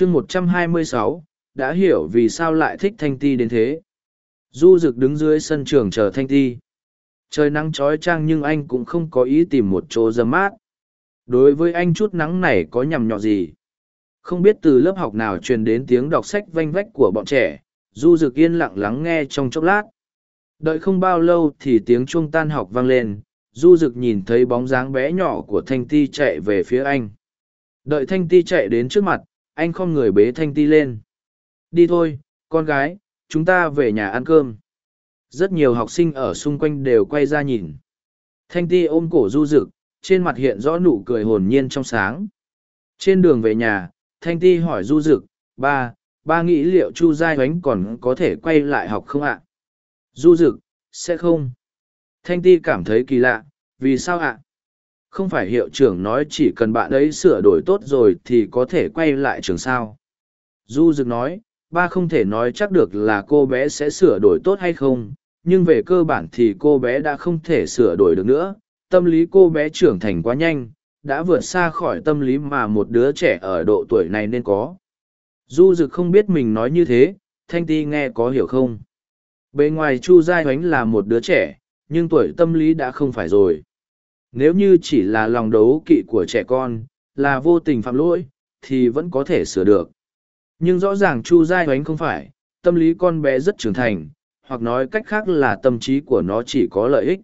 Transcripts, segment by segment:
chương một trăm hai mươi sáu, đã hiểu vì sao lại thích thanh ti đến thế. Du rực đứng dưới sân trường chờ thanh ti. Trời nắng trói trang nhưng anh cũng không có ý tìm một chỗ dấm mát. Đối với anh chút nắng này có nhằm nhọ gì? Không biết từ lớp học nào truyền đến tiếng đọc sách vanh vách của bọn trẻ, du rực yên lặng lắng nghe trong chốc lát. Đợi không bao lâu thì tiếng chuông tan học vang lên, du rực nhìn thấy bóng dáng bé nhỏ của thanh ti chạy về phía anh. Đợi thanh ti chạy đến trước mặt anh không người bế thanh ti lên. Đi thôi, con gái, chúng ta về nhà ăn cơm. Rất nhiều học sinh ở xung quanh đều quay ra nhìn. Thanh ti ôm cổ du rực, trên mặt hiện rõ nụ cười hồn nhiên trong sáng. Trên đường về nhà, thanh ti hỏi du rực, ba ba nghĩ liệu chu giai oánh còn có thể quay lại học không ạ? Du rực, sẽ không. Thanh ti cảm thấy kỳ lạ, vì sao ạ? Không phải hiệu trưởng nói chỉ cần bạn ấy sửa đổi tốt rồi thì có thể quay lại trường sao. Du Dực nói, ba không thể nói chắc được là cô bé sẽ sửa đổi tốt hay không, nhưng về cơ bản thì cô bé đã không thể sửa đổi được nữa. Tâm lý cô bé trưởng thành quá nhanh, đã vượt xa khỏi tâm lý mà một đứa trẻ ở độ tuổi này nên có. Du Dực không biết mình nói như thế, thanh ti nghe có hiểu không? Bề ngoài chu giai oánh là một đứa trẻ, nhưng tuổi tâm lý đã không phải rồi nếu như chỉ là lòng đấu kỵ của trẻ con, là vô tình phạm lỗi, thì vẫn có thể sửa được. Nhưng rõ ràng chu giai oánh không phải, tâm lý con bé rất trưởng thành, hoặc nói cách khác là tâm trí của nó chỉ có lợi ích.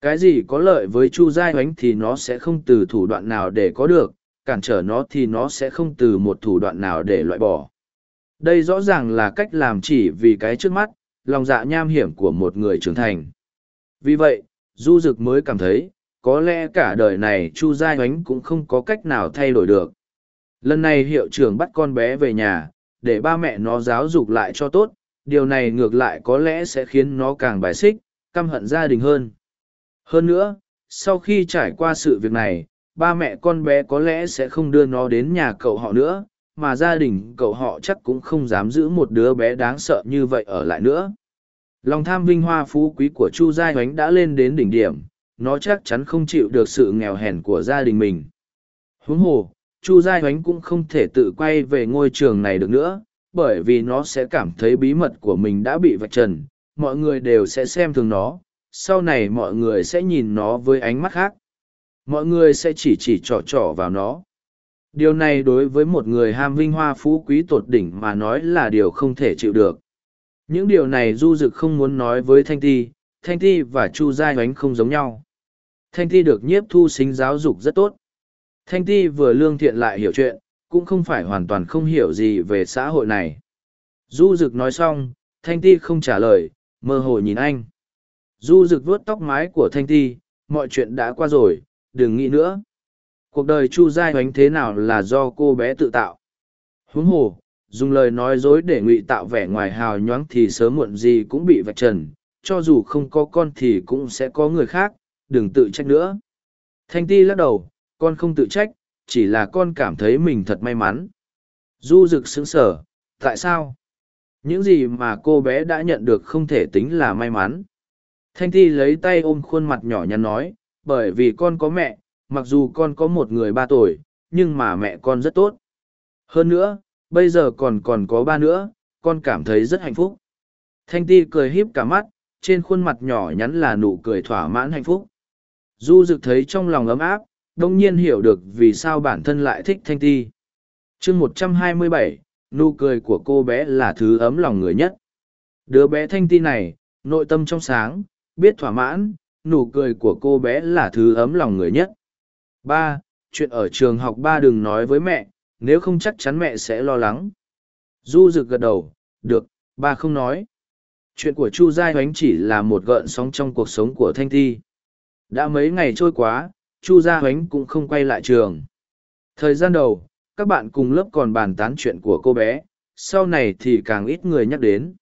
Cái gì có lợi với chu giai oánh thì nó sẽ không từ thủ đoạn nào để có được, cản trở nó thì nó sẽ không từ một thủ đoạn nào để loại bỏ. Đây rõ ràng là cách làm chỉ vì cái trước mắt, lòng dạ nham hiểm của một người trưởng thành. Vì vậy, du dực mới cảm thấy có lẽ cả đời này chu giai oánh cũng không có cách nào thay đổi được. Lần này hiệu trưởng bắt con bé về nhà, để ba mẹ nó giáo dục lại cho tốt, điều này ngược lại có lẽ sẽ khiến nó càng bài xích, căm hận gia đình hơn. Hơn nữa, sau khi trải qua sự việc này, ba mẹ con bé có lẽ sẽ không đưa nó đến nhà cậu họ nữa, mà gia đình cậu họ chắc cũng không dám giữ một đứa bé đáng sợ như vậy ở lại nữa. Lòng tham vinh hoa phú quý của chu giai oánh đã lên đến đỉnh điểm nó chắc chắn không chịu được sự nghèo hèn của gia đình mình. Huống hồ, chu giai oánh cũng không thể tự quay về ngôi trường này được nữa, bởi vì nó sẽ cảm thấy bí mật của mình đã bị vạch trần, mọi người đều sẽ xem thường nó, sau này mọi người sẽ nhìn nó với ánh mắt khác. Mọi người sẽ chỉ chỉ trỏ trỏ vào nó. Điều này đối với một người ham vinh hoa phú quý tột đỉnh mà nói là điều không thể chịu được. Những điều này du dực không muốn nói với thanh ti thanh ti và chu giai oánh không giống nhau thanh ti được nhiếp thu sinh giáo dục rất tốt. Thanh ti vừa lương thiện lại hiểu chuyện, cũng không phải hoàn toàn không hiểu gì về xã hội này. Du dực nói xong, thanh ti không trả lời, mơ hồ nhìn anh. Du rực vuốt tóc mái của thanh ti, mọi chuyện đã qua rồi, đừng nghĩ nữa. Cuộc đời chu giai oánh thế nào là do cô bé tự tạo. Huống hồ, dùng lời nói dối để ngụy tạo vẻ ngoài hào nhoáng thì sớm muộn gì cũng bị vạch trần, cho dù không có con thì cũng sẽ có người khác đừng tự trách nữa thanh ti lắc đầu con không tự trách chỉ là con cảm thấy mình thật may mắn du rực sững sờ tại sao những gì mà cô bé đã nhận được không thể tính là may mắn Thanh Ti lấy tay ôm khuôn mặt nhỏ nhắn nói, bởi vì con có mẹ, mặc dù con có một người ba tuổi, nhưng mà mẹ con rất tốt. Hơn nữa, bây giờ còn còn có ba nữa, con cảm thấy rất hạnh phúc. Thanh Ti cười híp cả mắt, trên khuôn mặt nhỏ nhắn là nụ cười thỏa mãn hạnh phúc. Du Dực thấy trong lòng ấm áp, đông nhiên hiểu được vì sao bản thân lại thích Thanh Ti. chương một trăm hai mươi bảy, nụ cười của cô bé là thứ ấm lòng người nhất. Đứa bé Thanh Ti này, nội tâm trong sáng, biết thỏa mãn, nụ cười của cô bé là thứ ấm lòng người nhất. Ba, chuyện ở trường học ba đừng nói với mẹ, nếu không chắc chắn mẹ sẽ lo lắng. Du rực gật đầu, được, ba không nói. Chuyện của Chu Giai Hoánh chỉ là một gợn sóng trong cuộc sống của Thanh ti. Đã mấy ngày trôi quá, Chu Gia Hoánh cũng không quay lại trường. Thời gian đầu, các bạn cùng lớp còn bàn tán chuyện của cô bé, sau này thì càng ít người nhắc đến.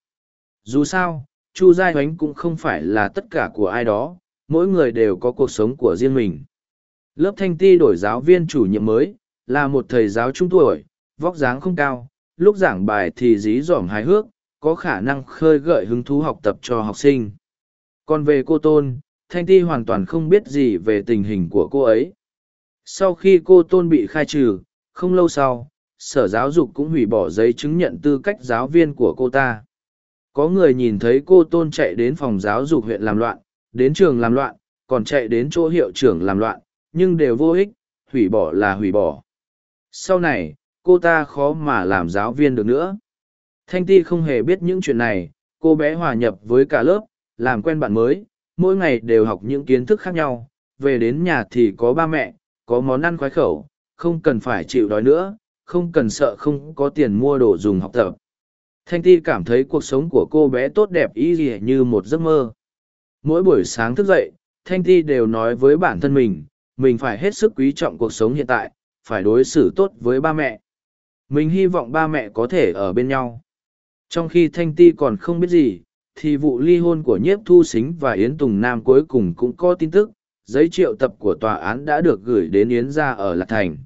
Dù sao, Chu Gia Hoánh cũng không phải là tất cả của ai đó, mỗi người đều có cuộc sống của riêng mình. Lớp thanh ti đổi giáo viên chủ nhiệm mới, là một thầy giáo trung tuổi, vóc dáng không cao, lúc giảng bài thì dí dỏm hài hước, có khả năng khơi gợi hứng thú học tập cho học sinh. Còn về cô Tôn, Thanh Ti hoàn toàn không biết gì về tình hình của cô ấy. Sau khi cô Tôn bị khai trừ, không lâu sau, sở giáo dục cũng hủy bỏ giấy chứng nhận tư cách giáo viên của cô ta. Có người nhìn thấy cô tôn chạy đến phòng giáo dục huyện làm loạn đến trường làm loạn còn chạy đến chỗ hiệu trưởng làm loạn nhưng đều vô ích hủy bỏ là hủy bỏ. Sau này cô ta khó mà làm giáo viên được nữa. Thanh ti không hề biết những chuyện này cô bé hòa nhập với cả lớp làm quen bạn mới mỗi ngày đều học những kiến thức khác nhau, về đến nhà thì có ba mẹ, có món ăn khoái khẩu, không cần phải chịu đói nữa, không cần sợ không có tiền mua đồ dùng học tập. Thanh ti cảm thấy cuộc sống của cô bé tốt đẹp ý gì như một giấc mơ. Mỗi buổi sáng thức dậy, thanh ti đều nói với bản thân mình mình phải hết sức quý trọng cuộc sống hiện tại, phải đối xử tốt với ba mẹ. Mình hy vọng ba mẹ có thể ở bên nhau. Trong khi thanh ti còn không biết gì thì vụ ly hôn của nhiếp thu xính và yến tùng nam cuối cùng cũng có tin tức, giấy triệu tập của tòa án đã được gửi đến yến ra ở lạc thành.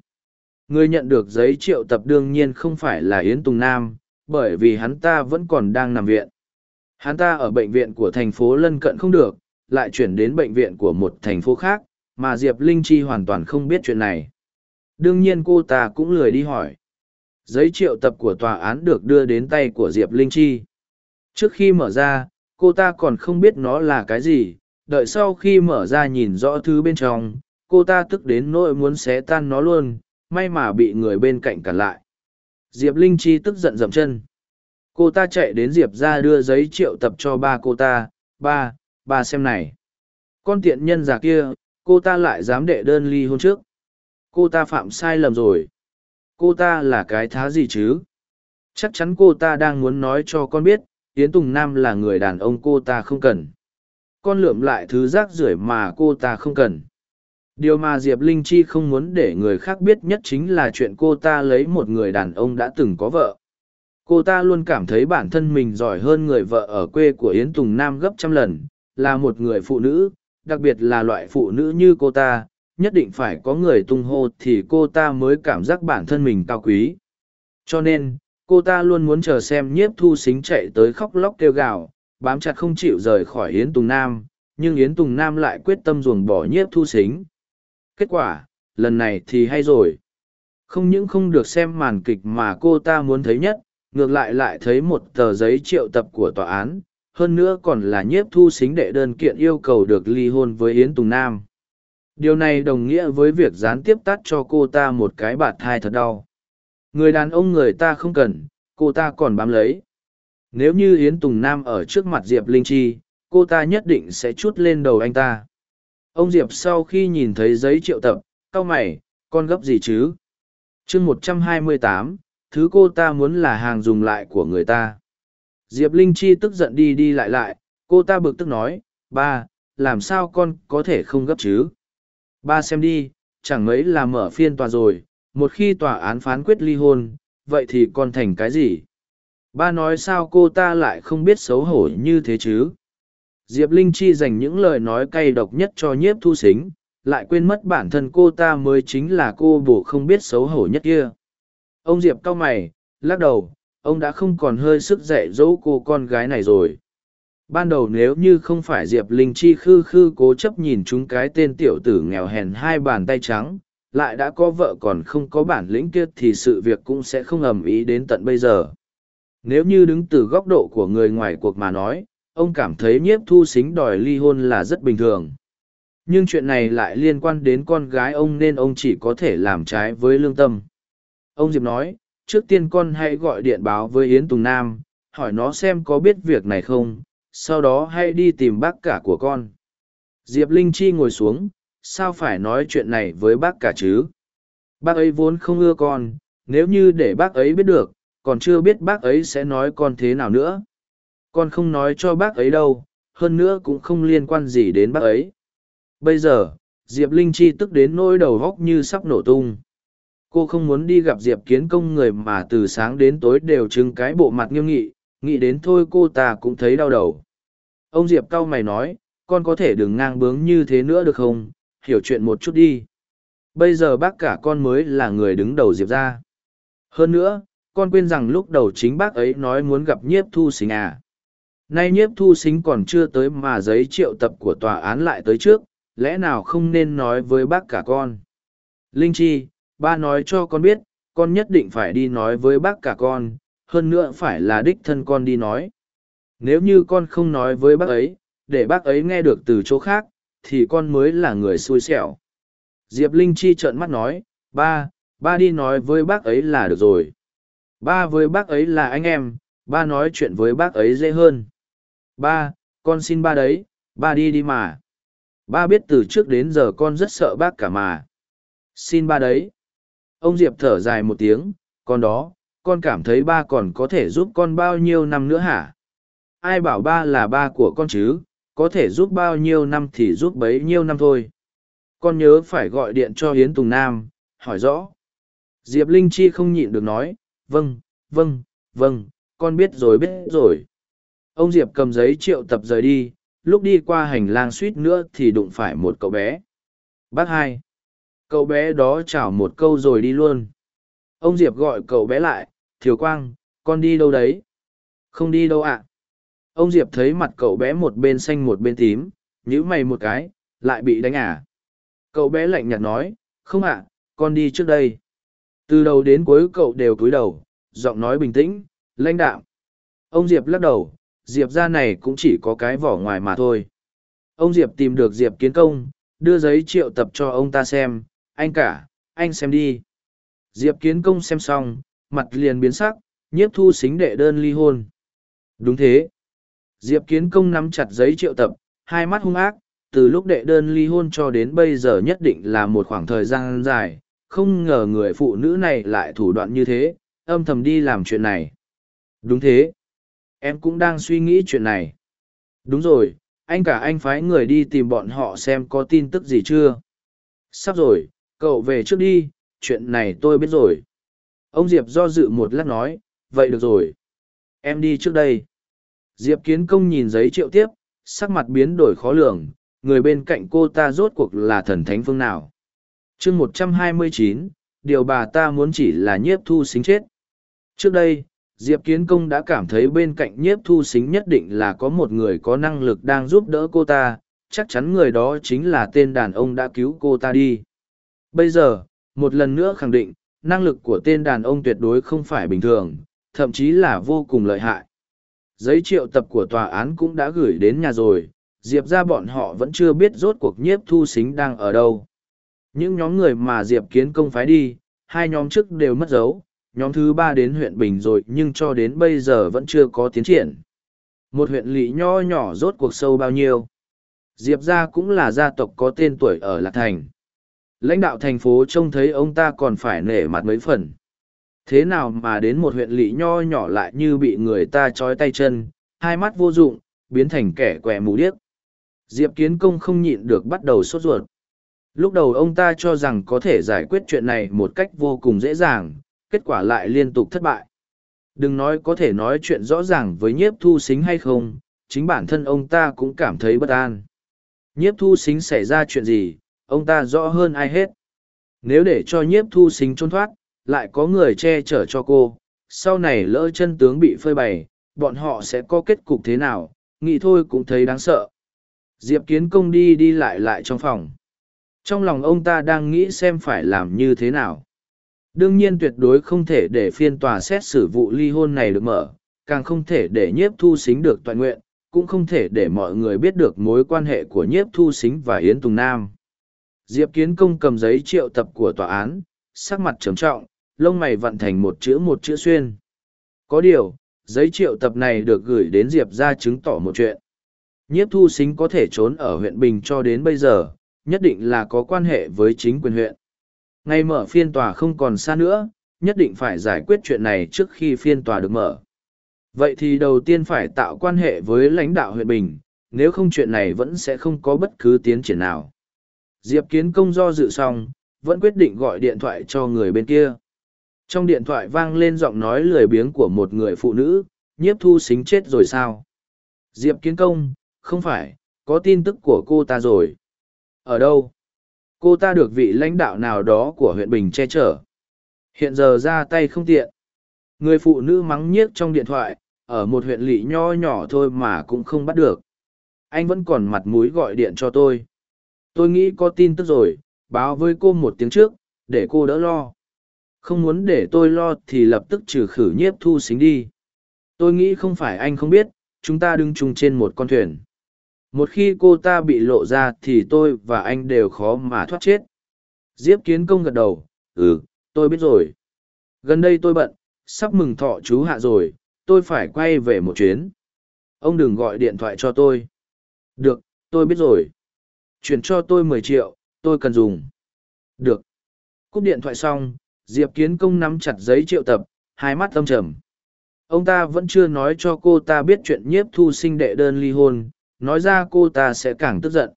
Người nhận được giấy triệu tập đương nhiên không phải là yến tùng nam, bởi vì hắn ta vẫn còn đang nằm viện. Hắn ta ở bệnh viện của thành phố lân cận không được, lại chuyển đến bệnh viện của một thành phố khác, mà diệp linh chi hoàn toàn không biết chuyện này. Đương nhiên cô ta cũng lười đi hỏi. Giấy triệu tập của tòa án được đưa đến tay của diệp linh chi trước khi mở ra, cô ta còn không biết nó là cái gì, đợi sau khi mở ra nhìn rõ thứ bên trong, cô ta tức đến nỗi muốn xé tan nó luôn, may mà bị người bên cạnh cản lại. Diệp linh chi tức giận dậm chân. Cô ta chạy đến diệp ra đưa giấy triệu tập cho ba cô ta, ba ba xem này. Con tiện nhân già kia, cô ta lại dám đệ đơn ly hôn trước. Cô ta phạm sai lầm rồi. Cô ta là cái thá gì chứ? Chắc chắn cô ta đang muốn nói cho con biết yến tùng nam là người đàn ông cô ta không cần. Con lượm lại thứ rác rưởi mà cô ta không cần. Điều mà diệp linh chi không muốn để người khác biết nhất chính là chuyện cô ta lấy một người đàn ông đã từng có vợ. Cô ta luôn cảm thấy bản thân mình giỏi hơn người vợ ở quê của yến tùng nam gấp trăm lần, là một người phụ nữ, đặc biệt là loại phụ nữ như cô ta, nhất định phải có người tung hô thì cô ta mới cảm giác bản thân mình cao quý. Cho nên cô ta luôn muốn chờ xem nhiếp thu xính chạy tới khóc lóc kêu gào, bám chặt không chịu rời khỏi yến tùng nam, nhưng yến tùng nam lại quyết tâm ruồng bỏ nhiếp thu xính. Kết quả, lần này thì hay rồi. Không những không được xem màn kịch mà cô ta muốn thấy nhất, ngược lại lại thấy một tờ giấy triệu tập của tòa án, hơn nữa còn là nhiếp thu xính đệ đơn kiện yêu cầu được ly hôn với yến tùng nam. Điều này đồng nghĩa với việc gián tiếp tắt cho cô ta một cái bạt thai thật đau người đàn ông người ta không cần, cô ta còn bám lấy. Nếu như yến tùng nam ở trước mặt diệp linh chi, cô ta nhất định sẽ chút lên đầu anh ta. Ông diệp sau khi nhìn thấy giấy triệu tập, cau mày, con gấp gì chứ? Chương một trăm hai mươi tám, thứ cô ta muốn là hàng dùng lại của người ta. Diệp linh chi tức giận đi đi lại lại, cô ta bực tức nói, ba, làm sao con có thể không gấp chứ? Ba xem đi, chẳng mấy là mở phiên tòa rồi một khi tòa án phán quyết ly hôn, vậy thì còn thành cái gì? Ba nói sao cô ta lại không biết xấu hổ như thế chứ? Diệp linh chi dành những lời nói cay độc nhất cho nhiếp thu xính, lại quên mất bản thân cô ta mới chính là cô bổ không biết xấu hổ nhất kia. Ông diệp cau mày, lắc đầu, ông đã không còn hơi sức dạy dỗ cô con gái này rồi. Ban đầu nếu như không phải diệp linh chi khư khư cố chấp nhìn chúng cái tên tiểu tử nghèo hèn hai bàn tay trắng lại đã có vợ còn không có bản lĩnh kia thì sự việc cũng sẽ không ầm ý đến tận bây giờ. Nếu như đứng từ góc độ của người ngoài cuộc mà nói, ông cảm thấy nhiếp thu xính đòi ly hôn là rất bình thường. Nhưng chuyện này lại liên quan đến con gái ông nên ông chỉ có thể làm trái với lương tâm. Ông diệp nói, trước tiên con hãy gọi điện báo với yến tùng nam, hỏi nó xem có biết việc này không, sau đó hãy đi tìm bác cả của con. Diệp linh chi ngồi xuống sao phải nói chuyện này với bác cả chứ? Bác ấy vốn không ưa con, nếu như để bác ấy biết được, còn chưa biết bác ấy sẽ nói con thế nào nữa. Con không nói cho bác ấy đâu, hơn nữa cũng không liên quan gì đến bác ấy. Bây giờ, diệp linh chi tức đến nỗi đầu góc như sắp nổ tung. Cô không muốn đi gặp diệp kiến công người mà từ sáng đến tối đều trưng cái bộ mặt nghiêm nghị, nghĩ đến thôi cô ta cũng thấy đau đầu. Ông diệp cau mày nói, con có thể đừng ngang bướng như thế nữa được không? Hiểu chuyện một chút đi. Bây giờ bác cả con mới là người đứng đầu diệp ra hơn nữa con quên rằng lúc đầu chính bác ấy nói muốn gặp nhiếp thu xính à. Nay nhiếp thu xính còn chưa tới mà giấy triệu tập của tòa án lại tới trước lẽ nào không nên nói với bác cả con? Linh chi ba nói cho con biết con nhất định phải đi nói với bác cả con, hơn nữa phải là đích thân con đi nói. Nếu như con không nói với bác ấy, để bác ấy nghe được từ chỗ khác, thì con mới là người xui xẻo. Diệp Linh Chi trợn mắt nói, ba, ba đi nói với bác ấy là được rồi. Ba với bác ấy là anh em, ba nói chuyện với bác ấy dễ hơn. Ba, con xin ba đấy, ba đi đi mà. Ba biết từ trước đến giờ con rất sợ bác cả mà. Xin ba đấy. Ông Diệp thở dài một tiếng, con đó, con cảm thấy ba còn có thể giúp con bao nhiêu năm nữa hả? Ai bảo ba là ba của con chứ, có thể giúp bao nhiêu năm thì giúp bấy nhiêu năm thôi. Con nhớ phải gọi điện cho Hiến Tùng Nam, hỏi rõ. Diệp Linh Chi không nhịn được nói, vâng, vâng, vâng, con biết rồi biết rồi. Ông Diệp cầm giấy triệu tập rời đi, lúc đi qua hành lang suýt nữa thì đụng phải một cậu bé. Bác hai. Cậu bé đó chào một câu rồi đi luôn. Ông Diệp gọi cậu bé lại, Thiều Quang, con đi đâu đấy? Không đi đâu ạ. Ông Diệp thấy mặt cậu bé một bên xanh một bên tím, nhíu mày một cái, lại bị đánh à. Cậu bé lạnh nhạt nói, không ạ, con đi trước đây. Từ đầu đến cuối cậu đều cúi đầu, giọng nói bình tĩnh, lãnh đạm. Ông Diệp lắc đầu, Diệp ra này cũng chỉ có cái vỏ ngoài mà thôi. Ông Diệp tìm được Diệp kiến công, đưa giấy triệu tập cho ông ta xem, anh cả, anh xem đi. Diệp kiến công xem xong, mặt liền biến sắc, nhiếp thu xính đệ đơn ly hôn. Đúng thế. Diệp kiến công nắm chặt giấy triệu tập, hai mắt hung ác, từ lúc đệ đơn ly hôn cho đến bây giờ nhất định là một khoảng thời gian dài, không ngờ người phụ nữ này lại thủ đoạn như thế, âm thầm đi làm chuyện này. Đúng thế. Em cũng đang suy nghĩ chuyện này. Đúng rồi, anh cả anh phái người đi tìm bọn họ xem có tin tức gì chưa. Sắp rồi, cậu về trước đi, chuyện này tôi biết rồi. Ông Diệp do dự một lát nói, vậy được rồi. Em đi trước đây. Diệp Kiến Công nhìn giấy triệu tiếp, sắc mặt biến đổi khó lường, người bên cạnh cô ta rốt cuộc là thần thánh phương nào. chương một trăm hai mươi chín, điều bà ta muốn chỉ là nhiếp thu xính chết. Trước đây, Diệp Kiến Công đã cảm thấy bên cạnh nhiếp thu xính nhất định là có một người có năng lực đang giúp đỡ cô ta, chắc chắn người đó chính là tên đàn ông đã cứu cô ta đi. Bây giờ, một lần nữa khẳng định, năng lực của tên đàn ông tuyệt đối không phải bình thường, thậm chí là vô cùng lợi hại. Giấy triệu tập của tòa án cũng đã gửi đến nhà rồi, Diệp ra bọn họ vẫn chưa biết rốt cuộc nhiếp thu xính đang ở đâu. Những nhóm người mà Diệp kiến công phái đi, hai nhóm trước đều mất dấu, nhóm thứ ba đến huyện Bình rồi nhưng cho đến bây giờ vẫn chưa có tiến triển. Một huyện lỵ nho nhỏ rốt cuộc sâu bao nhiêu. Diệp gia cũng là gia tộc có tên tuổi ở Lạc Thành. Lãnh đạo thành phố trông thấy ông ta còn phải nể mặt mấy phần. Thế nào mà đến một huyện lỵ nho nhỏ lại như bị người ta trói tay chân, hai mắt vô dụng, biến thành kẻ quẻ mù điếc. Diệp Kiến Công không nhịn được bắt đầu sốt ruột. Lúc đầu ông ta cho rằng có thể giải quyết chuyện này một cách vô cùng dễ dàng, kết quả lại liên tục thất bại. Đừng nói có thể nói chuyện rõ ràng với nhiếp thu xính hay không, chính bản thân ông ta cũng cảm thấy bất an. Nhiếp thu xính xảy ra chuyện gì, ông ta rõ hơn ai hết. Nếu để cho nhiếp thu xính trốn thoát, lại có người che chở cho cô, sau này lỡ chân tướng bị phơi bày, bọn họ sẽ có kết cục thế nào, nghĩ thôi cũng thấy đáng sợ. Diệp Kiến Công đi đi lại lại trong phòng. Trong lòng ông ta đang nghĩ xem phải làm như thế nào. Đương nhiên tuyệt đối không thể để phiên tòa xét xử vụ ly hôn này được mở, càng không thể để nhiếp thu xính được toàn nguyện, cũng không thể để mọi người biết được mối quan hệ của nhiếp thu xính và Yến Tùng Nam. Diệp Kiến Công cầm giấy triệu tập của tòa án, sắc mặt trầm trọng, lông mày vặn thành một chữ một chữ xuyên. Có điều, giấy triệu tập này được gửi đến Diệp ra chứng tỏ một chuyện. Nhiếp thu xính có thể trốn ở huyện Bình cho đến bây giờ, nhất định là có quan hệ với chính quyền huyện. Ngay mở phiên tòa không còn xa nữa, nhất định phải giải quyết chuyện này trước khi phiên tòa được mở. Vậy thì đầu tiên phải tạo quan hệ với lãnh đạo huyện Bình, nếu không chuyện này vẫn sẽ không có bất cứ tiến triển nào. Diệp Kiến Công do dự xong, vẫn quyết định gọi điện thoại cho người bên kia. Trong điện thoại vang lên giọng nói lười biếng của một người phụ nữ, nhiếp thu xính chết rồi sao? Diệp Kiến Công, không phải, có tin tức của cô ta rồi. Ở đâu? Cô ta được vị lãnh đạo nào đó của huyện Bình che chở. Hiện giờ ra tay không tiện. Người phụ nữ mắng nhiếc trong điện thoại, ở một huyện lỵ nho nhỏ thôi mà cũng không bắt được. Anh vẫn còn mặt mũi gọi điện cho tôi. Tôi nghĩ có tin tức rồi, báo với cô một tiếng trước, để cô đỡ lo. Không muốn để tôi lo thì lập tức trừ khử nhiếp thu xính đi. Tôi nghĩ không phải anh không biết, chúng ta đứng chung trên một con thuyền. Một khi cô ta bị lộ ra thì tôi và anh đều khó mà thoát chết. Diếp kiến công gật đầu, ừ, tôi biết rồi. Gần đây tôi bận, sắp mừng thọ chú hạ rồi, tôi phải quay về một chuyến. Ông đừng gọi điện thoại cho tôi. Được, tôi biết rồi. Chuyển cho tôi mười triệu, tôi cần dùng. Được. Cúp điện thoại xong, Diệp Kiến Công nắm chặt giấy triệu tập, hai mắt âm trầm. Ông ta vẫn chưa nói cho cô ta biết chuyện nhiếp thu sinh đệ đơn ly hôn, nói ra cô ta sẽ càng tức giận.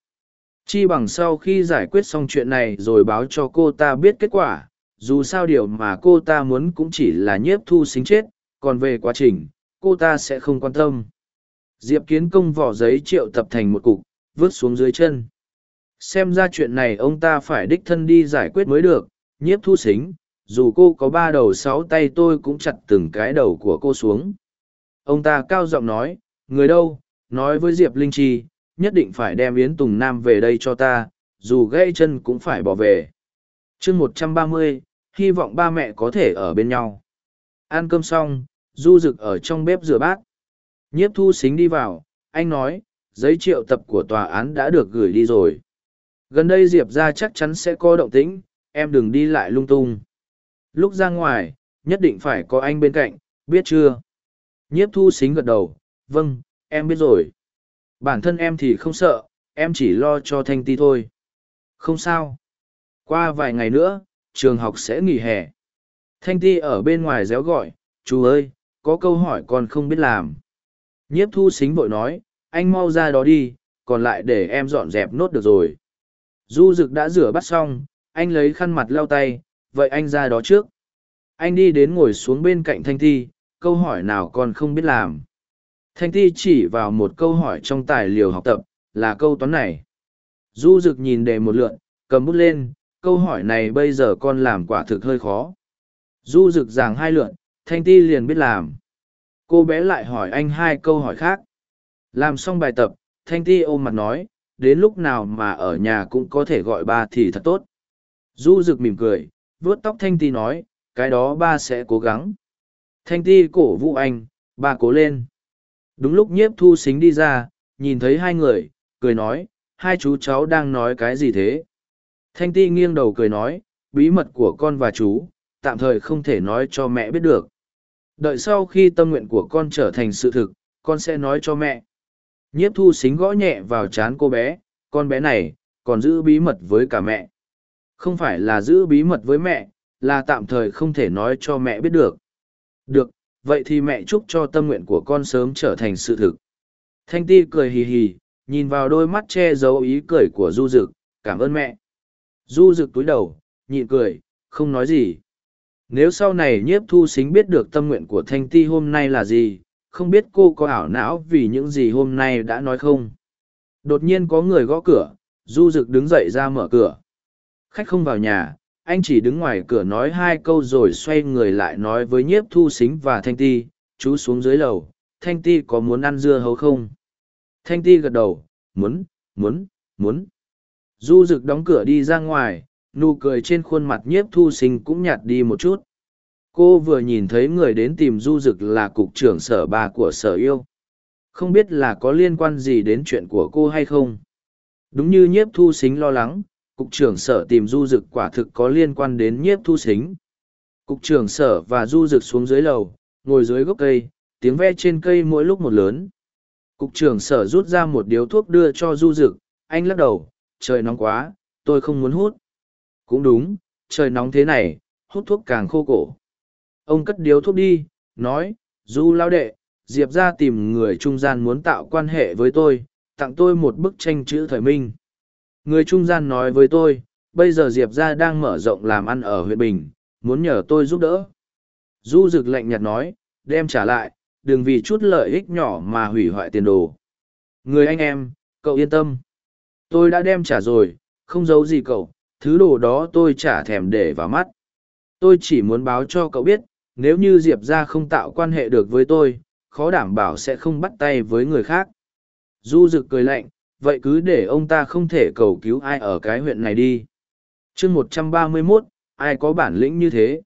Chi bằng sau khi giải quyết xong chuyện này rồi báo cho cô ta biết kết quả, dù sao điều mà cô ta muốn cũng chỉ là nhiếp thu sinh chết, còn về quá trình, cô ta sẽ không quan tâm. Diệp Kiến Công vỏ giấy triệu tập thành một cục, vứt xuống dưới chân. Xem ra chuyện này ông ta phải đích thân đi giải quyết mới được, nhiếp thu xính, dù cô có ba đầu sáu tay tôi cũng chặt từng cái đầu của cô xuống. Ông ta cao giọng nói, người đâu, nói với Diệp Linh Chi, nhất định phải đem Yến Tùng Nam về đây cho ta, dù gãy chân cũng phải bỏ về. chương một trăm ba mươi, hy vọng ba mẹ có thể ở bên nhau. Ăn cơm xong, du rực ở trong bếp rửa bát. Nhiếp thu xính đi vào, anh nói, giấy triệu tập của tòa án đã được gửi đi rồi. Gần đây Diệp ra chắc chắn sẽ có động tĩnh, em đừng đi lại lung tung. Lúc ra ngoài, nhất định phải có anh bên cạnh, biết chưa? Nhiếp thu xính gật đầu, vâng, em biết rồi. Bản thân em thì không sợ, em chỉ lo cho Thanh Ti thôi. Không sao. Qua vài ngày nữa, trường học sẽ nghỉ hè. Thanh Ti ở bên ngoài réo gọi, chú ơi, có câu hỏi con không biết làm. Nhiếp thu xính vội nói, anh mau ra đó đi, còn lại để em dọn dẹp nốt được rồi. Du Dực đã rửa bắt xong, anh lấy khăn mặt lau tay, vậy anh ra đó trước. Anh đi đến ngồi xuống bên cạnh Thanh Thi. câu hỏi nào còn không biết làm. Thanh Thi chỉ vào một câu hỏi trong tài liệu học tập, là câu toán này. Du Dực nhìn đề một lượn, cầm bút lên, câu hỏi này bây giờ con làm quả thực hơi khó. Du Dực giảng hai lượn, Thanh Ti liền biết làm. Cô bé lại hỏi anh hai câu hỏi khác. Làm xong bài tập, Thanh Ti ôm mặt nói, đến lúc nào mà ở nhà cũng có thể gọi ba thì thật tốt. Du Dực mỉm cười, vuốt tóc Thanh Ti nói, cái đó ba sẽ cố gắng. Thanh Ti cổ vũ anh, ba cố lên. Đúng lúc nhiếp thu xính đi ra, nhìn thấy hai người, cười nói, hai chú cháu đang nói cái gì thế? Thanh Ti nghiêng đầu cười nói, bí mật của con và chú, tạm thời không thể nói cho mẹ biết được. Đợi sau khi tâm nguyện của con trở thành sự thực, con sẽ nói cho mẹ. Nhiếp thu xính gõ nhẹ vào trán cô bé, con bé này, còn giữ bí mật với cả mẹ. Không phải là giữ bí mật với mẹ, là tạm thời không thể nói cho mẹ biết được. Được, vậy thì mẹ chúc cho tâm nguyện của con sớm trở thành sự thực. Thanh ti cười hì hì, nhìn vào đôi mắt che giấu ý cười của Du Dực, cảm ơn mẹ. Du Dực túi đầu, nhịn cười, không nói gì. Nếu sau này nhiếp thu xính biết được tâm nguyện của Thanh ti hôm nay là gì, không biết cô có ảo não vì những gì hôm nay đã nói không. Đột nhiên có người gõ cửa, Du Dực đứng dậy ra mở cửa. Khách không vào nhà, anh chỉ đứng ngoài cửa nói hai câu rồi xoay người lại nói với nhiếp thu xính và thanh ti chú xuống dưới lầu thanh ti có muốn ăn dưa hấu không thanh ti gật đầu muốn muốn muốn du rực đóng cửa đi ra ngoài nụ cười trên khuôn mặt nhiếp thu sinh cũng nhạt đi một chút cô vừa nhìn thấy người đến tìm du rực là cục trưởng sở bà của sở yêu không biết là có liên quan gì đến chuyện của cô hay không đúng như nhiếp thu xính lo lắng cục trưởng sở tìm du dực quả thực có liên quan đến nhiếp thu xính. Cục trưởng sở và du dực xuống dưới lầu, ngồi dưới gốc cây, tiếng ve trên cây mỗi lúc một lớn. Cục trưởng sở rút ra một điếu thuốc đưa cho du dực, anh lắc đầu, trời nóng quá, tôi không muốn hút. Cũng đúng, trời nóng thế này, hút thuốc càng khô cổ. Ông cất điếu thuốc đi, nói, du lao đệ, Diệp ra tìm người trung gian muốn tạo quan hệ với tôi, tặng tôi một bức tranh chữ thời minh. Người trung gian nói với tôi, bây giờ Diệp ra đang mở rộng làm ăn ở huyện Bình, muốn nhờ tôi giúp đỡ. Du Dực lạnh nhạt nói, đem trả lại, đừng vì chút lợi ích nhỏ mà hủy hoại tiền đồ. Người anh em, cậu yên tâm. Tôi đã đem trả rồi, không giấu gì cậu, thứ đồ đó tôi trả thèm để vào mắt. Tôi chỉ muốn báo cho cậu biết, nếu như Diệp ra không tạo quan hệ được với tôi, khó đảm bảo sẽ không bắt tay với người khác. Du Dực cười lạnh, vậy cứ để ông ta không thể cầu cứu ai ở cái huyện này đi chương một trăm ba mươi mốt ai có bản lĩnh như thế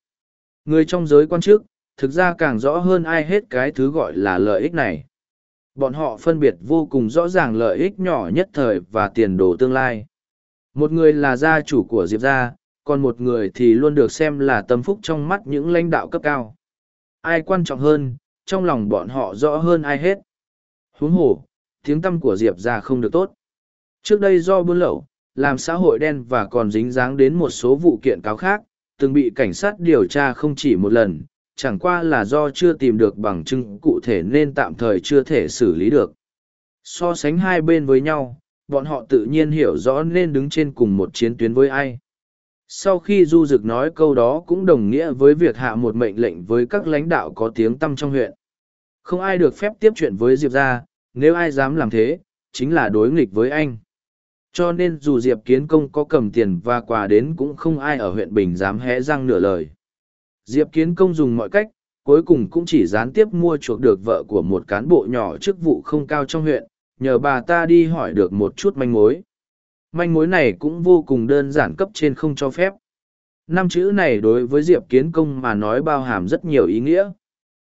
Người trong giới quan chức, thực ra càng rõ hơn ai hết cái thứ gọi là lợi ích này. Bọn họ phân biệt vô cùng rõ ràng lợi ích nhỏ nhất thời và tiền đồ tương lai. Một người là gia chủ của Diệp gia, còn một người thì luôn được xem là tâm phúc trong mắt những lãnh đạo cấp cao. Ai quan trọng hơn, trong lòng bọn họ rõ hơn ai hết. Huống hồ, tiếng tâm của Diệp gia không được tốt. Trước đây do buôn lậu, làm xã hội đen và còn dính dáng đến một số vụ kiện cáo khác, từng bị cảnh sát điều tra không chỉ một lần, chẳng qua là do chưa tìm được bằng chứng cụ thể nên tạm thời chưa thể xử lý được. So sánh hai bên với nhau, bọn họ tự nhiên hiểu rõ nên đứng trên cùng một chiến tuyến với ai. Sau khi Du Dực nói câu đó cũng đồng nghĩa với việc hạ một mệnh lệnh với các lãnh đạo có tiếng tăm trong huyện. Không ai được phép tiếp chuyện với Diệp ra, nếu ai dám làm thế, chính là đối nghịch với anh. Cho nên dù Diệp Kiến Công có cầm tiền và quà đến cũng không ai ở huyện Bình dám hé răng nửa lời. Diệp Kiến Công dùng mọi cách, cuối cùng cũng chỉ gián tiếp mua chuộc được vợ của một cán bộ nhỏ chức vụ không cao trong huyện, nhờ bà ta đi hỏi được một chút manh mối. Manh mối này cũng vô cùng đơn giản cấp trên không cho phép. Năm chữ này đối với Diệp Kiến Công mà nói bao hàm rất nhiều ý nghĩa.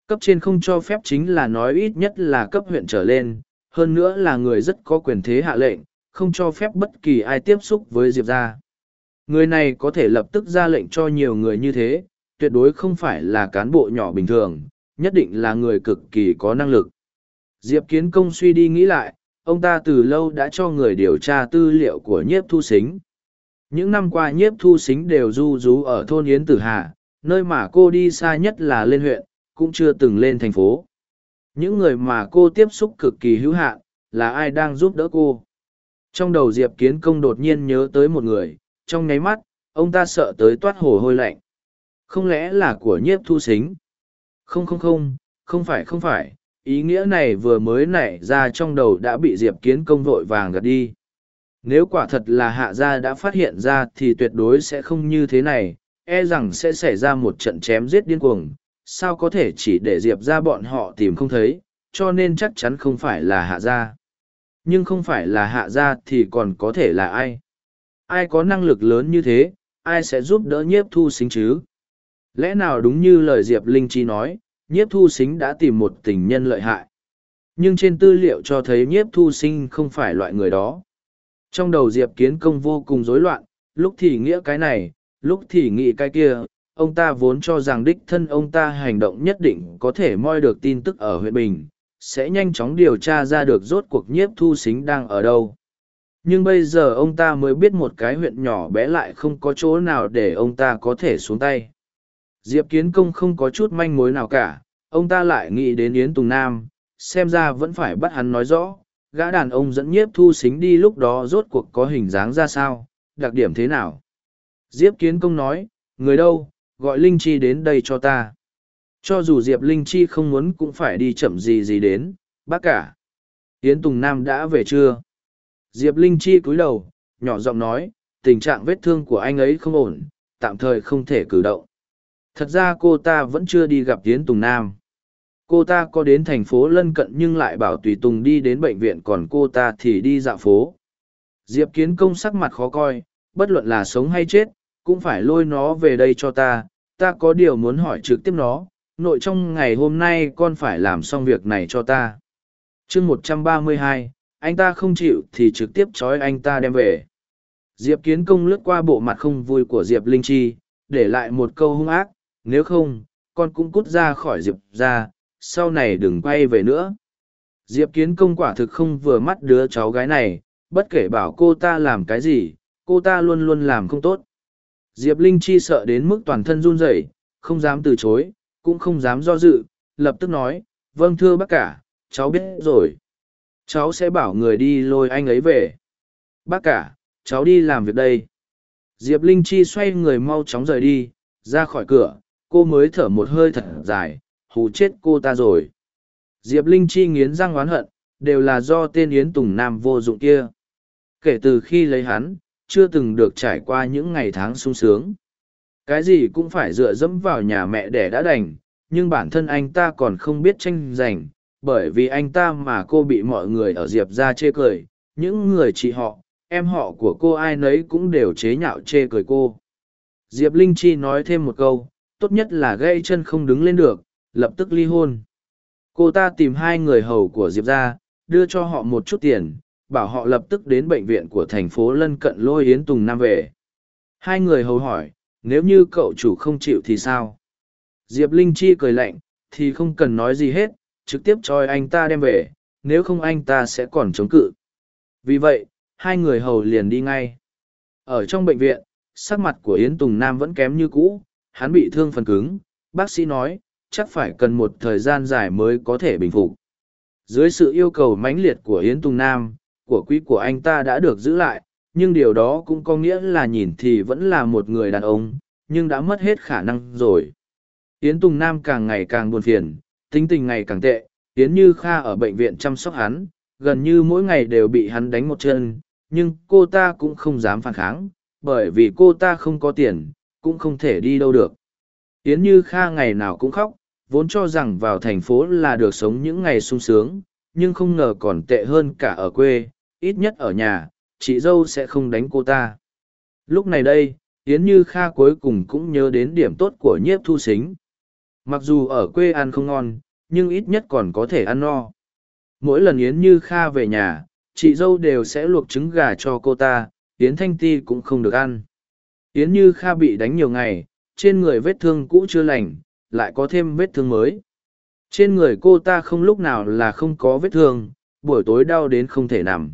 Cấp trên không cho phép chính là nói ít nhất là cấp huyện trở lên, hơn nữa là người rất có quyền thế hạ lệnh, không cho phép bất kỳ ai tiếp xúc với Diệp ra. Người này có thể lập tức ra lệnh cho nhiều người như thế, tuyệt đối không phải là cán bộ nhỏ bình thường, nhất định là người cực kỳ có năng lực. Diệp Kiến Công suy đi nghĩ lại, ông ta từ lâu đã cho người điều tra tư liệu của nhiếp thu xính. Những năm qua nhiếp thu xính đều du rú ở thôn Yến Tử Hà, nơi mà cô đi xa nhất là lên huyện, cũng chưa từng lên thành phố. Những người mà cô tiếp xúc cực kỳ hữu hạn, là ai đang giúp đỡ cô. Trong đầu Diệp Kiến Công đột nhiên nhớ tới một người, trong nháy mắt, ông ta sợ tới toát hồ hôi lạnh. Không lẽ là của nhiếp thu xính? Không không không, không phải không phải, ý nghĩa này vừa mới nảy ra trong đầu đã bị Diệp Kiến Công vội vàng gật đi. Nếu quả thật là hạ gia đã phát hiện ra thì tuyệt đối sẽ không như thế này, e rằng sẽ xảy ra một trận chém giết điên cuồng, sao có thể chỉ để Diệp ra bọn họ tìm không thấy, cho nên chắc chắn không phải là hạ gia. Nhưng không phải là hạ gia thì còn có thể là ai? Ai có năng lực lớn như thế, ai sẽ giúp đỡ nhiếp thu xính chứ? Lẽ nào đúng như lời Diệp Linh Chi nói, nhiếp thu xính đã tìm một tình nhân lợi hại. Nhưng trên tư liệu cho thấy nhiếp thu sinh không phải loại người đó. Trong đầu Diệp Kiến Công vô cùng rối loạn, lúc thì nghĩa cái này, lúc thì nghĩ cái kia, ông ta vốn cho rằng đích thân ông ta hành động nhất định có thể moi được tin tức ở huyện Bình, sẽ nhanh chóng điều tra ra được rốt cuộc nhiếp thu xính đang ở đâu. Nhưng bây giờ ông ta mới biết một cái huyện nhỏ bé lại không có chỗ nào để ông ta có thể xuống tay. Diệp Kiến Công không có chút manh mối nào cả, ông ta lại nghĩ đến Yến Tùng Nam, xem ra vẫn phải bắt hắn nói rõ, gã đàn ông dẫn nhiếp thu xính đi lúc đó rốt cuộc có hình dáng ra sao, đặc điểm thế nào. Diệp Kiến Công nói, người đâu, gọi Linh Chi đến đây cho ta. Cho dù Diệp Linh Chi không muốn cũng phải đi chậm gì gì đến, bác cả. Yến Tùng Nam đã về chưa? Diệp Linh Chi cúi đầu, nhỏ giọng nói, tình trạng vết thương của anh ấy không ổn, tạm thời không thể cử động thật ra cô ta vẫn chưa đi gặp tiến tùng nam. Cô ta có đến thành phố lân cận nhưng lại bảo tùy tùng đi đến bệnh viện còn cô ta thì đi dạo phố. Diệp kiến công sắc mặt khó coi, bất luận là sống hay chết, cũng phải lôi nó về đây cho ta. Ta có điều muốn hỏi trực tiếp nó, nội trong ngày hôm nay con phải làm xong việc này cho ta. Chương một trăm ba mươi hai, anh ta không chịu thì trực tiếp trói anh ta đem về. Diệp kiến công lướt qua bộ mặt không vui của diệp linh chi, để lại một câu hung ác nếu không, con cũng cút ra khỏi Diệp ra, sau này đừng quay về nữa. Diệp kiến công quả thực không vừa mắt đứa cháu gái này, bất kể bảo cô ta làm cái gì, cô ta luôn luôn làm không tốt. Diệp Linh Chi sợ đến mức toàn thân run rẩy, không dám từ chối, cũng không dám do dự, lập tức nói, vâng thưa bác cả, cháu biết rồi. Cháu sẽ bảo người đi lôi anh ấy về. Bác cả, cháu đi làm việc đây. Diệp Linh Chi xoay người mau chóng rời đi, ra khỏi cửa, cô mới thở một hơi thật dài, hù chết cô ta rồi. Diệp linh chi nghiến răng oán hận, đều là do tên yến tùng nam vô dụng kia. Kể từ khi lấy hắn, chưa từng được trải qua những ngày tháng sung sướng. Cái gì cũng phải dựa dẫm vào nhà mẹ đẻ đã đành, nhưng bản thân anh ta còn không biết tranh giành, bởi vì anh ta mà cô bị mọi người ở diệp ra chê cười. Những người chị họ, em họ của cô ai nấy cũng đều chế nhạo chê cười cô. Diệp linh chi nói thêm một câu tốt nhất là gây chân không đứng lên được, lập tức ly hôn. Cô ta tìm hai người hầu của Diệp ra, đưa cho họ một chút tiền, bảo họ lập tức đến bệnh viện của thành phố lân cận lôi Yến Tùng Nam về. Hai người hầu hỏi, nếu như cậu chủ không chịu thì sao? Diệp Linh Chi cười lạnh, thì không cần nói gì hết, trực tiếp cho anh ta đem về, nếu không anh ta sẽ còn chống cự. Vì vậy, hai người hầu liền đi ngay. Ở trong bệnh viện, sắc mặt của Yến Tùng Nam vẫn kém như cũ, hắn bị thương phần cứng, bác sĩ nói, chắc phải cần một thời gian dài mới có thể bình phục. Dưới sự yêu cầu mãnh liệt của Yến Tùng Nam, của quý của anh ta đã được giữ lại, nhưng điều đó cũng có nghĩa là nhìn thì vẫn là một người đàn ông, nhưng đã mất hết khả năng rồi. Yến Tùng Nam càng ngày càng buồn phiền, tính tình ngày càng tệ, Yến Như Kha ở bệnh viện chăm sóc hắn, gần như mỗi ngày đều bị hắn đánh một chân, nhưng cô ta cũng không dám phản kháng, bởi vì cô ta không có tiền, cũng không thể đi đâu được. Yến Như Kha ngày nào cũng khóc, vốn cho rằng vào thành phố là được sống những ngày sung sướng, nhưng không ngờ còn tệ hơn cả ở quê, ít nhất ở nhà, chị dâu sẽ không đánh cô ta. Lúc này đây, Yến Như Kha cuối cùng cũng nhớ đến điểm tốt của nhiếp thu xính. Mặc dù ở quê ăn không ngon, nhưng ít nhất còn có thể ăn no. Mỗi lần Yến Như Kha về nhà, chị dâu đều sẽ luộc trứng gà cho cô ta, Yến Thanh Ti cũng không được ăn. Yến Như Kha bị đánh nhiều ngày, trên người vết thương cũ chưa lành, lại có thêm vết thương mới. Trên người cô ta không lúc nào là không có vết thương, buổi tối đau đến không thể nằm.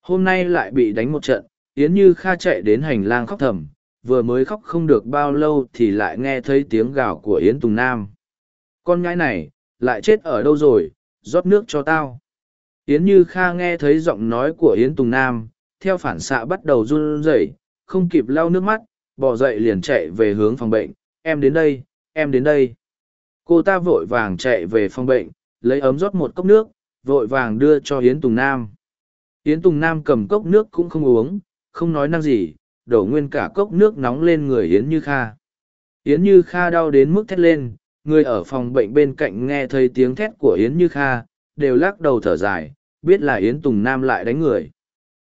Hôm nay lại bị đánh một trận, Yến Như Kha chạy đến hành lang khóc thầm, vừa mới khóc không được bao lâu thì lại nghe thấy tiếng gào của Yến Tùng Nam. Con ngãi này, lại chết ở đâu rồi, rót nước cho tao. Yến Như Kha nghe thấy giọng nói của Yến Tùng Nam, theo phản xạ bắt đầu run rẩy, không kịp lau nước mắt, bỏ dậy liền chạy về hướng phòng bệnh, em đến đây, em đến đây. Cô ta vội vàng chạy về phòng bệnh, lấy ấm rót một cốc nước, vội vàng đưa cho Yến Tùng Nam. Yến Tùng Nam cầm cốc nước cũng không uống, không nói năng gì, đổ nguyên cả cốc nước nóng lên người Yến Như Kha. Yến Như Kha đau đến mức thét lên, người ở phòng bệnh bên cạnh nghe thấy tiếng thét của Yến Như Kha, đều lắc đầu thở dài, biết là Yến Tùng Nam lại đánh người.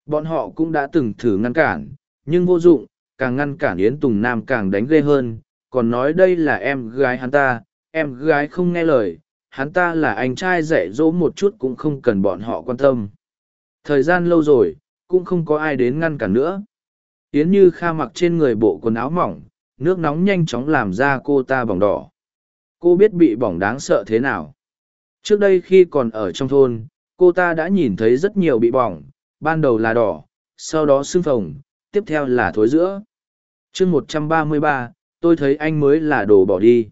Bọn họ cũng đã từng thử ngăn cản, nhưng vô dụng, càng ngăn cản Yến Tùng Nam càng đánh ghê hơn, còn nói đây là em gái hắn ta, em gái không nghe lời, hắn ta là anh trai dạy dỗ một chút cũng không cần bọn họ quan tâm. Thời gian lâu rồi, cũng không có ai đến ngăn cản nữa. Yến Như Kha mặc trên người bộ quần áo mỏng, nước nóng nhanh chóng làm ra cô ta bỏng đỏ. Cô biết bị bỏng đáng sợ thế nào. Trước đây khi còn ở trong thôn, cô ta đã nhìn thấy rất nhiều bị bỏng, ban đầu là đỏ, sau đó sưng phồng, tiếp theo là thối giữa. chương một trăm ba mươi ba, tôi thấy anh mới là đồ bỏ đi.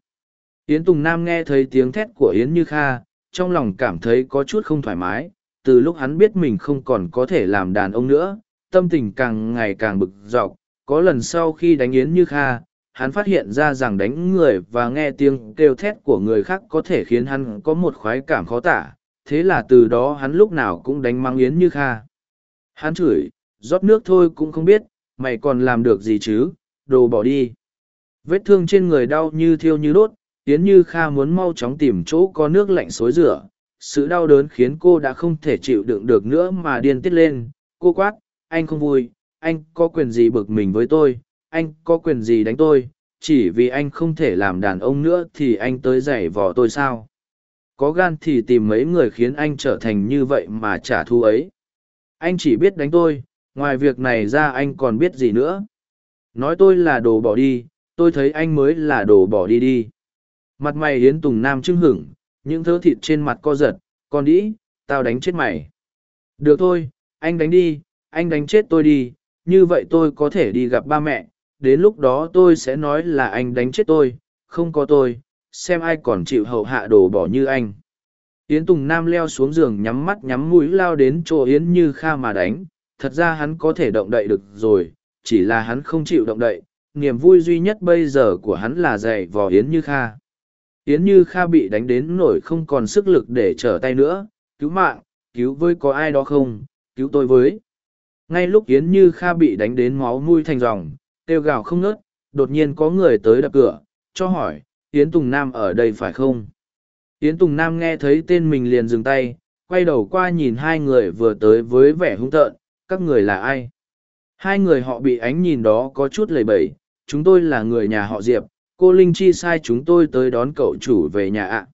Yến Tùng Nam nghe thấy tiếng thét của Yến Như Kha, trong lòng cảm thấy có chút không thoải mái, từ lúc hắn biết mình không còn có thể làm đàn ông nữa, tâm tình càng ngày càng bực dọc, có lần sau khi đánh Yến Như Kha, hắn phát hiện ra rằng đánh người và nghe tiếng kêu thét của người khác có thể khiến hắn có một khoái cảm khó tả, thế là từ đó hắn lúc nào cũng đánh mang Yến Như Kha. Hắn chửi, rót nước thôi cũng không biết, mày còn làm được gì chứ, đồ bỏ đi. Vết thương trên người đau như thiêu như đốt, Yến Như Kha muốn mau chóng tìm chỗ có nước lạnh xối rửa. Sự đau đớn khiến cô đã không thể chịu đựng được nữa mà điên tiết lên. Cô quát, anh không vui, anh có quyền gì bực mình với tôi, anh có quyền gì đánh tôi, chỉ vì anh không thể làm đàn ông nữa thì anh tới giày vò tôi sao. Có gan thì tìm mấy người khiến anh trở thành như vậy mà trả thù ấy. Anh chỉ biết đánh tôi, ngoài việc này ra anh còn biết gì nữa. Nói tôi là đồ bỏ đi, tôi thấy anh mới là đồ bỏ đi đi. Mặt mày Yến Tùng Nam trưng hửng, những thớ thịt trên mặt co giật, con đĩ, tao đánh chết mày. Được thôi, anh đánh đi, anh đánh chết tôi đi, như vậy tôi có thể đi gặp ba mẹ, đến lúc đó tôi sẽ nói là anh đánh chết tôi, không có tôi, xem ai còn chịu hậu hạ đồ bỏ như anh. Yến Tùng Nam leo xuống giường nhắm mắt nhắm mũi lao đến chỗ Yến Như Kha mà đánh, thật ra hắn có thể động đậy được rồi, chỉ là hắn không chịu động đậy, niềm vui duy nhất bây giờ của hắn là dạy vò Yến Như Kha. Yến Như Kha bị đánh đến nổi không còn sức lực để trở tay nữa, cứu mạng, cứu với có ai đó không, cứu tôi với. Ngay lúc Yến Như Kha bị đánh đến máu mũi thành dòng, kêu gào không ngớt, đột nhiên có người tới đập cửa, cho hỏi, Yến Tùng Nam ở đây phải không? Yến Tùng Nam nghe thấy tên mình liền dừng tay, quay đầu qua nhìn hai người vừa tới với vẻ hung tợn, các người là ai? Hai người họ bị ánh nhìn đó có chút lầy bẩy, chúng tôi là người nhà họ Diệp, cô linh chi sai chúng tôi tới đón cậu chủ về nhà ạ.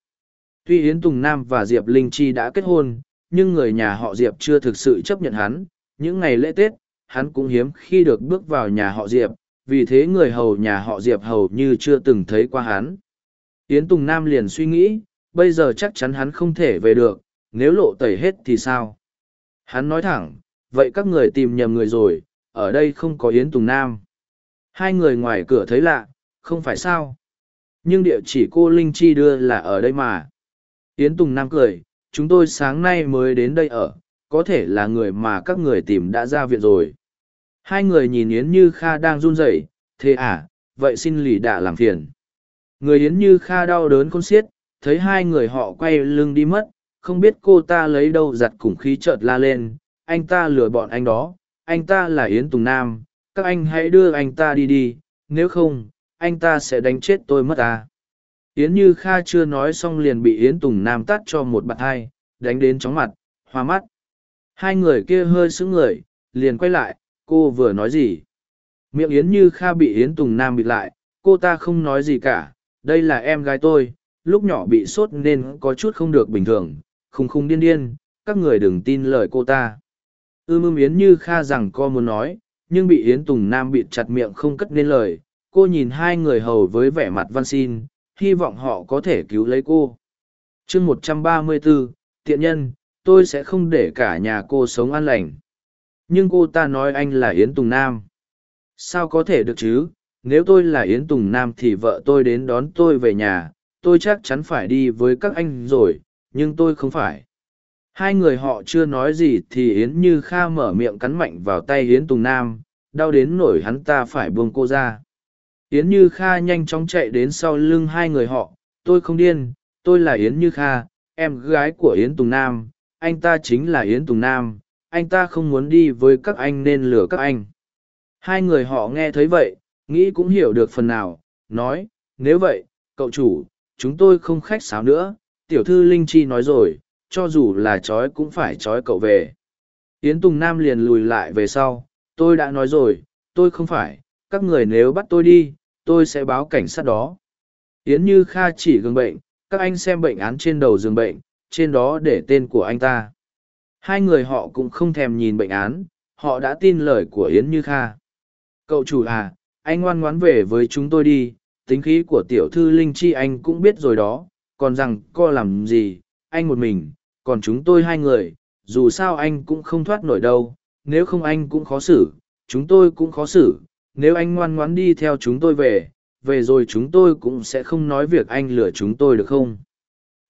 Tuy yến tùng nam và diệp linh chi đã kết hôn nhưng người nhà họ diệp chưa thực sự chấp nhận hắn. Những ngày lễ tết hắn cũng hiếm khi được bước vào nhà họ diệp vì thế người hầu nhà họ diệp hầu như chưa từng thấy qua hắn. Yến tùng nam liền suy nghĩ bây giờ chắc chắn hắn không thể về được nếu lộ tẩy hết thì sao? Hắn nói thẳng vậy các người tìm nhầm người rồi, ở đây không có yến tùng nam. Hai người ngoài cửa thấy lạ, không phải sao? Nhưng địa chỉ cô linh chi đưa là ở đây mà. Yến tùng nam cười, chúng tôi sáng nay mới đến đây ở, có thể là người mà các người tìm đã ra viện rồi. Hai người nhìn yến như kha đang run rẩy, thế à vậy xin lì đạ làm phiền. Người yến như kha đau đớn con xiết, thấy hai người họ quay lưng đi mất, không biết cô ta lấy đâu giặt cùng khí chợt la lên anh ta lừa bọn anh đó, anh ta là yến tùng nam, các anh hãy đưa anh ta đi đi, nếu không, anh ta sẽ đánh chết tôi mất à. yến như kha chưa nói xong liền bị yến tùng nam tắt cho một bạn hai, đánh đến chóng mặt, hoa mắt. Hai người kia hơi sững người, liền quay lại, cô vừa nói gì? Miệng yến như kha bị yến tùng nam bịt lại, cô ta không nói gì cả, đây là em gái tôi, lúc nhỏ bị sốt nên có chút không được bình thường, khùng khùng điên điên, các người đừng tin lời cô ta ư mưu yến như kha rằng co muốn nói, nhưng bị yến tùng nam bịt chặt miệng không cất nên lời. Cô nhìn hai người hầu với vẻ mặt văn xin, hy vọng họ có thể cứu lấy cô. Chương một trăm ba mươi bốn, tiện nhân, tôi sẽ không để cả nhà cô sống an lành. Nhưng cô ta nói anh là yến tùng nam. Sao có thể được chứ? Nếu tôi là yến tùng nam thì vợ tôi đến đón tôi về nhà. Tôi chắc chắn phải đi với các anh rồi, nhưng tôi không phải hai người họ chưa nói gì thì yến như kha mở miệng cắn mạnh vào tay yến tùng nam, đau đến nổi hắn ta phải buông cô ra. Yến như kha nhanh chóng chạy đến sau lưng hai người họ, tôi không điên, tôi là yến như kha, em gái của yến tùng nam, anh ta chính là yến tùng nam, anh ta không muốn đi với các anh nên lừa các anh. Hai người họ nghe thấy vậy, nghĩ cũng hiểu được phần nào, nói, nếu vậy, cậu chủ, chúng tôi không khách sáo nữa, tiểu thư linh chi nói rồi cho dù là trói cũng phải trói cậu về. Yến tùng nam liền lùi lại về sau, tôi đã nói rồi, tôi không phải, các người nếu bắt tôi đi, tôi sẽ báo cảnh sát đó. Yến như kha chỉ gương bệnh, các anh xem bệnh án trên đầu giường bệnh, trên đó để tên của anh ta. Hai người họ cũng không thèm nhìn bệnh án, họ đã tin lời của yến như kha. Cậu chủ à anh ngoan ngoãn về với chúng tôi đi, tính khí của tiểu thư linh chi anh cũng biết rồi đó, còn rằng co làm gì, anh một mình còn chúng tôi hai người, dù sao anh cũng không thoát nổi đâu, nếu không anh cũng khó xử, chúng tôi cũng khó xử, nếu anh ngoan ngoãn đi theo chúng tôi về về rồi chúng tôi cũng sẽ không nói việc anh lừa chúng tôi được không?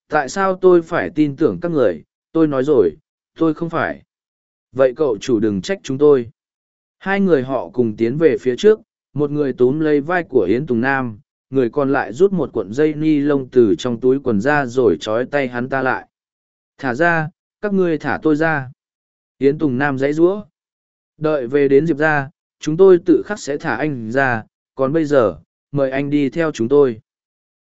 Tại sao tôi phải tin tưởng các người? Tôi nói rồi, tôi không phải. Vậy cậu chủ đừng trách chúng tôi. Hai người họ cùng tiến về phía trước, một người túm lấy vai của yến tùng nam, người còn lại rút một cuộn dây ni lông từ trong túi quần ra rồi trói tay hắn ta lại thả ra, các ngươi thả tôi ra. Yến tùng nam dãy giũa. Đợi về đến diệp ra chúng tôi tự khắc sẽ thả anh ra. Còn bây giờ, mời anh đi theo chúng tôi.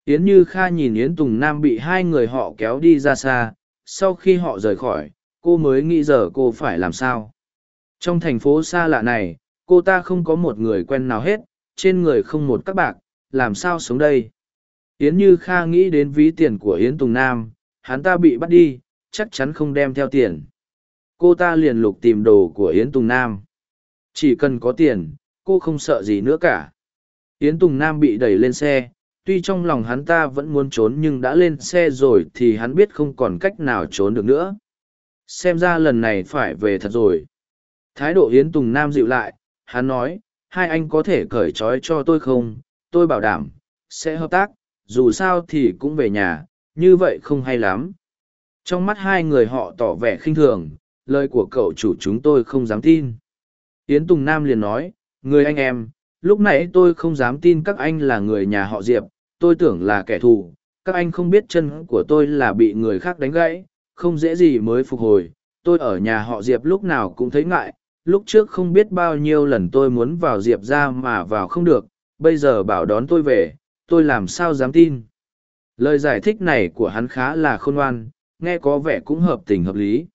Yến như kha nhìn yến tùng nam bị hai người họ kéo đi ra xa. Sau khi họ rời khỏi, cô mới nghĩ giờ cô phải làm sao. Trong thành phố xa lạ này, cô ta không có một người quen nào hết. Trên người không một các bạc, làm sao sống đây? Yến như kha nghĩ đến ví tiền của yến tùng nam. Hắn ta bị bắt đi chắc chắn không đem theo tiền. Cô ta liền lục tìm đồ của yến tùng nam. Chỉ cần có tiền, cô không sợ gì nữa cả. Yến tùng nam bị đẩy lên xe, tuy trong lòng hắn ta vẫn muốn trốn nhưng đã lên xe rồi thì hắn biết không còn cách nào trốn được nữa. Xem ra lần này phải về thật rồi. Thái độ yến tùng nam dịu lại, hắn nói, hai anh có thể cởi trói cho tôi không? Tôi bảo đảm, sẽ hợp tác, dù sao thì cũng về nhà, như vậy không hay lắm trong mắt hai người họ tỏ vẻ khinh thường, lời của cậu chủ chúng tôi không dám tin. Yến tùng nam liền nói, người anh em, lúc nãy tôi không dám tin các anh là người nhà họ diệp, tôi tưởng là kẻ thù. Các anh không biết chân của tôi là bị người khác đánh gãy, không dễ gì mới phục hồi. Tôi ở nhà họ diệp lúc nào cũng thấy ngại, lúc trước không biết bao nhiêu lần tôi muốn vào diệp ra mà vào không được, bây giờ bảo đón tôi về, tôi làm sao dám tin? Lời giải thích này của hắn khá là khôn ngoan nghe có vẻ cũng hợp tình hợp lý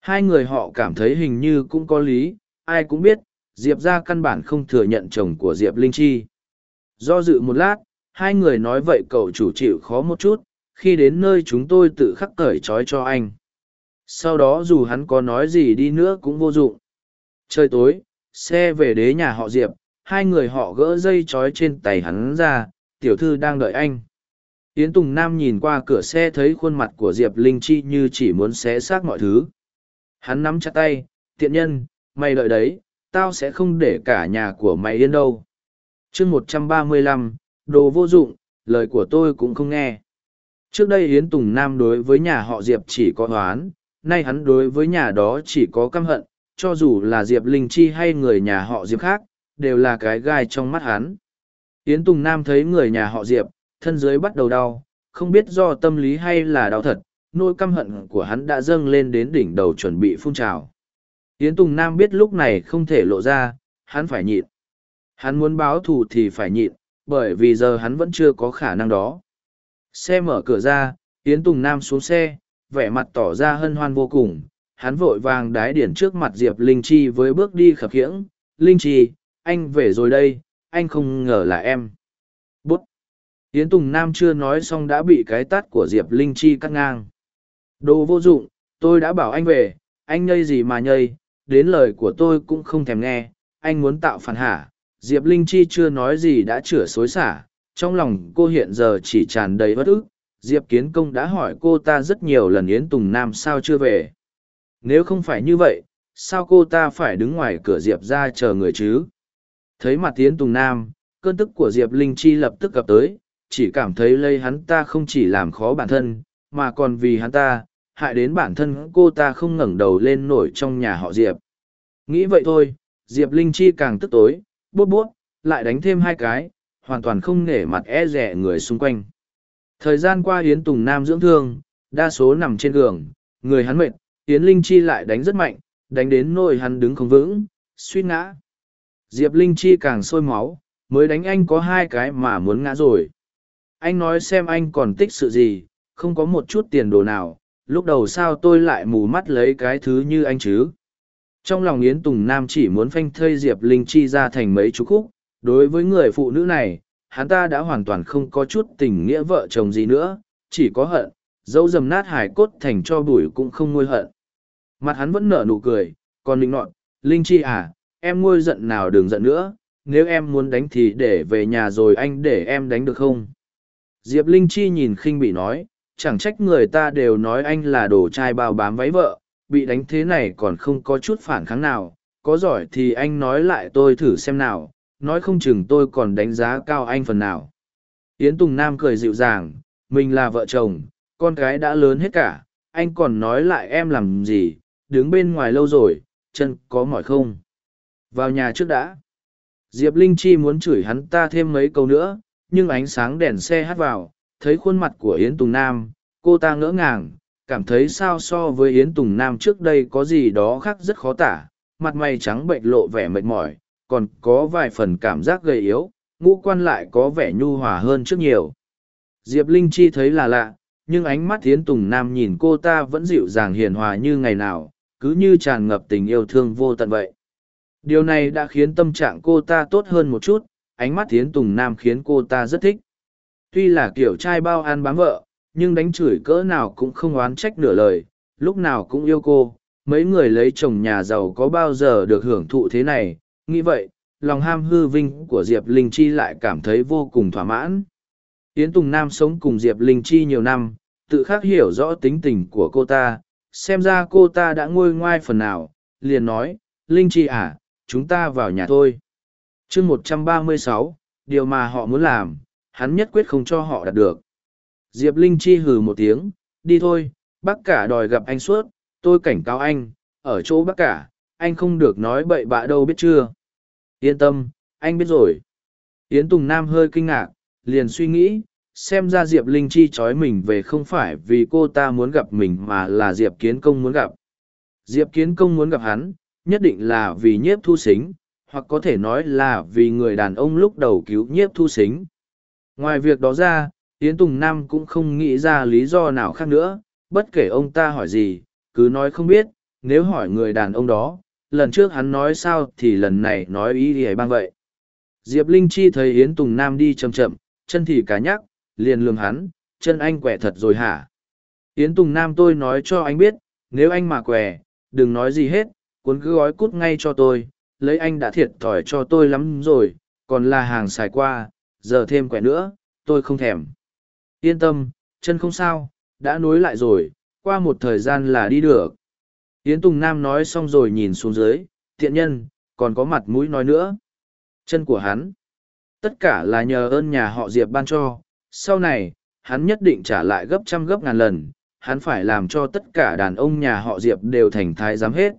hai người họ cảm thấy hình như cũng có lý ai cũng biết diệp ra căn bản không thừa nhận chồng của diệp linh chi do dự một lát hai người nói vậy cậu chủ chịu khó một chút, khi đến nơi chúng tôi tự khắc cởi trói cho anh. Sau đó dù hắn có nói gì đi nữa cũng vô dụng. Trời tối, xe về đế nhà họ Diệp, hai người họ gỡ dây trói trên tay hắn ra, tiểu thư đang đợi anh. Yến Tùng Nam nhìn qua cửa xe thấy khuôn mặt của Diệp Linh Chi như chỉ muốn xé xác mọi thứ. Hắn nắm chặt tay, tiện nhân, mày đợi đấy, tao sẽ không để cả nhà của mày yên đâu. chương một trăm ba mươi lăm, đồ vô dụng, lời của tôi cũng không nghe. Trước đây Yến Tùng Nam đối với nhà họ Diệp chỉ có hoán, nay hắn đối với nhà đó chỉ có căm hận, cho dù là Diệp Linh Chi hay người nhà họ Diệp khác, đều là cái gai trong mắt hắn. Yến Tùng Nam thấy người nhà họ Diệp, thân dưới bắt đầu đau, không biết do tâm lý hay là đau thật, nỗi căm hận của hắn đã dâng lên đến đỉnh đầu chuẩn bị phun trào. Yến Tùng Nam biết lúc này không thể lộ ra, hắn phải nhịn. Hắn muốn báo thù thì phải nhịn, bởi vì giờ hắn vẫn chưa có khả năng đó. Xe mở cửa ra, Yến Tùng Nam xuống xe, vẻ mặt tỏ ra hân hoan vô cùng. Hắn vội vàng đái điển trước mặt Diệp Linh Chi với bước đi khập khiễng. Linh Chi, anh về rồi đây, anh không ngờ là em. Yến Tùng Nam chưa nói xong đã bị cái tát của Diệp Linh Chi cắt ngang. Đồ vô dụng, tôi đã bảo anh về, anh nhây gì mà nhây, đến lời của tôi cũng không thèm nghe, anh muốn tạo phản hả. Diệp Linh Chi chưa nói gì đã chửa xối xả, trong lòng cô hiện giờ chỉ tràn đầy bất ức. Diệp Kiến Công đã hỏi cô ta rất nhiều lần Yến Tùng Nam sao chưa về. Nếu không phải như vậy, sao cô ta phải đứng ngoài cửa Diệp ra chờ người chứ? Thấy mặt Yến Tùng Nam, cơn tức của Diệp Linh Chi lập tức gặp tới, chỉ cảm thấy lây hắn ta không chỉ làm khó bản thân, mà còn vì hắn ta, hại đến bản thân cô ta không ngẩng đầu lên nổi trong nhà họ Diệp. Nghĩ vậy thôi, Diệp Linh Chi càng tức tối, bút bút, lại đánh thêm hai cái, hoàn toàn không nể mặt e rẻ người xung quanh. Thời gian qua Yến Tùng Nam dưỡng thương, đa số nằm trên giường, người hắn mệt, Yến Linh Chi lại đánh rất mạnh, đánh đến nỗi hắn đứng không vững, suýt ngã. Diệp Linh Chi càng sôi máu, mới đánh anh có hai cái mà muốn ngã rồi. Anh nói xem anh còn tích sự gì, không có một chút tiền đồ nào, lúc đầu sao tôi lại mù mắt lấy cái thứ như anh chứ. Trong lòng Yến Tùng Nam chỉ muốn phanh thây Diệp Linh Chi ra thành mấy chú khúc, đối với người phụ nữ này, hắn ta đã hoàn toàn không có chút tình nghĩa vợ chồng gì nữa, chỉ có hận, dẫu dầm nát hải cốt thành cho bùi cũng không nguôi hận. Mặt hắn vẫn nở nụ cười, còn linh nọn, Linh Chi à, em nguôi giận nào đừng giận nữa, nếu em muốn đánh thì để về nhà rồi anh để em đánh được không? Diệp Linh Chi nhìn khinh bị nói, chẳng trách người ta đều nói anh là đồ trai bao bám váy vợ, bị đánh thế này còn không có chút phản kháng nào, có giỏi thì anh nói lại tôi thử xem nào, nói không chừng tôi còn đánh giá cao anh phần nào. Yến Tùng Nam cười dịu dàng, mình là vợ chồng, con cái đã lớn hết cả, anh còn nói lại em làm gì, đứng bên ngoài lâu rồi, chân có mỏi không? Vào nhà trước đã. Diệp Linh Chi muốn chửi hắn ta thêm mấy câu nữa, nhưng ánh sáng đèn xe hắt vào, thấy khuôn mặt của Yến Tùng Nam, cô ta ngỡ ngàng, cảm thấy sao so với Yến Tùng Nam trước đây có gì đó khác rất khó tả, mặt mày trắng bệnh lộ vẻ mệt mỏi, còn có vài phần cảm giác gầy yếu, ngũ quan lại có vẻ nhu hòa hơn trước nhiều. Diệp Linh Chi thấy là lạ, nhưng ánh mắt Yến Tùng Nam nhìn cô ta vẫn dịu dàng hiền hòa như ngày nào, cứ như tràn ngập tình yêu thương vô tận vậy. Điều này đã khiến tâm trạng cô ta tốt hơn một chút, ánh mắt Yến Tùng Nam khiến cô ta rất thích. Tuy là kiểu trai bao ăn bám vợ, nhưng đánh chửi cỡ nào cũng không oán trách nửa lời, lúc nào cũng yêu cô. Mấy người lấy chồng nhà giàu có bao giờ được hưởng thụ thế này, nghĩ vậy, lòng ham hư vinh của Diệp Linh Chi lại cảm thấy vô cùng thỏa mãn. Yến Tùng Nam sống cùng Diệp Linh Chi nhiều năm, tự khắc hiểu rõ tính tình của cô ta, xem ra cô ta đã ngôi ngoai phần nào, liền nói, Linh Chi à, chúng ta vào nhà thôi chương một trăm ba mươi sáu, điều mà họ muốn làm, hắn nhất quyết không cho họ đạt được. Diệp Linh Chi hừ một tiếng, đi thôi, bác cả đòi gặp anh suốt, tôi cảnh cáo anh, ở chỗ bác cả, anh không được nói bậy bạ đâu biết chưa. Yên tâm, anh biết rồi. Yến Tùng Nam hơi kinh ngạc, liền suy nghĩ, xem ra Diệp Linh Chi trói mình về không phải vì cô ta muốn gặp mình mà là Diệp Kiến Công muốn gặp. Diệp Kiến Công muốn gặp hắn, nhất định là vì nhiếp thu xính, hoặc có thể nói là vì người đàn ông lúc đầu cứu nhiếp thu xính. Ngoài việc đó ra, Yến Tùng Nam cũng không nghĩ ra lý do nào khác nữa, bất kể ông ta hỏi gì, cứ nói không biết, nếu hỏi người đàn ông đó, lần trước hắn nói sao thì lần này nói ý gì hay băng vậy. Diệp Linh Chi thấy Yến Tùng Nam đi chậm chậm, chân thì cá nhắc, liền lường hắn, chân anh quẻ thật rồi hả? Yến Tùng Nam tôi nói cho anh biết, nếu anh mà quẻ, đừng nói gì hết, cuốn cứ gói cút ngay cho tôi, lấy anh đã thiệt thòi cho tôi lắm rồi, còn là hàng xài qua, giờ thêm quẻ nữa, tôi không thèm. Yên tâm, chân không sao, đã nối lại rồi, qua một thời gian là đi được. Yến Tùng Nam nói xong rồi nhìn xuống dưới, thiện nhân, còn có mặt mũi nói nữa. Chân của hắn, tất cả là nhờ ơn nhà họ Diệp ban cho, sau này, hắn nhất định trả lại gấp trăm gấp ngàn lần, hắn phải làm cho tất cả đàn ông nhà họ Diệp đều thành thái giám hết.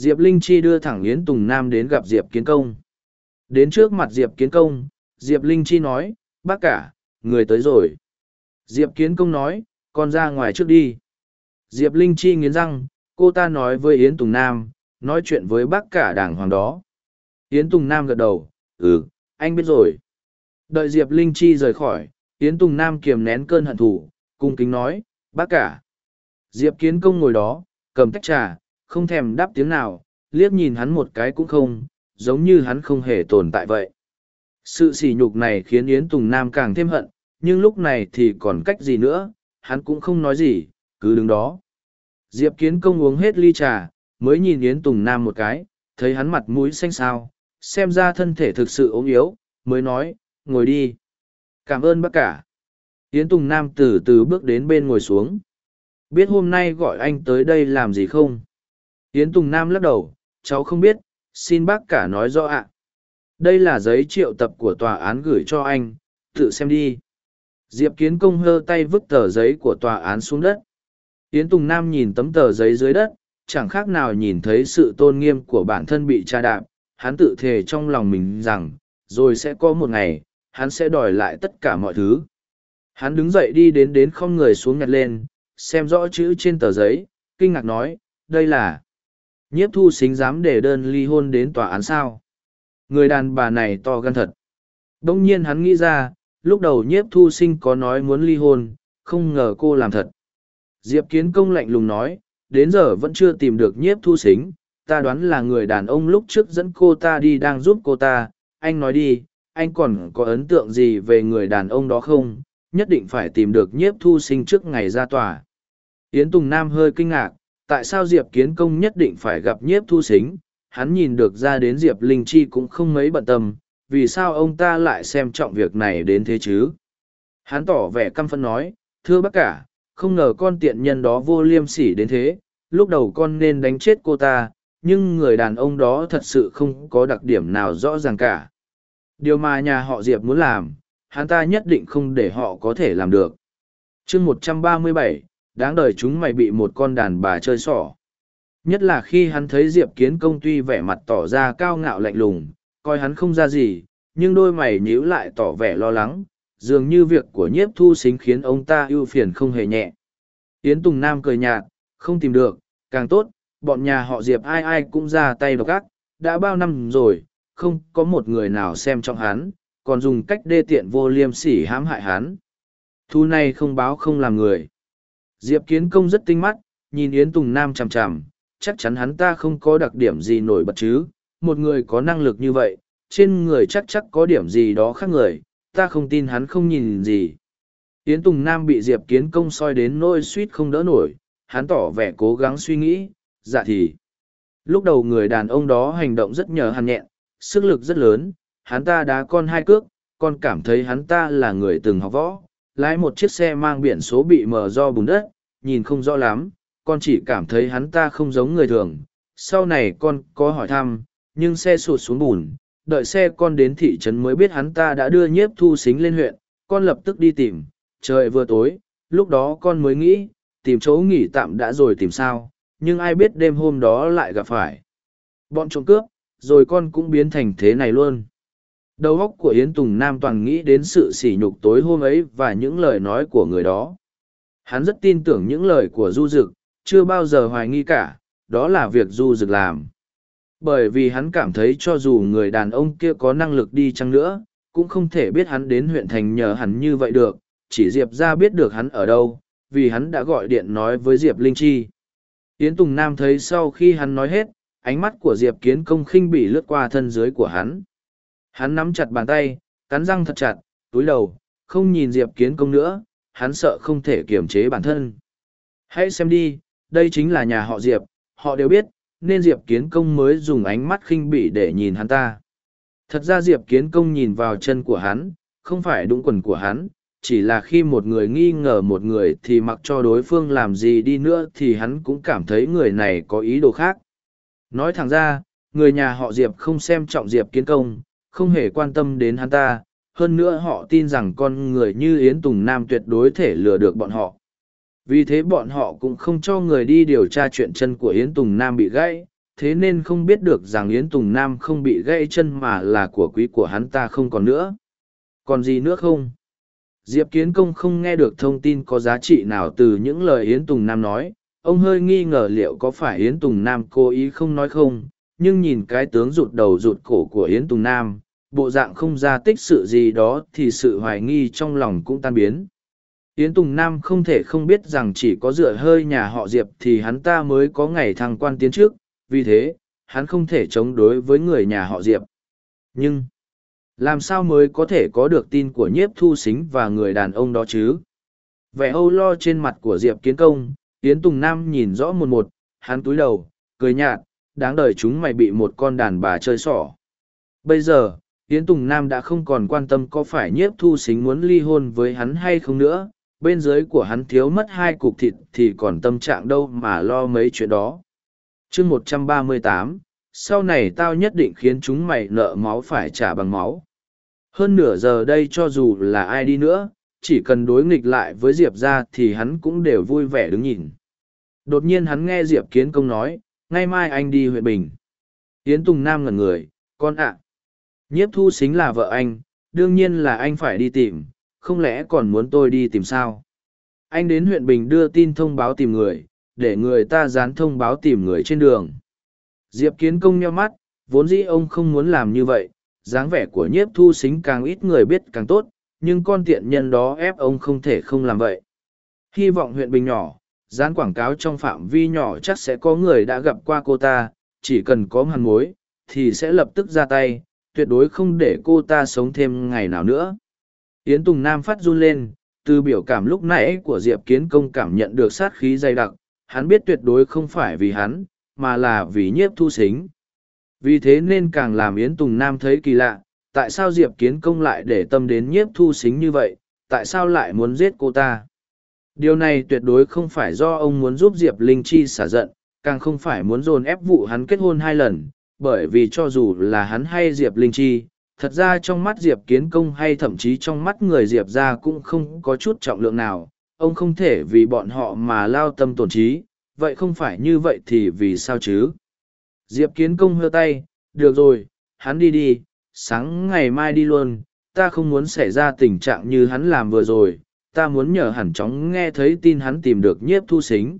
Diệp Linh Chi đưa thẳng Yến Tùng Nam đến gặp Diệp Kiến Công. Đến trước mặt Diệp Kiến Công, Diệp Linh Chi nói, bác cả, người tới rồi. Diệp Kiến Công nói, con ra ngoài trước đi. Diệp Linh Chi nghiến răng, cô ta nói với Yến Tùng Nam, nói chuyện với bác cả đảng hoàng đó. Yến Tùng Nam gật đầu, ừ, anh biết rồi. Đợi Diệp Linh Chi rời khỏi, Yến Tùng Nam kiềm nén cơn hận thù, cung kính nói, bác cả. Diệp Kiến Công ngồi đó, cầm tách trà, không thèm đáp tiếng nào, liếc nhìn hắn một cái cũng không, giống như hắn không hề tồn tại vậy. Sự sỉ nhục này khiến Yến Tùng Nam càng thêm hận, nhưng lúc này thì còn cách gì nữa, hắn cũng không nói gì, cứ đứng đó. Diệp Kiến Công uống hết ly trà, mới nhìn Yến Tùng Nam một cái, thấy hắn mặt mũi xanh xao, xem ra thân thể thực sự ốm yếu, mới nói, ngồi đi. Cảm ơn bác cả. Yến Tùng Nam từ từ bước đến bên ngồi xuống. Biết hôm nay gọi anh tới đây làm gì không? Yến Tùng Nam lắc đầu, cháu không biết, xin bác cả nói rõ ạ. Đây là giấy triệu tập của tòa án gửi cho anh, tự xem đi. Diệp Kiến Công hơ tay vứt tờ giấy của tòa án xuống đất. Yến Tùng Nam nhìn tấm tờ giấy dưới đất, chẳng khác nào nhìn thấy sự tôn nghiêm của bản thân bị tra đạp. Hắn tự thề trong lòng mình rằng, rồi sẽ có một ngày, hắn sẽ đòi lại tất cả mọi thứ. Hắn đứng dậy đi đến đến không người xuống nhặt lên, xem rõ chữ trên tờ giấy, kinh ngạc nói, đây là nhiếp thu xính dám để đơn ly hôn đến tòa án sao. Người đàn bà này to gan thật. Đông nhiên hắn nghĩ ra, lúc đầu nhiếp thu sinh có nói muốn ly hôn, không ngờ cô làm thật. Diệp Kiến Công lạnh lùng nói, đến giờ vẫn chưa tìm được nhiếp thu xính, ta đoán là người đàn ông lúc trước dẫn cô ta đi đang giúp cô ta, anh nói đi, anh còn có ấn tượng gì về người đàn ông đó không, nhất định phải tìm được nhiếp thu sinh trước ngày ra tòa. Yến Tùng Nam hơi kinh ngạc, tại sao Diệp Kiến Công nhất định phải gặp nhiếp thu xính, hắn nhìn được ra đến Diệp Linh Chi cũng không mấy bận tâm, vì sao ông ta lại xem trọng việc này đến thế chứ? Hắn tỏ vẻ căm phẫn nói, thưa bác cả, không ngờ con tiện nhân đó vô liêm sỉ đến thế, lúc đầu con nên đánh chết cô ta, nhưng người đàn ông đó thật sự không có đặc điểm nào rõ ràng cả. Điều mà nhà họ Diệp muốn làm, hắn ta nhất định không để họ có thể làm được. chương một trăm ba mươi bảy, đáng đời chúng mày bị một con đàn bà chơi xỏ. Nhất là khi hắn thấy Diệp Kiến Công tuy vẻ mặt tỏ ra cao ngạo lạnh lùng, coi hắn không ra gì, nhưng đôi mày nhíu lại tỏ vẻ lo lắng, dường như việc của nhiếp thu xính khiến ông ta ưu phiền không hề nhẹ. Yến Tùng Nam cười nhạt, không tìm được, càng tốt, bọn nhà họ Diệp ai ai cũng ra tay độc ác, đã bao năm rồi, không có một người nào xem trọng hắn, còn dùng cách đê tiện vô liêm sỉ hãm hại hắn. Thu này không báo không làm người. Diệp Kiến Công rất tinh mắt, nhìn Yến Tùng Nam chằm chằm, chắc chắn hắn ta không có đặc điểm gì nổi bật chứ, một người có năng lực như vậy, trên người chắc chắc có điểm gì đó khác người, ta không tin hắn không nhìn gì. Yến Tùng Nam bị Diệp Kiến Công soi đến nỗi suýt không đỡ nổi, hắn tỏ vẻ cố gắng suy nghĩ, dạ thì. Lúc đầu người đàn ông đó hành động rất nhờ hàn nhẹn, sức lực rất lớn, hắn ta đá con hai cước, con cảm thấy hắn ta là người từng học võ, lái một chiếc xe mang biển số bị mờ do bùn đất, nhìn không rõ lắm, con chỉ cảm thấy hắn ta không giống người thường. Sau này con có hỏi thăm, nhưng xe sụt xuống bùn, đợi xe con đến thị trấn mới biết hắn ta đã đưa nhiếp thu xính lên huyện, con lập tức đi tìm, trời vừa tối, lúc đó con mới nghĩ, tìm chỗ nghỉ tạm đã rồi tìm sao, nhưng ai biết đêm hôm đó lại gặp phải. Bọn trộm cướp, rồi con cũng biến thành thế này luôn. Đầu óc của Yến Tùng Nam toàn nghĩ đến sự sỉ nhục tối hôm ấy và những lời nói của người đó. Hắn rất tin tưởng những lời của Du Dực, chưa bao giờ hoài nghi cả, đó là việc Du Dực làm. Bởi vì hắn cảm thấy cho dù người đàn ông kia có năng lực đi chăng nữa, cũng không thể biết hắn đến huyện thành nhờ hắn như vậy được, chỉ Diệp ra biết được hắn ở đâu, vì hắn đã gọi điện nói với Diệp Linh Chi. Yến Tùng Nam thấy sau khi hắn nói hết, ánh mắt của Diệp Kiến công khinh bị lướt qua thân dưới của hắn. Hắn nắm chặt bàn tay, cắn răng thật chặt, túi đầu, không nhìn Diệp Kiến Công nữa, hắn sợ không thể kiềm chế bản thân. Hãy xem đi, đây chính là nhà họ Diệp, họ đều biết, nên Diệp Kiến Công mới dùng ánh mắt khinh bỉ để nhìn hắn ta. Thật ra Diệp Kiến Công nhìn vào chân của hắn, không phải đũng quần của hắn, chỉ là khi một người nghi ngờ một người thì mặc cho đối phương làm gì đi nữa thì hắn cũng cảm thấy người này có ý đồ khác. Nói thẳng ra, người nhà họ Diệp không xem trọng Diệp Kiến Công, không hề quan tâm đến hắn ta, hơn nữa họ tin rằng con người như Yến Tùng Nam tuyệt đối thể lừa được bọn họ. Vì thế bọn họ cũng không cho người đi điều tra chuyện chân của Yến Tùng Nam bị gãy, thế nên không biết được rằng Yến Tùng Nam không bị gãy chân mà là của quý của hắn ta không còn nữa. Còn gì nữa không? Diệp Kiến Công không nghe được thông tin có giá trị nào từ những lời Yến Tùng Nam nói, ông hơi nghi ngờ liệu có phải Yến Tùng Nam cố ý không nói không, nhưng nhìn cái tướng rụt đầu rụt cổ của Yến Tùng Nam, bộ dạng không ra tích sự gì đó thì sự hoài nghi trong lòng cũng tan biến. Yến Tùng Nam không thể không biết rằng chỉ có dựa hơi nhà họ Diệp thì hắn ta mới có ngày thăng quan tiến trước, vì thế, hắn không thể chống đối với người nhà họ Diệp. Nhưng, làm sao mới có thể có được tin của nhiếp thu xính và người đàn ông đó chứ? Vẻ âu lo trên mặt của Diệp Kiến Công, Yến Tùng Nam nhìn rõ một một, hắn túi đầu, cười nhạt, đáng đời chúng mày bị một con đàn bà chơi xỏ. Bây giờ, Yến Tùng Nam đã không còn quan tâm có phải nhiếp thu xính muốn ly hôn với hắn hay không nữa, bên dưới của hắn thiếu mất hai cục thịt thì còn tâm trạng đâu mà lo mấy chuyện đó. chương một trăm ba mươi tám, sau này tao nhất định khiến chúng mày nợ máu phải trả bằng máu. Hơn nửa giờ đây cho dù là ai đi nữa, chỉ cần đối nghịch lại với Diệp ra thì hắn cũng đều vui vẻ đứng nhìn. Đột nhiên hắn nghe Diệp Kiến Công nói, ngày mai anh đi huyện Bình. Yến Tùng Nam ngẩn người, con ạ. Nhiếp thu xính là vợ anh, đương nhiên là anh phải đi tìm, không lẽ còn muốn tôi đi tìm sao? Anh đến huyện Bình đưa tin thông báo tìm người, để người ta dán thông báo tìm người trên đường. Diệp Kiến Công nheo mắt, vốn dĩ ông không muốn làm như vậy, dáng vẻ của nhiếp thu xính càng ít người biết càng tốt, nhưng con tiện nhân đó ép ông không thể không làm vậy. Hy vọng huyện Bình nhỏ, dán quảng cáo trong phạm vi nhỏ chắc sẽ có người đã gặp qua cô ta, chỉ cần có hàn mối, thì sẽ lập tức ra tay, tuyệt đối không để cô ta sống thêm ngày nào nữa. Yến Tùng Nam phát run lên, từ biểu cảm lúc nãy của Diệp Kiến Công cảm nhận được sát khí dày đặc, hắn biết tuyệt đối không phải vì hắn, mà là vì nhiếp thu xính. Vì thế nên càng làm Yến Tùng Nam thấy kỳ lạ, tại sao Diệp Kiến Công lại để tâm đến nhiếp thu xính như vậy, tại sao lại muốn giết cô ta. Điều này tuyệt đối không phải do ông muốn giúp Diệp Linh Chi xả giận, càng không phải muốn dồn ép vụ hắn kết hôn hai lần, bởi vì cho dù là hắn hay Diệp Linh Chi, thật ra trong mắt Diệp Kiến Công hay thậm chí trong mắt người Diệp ra cũng không có chút trọng lượng nào, ông không thể vì bọn họ mà lao tâm tổn trí, vậy không phải như vậy thì vì sao chứ? Diệp Kiến Công hơ tay, được rồi, hắn đi đi, sáng ngày mai đi luôn, ta không muốn xảy ra tình trạng như hắn làm vừa rồi, ta muốn nhờ hẳn chóng nghe thấy tin hắn tìm được nhiếp thu xính.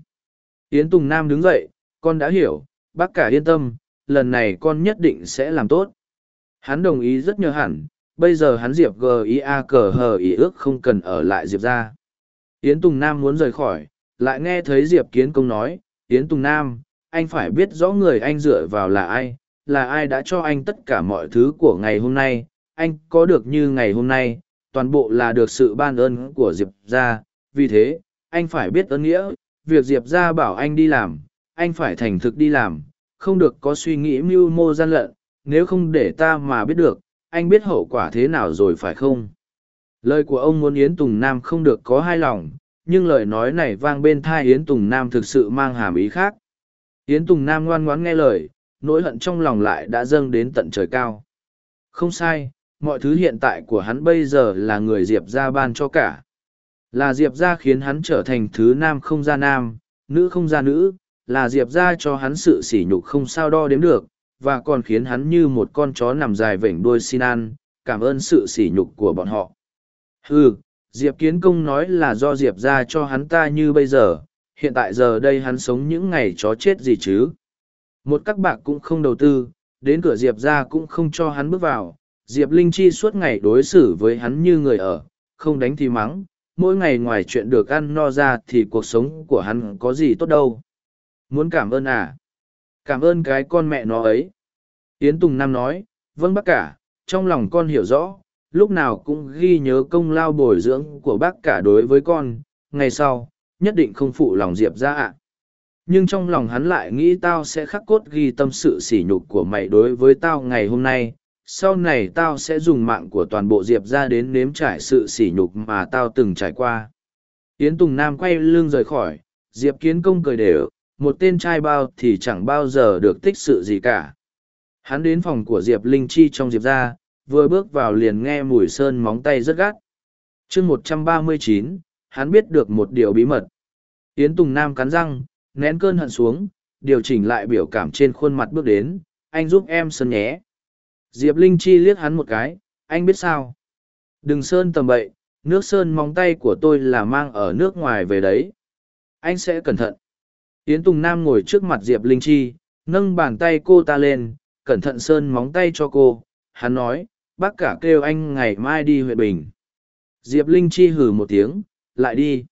Yến Tùng Nam đứng dậy, con đã hiểu, bác cả yên tâm, lần này con nhất định sẽ làm tốt. Hắn đồng ý rất nhờ hẳn, bây giờ hắn Diệp G.I.A. cờ hờ ý ước không cần ở lại Diệp ra. Yến Tùng Nam muốn rời khỏi, lại nghe thấy Diệp Kiến Công nói, Yến Tùng Nam, anh phải biết rõ người anh dựa vào là ai, là ai đã cho anh tất cả mọi thứ của ngày hôm nay, anh có được như ngày hôm nay, toàn bộ là được sự ban ơn của Diệp ra, vì thế, anh phải biết ơn nghĩa, việc Diệp ra bảo anh đi làm, anh phải thành thực đi làm, không được có suy nghĩ mưu mô gian lận, nếu không để ta mà biết được, anh biết hậu quả thế nào rồi phải không? Lời của ông muốn Yến Tùng Nam không được có hai lòng, nhưng lời nói này vang bên thai Yến Tùng Nam thực sự mang hàm ý khác. Yến Tùng Nam ngoan ngoãn nghe lời, nỗi hận trong lòng lại đã dâng đến tận trời cao. Không sai, mọi thứ hiện tại của hắn bây giờ là người Diệp ra ban cho cả. Là Diệp ra khiến hắn trở thành thứ nam không ra nam, nữ không ra nữ, là Diệp ra cho hắn sự sỉ nhục không sao đo đếm được, và còn khiến hắn như một con chó nằm dài vểnh đuôi xin ăn, cảm ơn sự sỉ nhục của bọn họ. Ừ, Diệp Kiến Công nói là do Diệp ra cho hắn ta như bây giờ, hiện tại giờ đây hắn sống những ngày chó chết gì chứ. Một các bạc cũng không đầu tư, đến cửa Diệp ra cũng không cho hắn bước vào, Diệp Linh Chi suốt ngày đối xử với hắn như người ở, không đánh thì mắng, mỗi ngày ngoài chuyện được ăn no ra thì cuộc sống của hắn có gì tốt đâu. Muốn cảm ơn à? Cảm ơn cái con mẹ nó ấy. Yến Tùng Nam nói, vâng bác cả, trong lòng con hiểu rõ, lúc nào cũng ghi nhớ công lao bồi dưỡng của bác cả đối với con, ngày sau, nhất định không phụ lòng Diệp ra ạ. Nhưng trong lòng hắn lại nghĩ tao sẽ khắc cốt ghi tâm sự sỉ nhục của mày đối với tao ngày hôm nay, sau này tao sẽ dùng mạng của toàn bộ Diệp ra đến nếm trải sự sỉ nhục mà tao từng trải qua. Yến Tùng Nam quay lưng rời khỏi, Diệp Kiến Công cười đều, một tên trai bao thì chẳng bao giờ được tích sự gì cả. Hắn đến phòng của Diệp Linh Chi trong Diệp ra, vừa bước vào liền nghe mùi sơn móng tay rất gắt. chương một trăm ba mươi chín, hắn biết được một điều bí mật. Yến Tùng Nam cắn răng, nén cơn hận xuống, điều chỉnh lại biểu cảm trên khuôn mặt bước đến, anh giúp em sơn nhé. Diệp Linh Chi liếc hắn một cái, anh biết sao? Đừng sơn tầm bậy, nước sơn móng tay của tôi là mang ở nước ngoài về đấy. Anh sẽ cẩn thận. Yến Tùng Nam ngồi trước mặt Diệp Linh Chi, nâng bàn tay cô ta lên, cẩn thận sơn móng tay cho cô. Hắn nói, bác cả kêu anh ngày mai đi huyện Bình. Diệp Linh Chi hừ một tiếng, lại đi.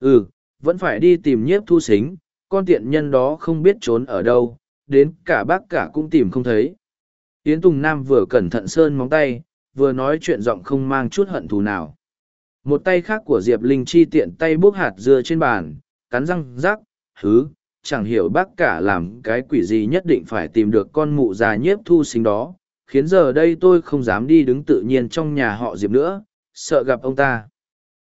Ừ, vẫn phải đi tìm nhiếp thu xính, con tiện nhân đó không biết trốn ở đâu, đến cả bác cả cũng tìm không thấy. Yến Tùng Nam vừa cẩn thận sơn móng tay, vừa nói chuyện giọng không mang chút hận thù nào. Một tay khác của Diệp Linh Chi tiện tay bốc hạt dưa trên bàn, cắn răng rắc, hứ, chẳng hiểu bác cả làm cái quỷ gì nhất định phải tìm được con mụ già nhiếp thu sinh đó, khiến giờ đây tôi không dám đi đứng tự nhiên trong nhà họ Diệp nữa, sợ gặp ông ta.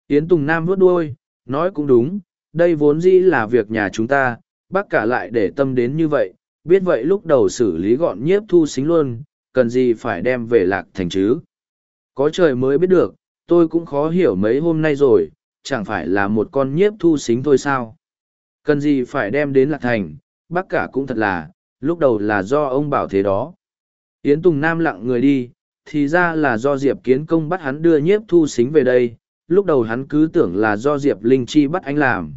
Yến Tùng Nam vuốt đuôi, nói cũng đúng, đây vốn dĩ là việc nhà chúng ta, bác cả lại để tâm đến như vậy, biết vậy lúc đầu xử lý gọn nhiếp thu xính luôn, cần gì phải đem về lạc thành chứ. Có trời mới biết được, tôi cũng khó hiểu mấy hôm nay rồi, chẳng phải là một con nhiếp thu xính thôi sao. Cần gì phải đem đến lạc thành, bác cả cũng thật là, lúc đầu là do ông bảo thế đó. Yến Tùng Nam lặng người đi, thì ra là do Diệp Kiến Công bắt hắn đưa nhiếp thu xính về đây, lúc đầu hắn cứ tưởng là do Diệp Linh Chi bắt anh làm.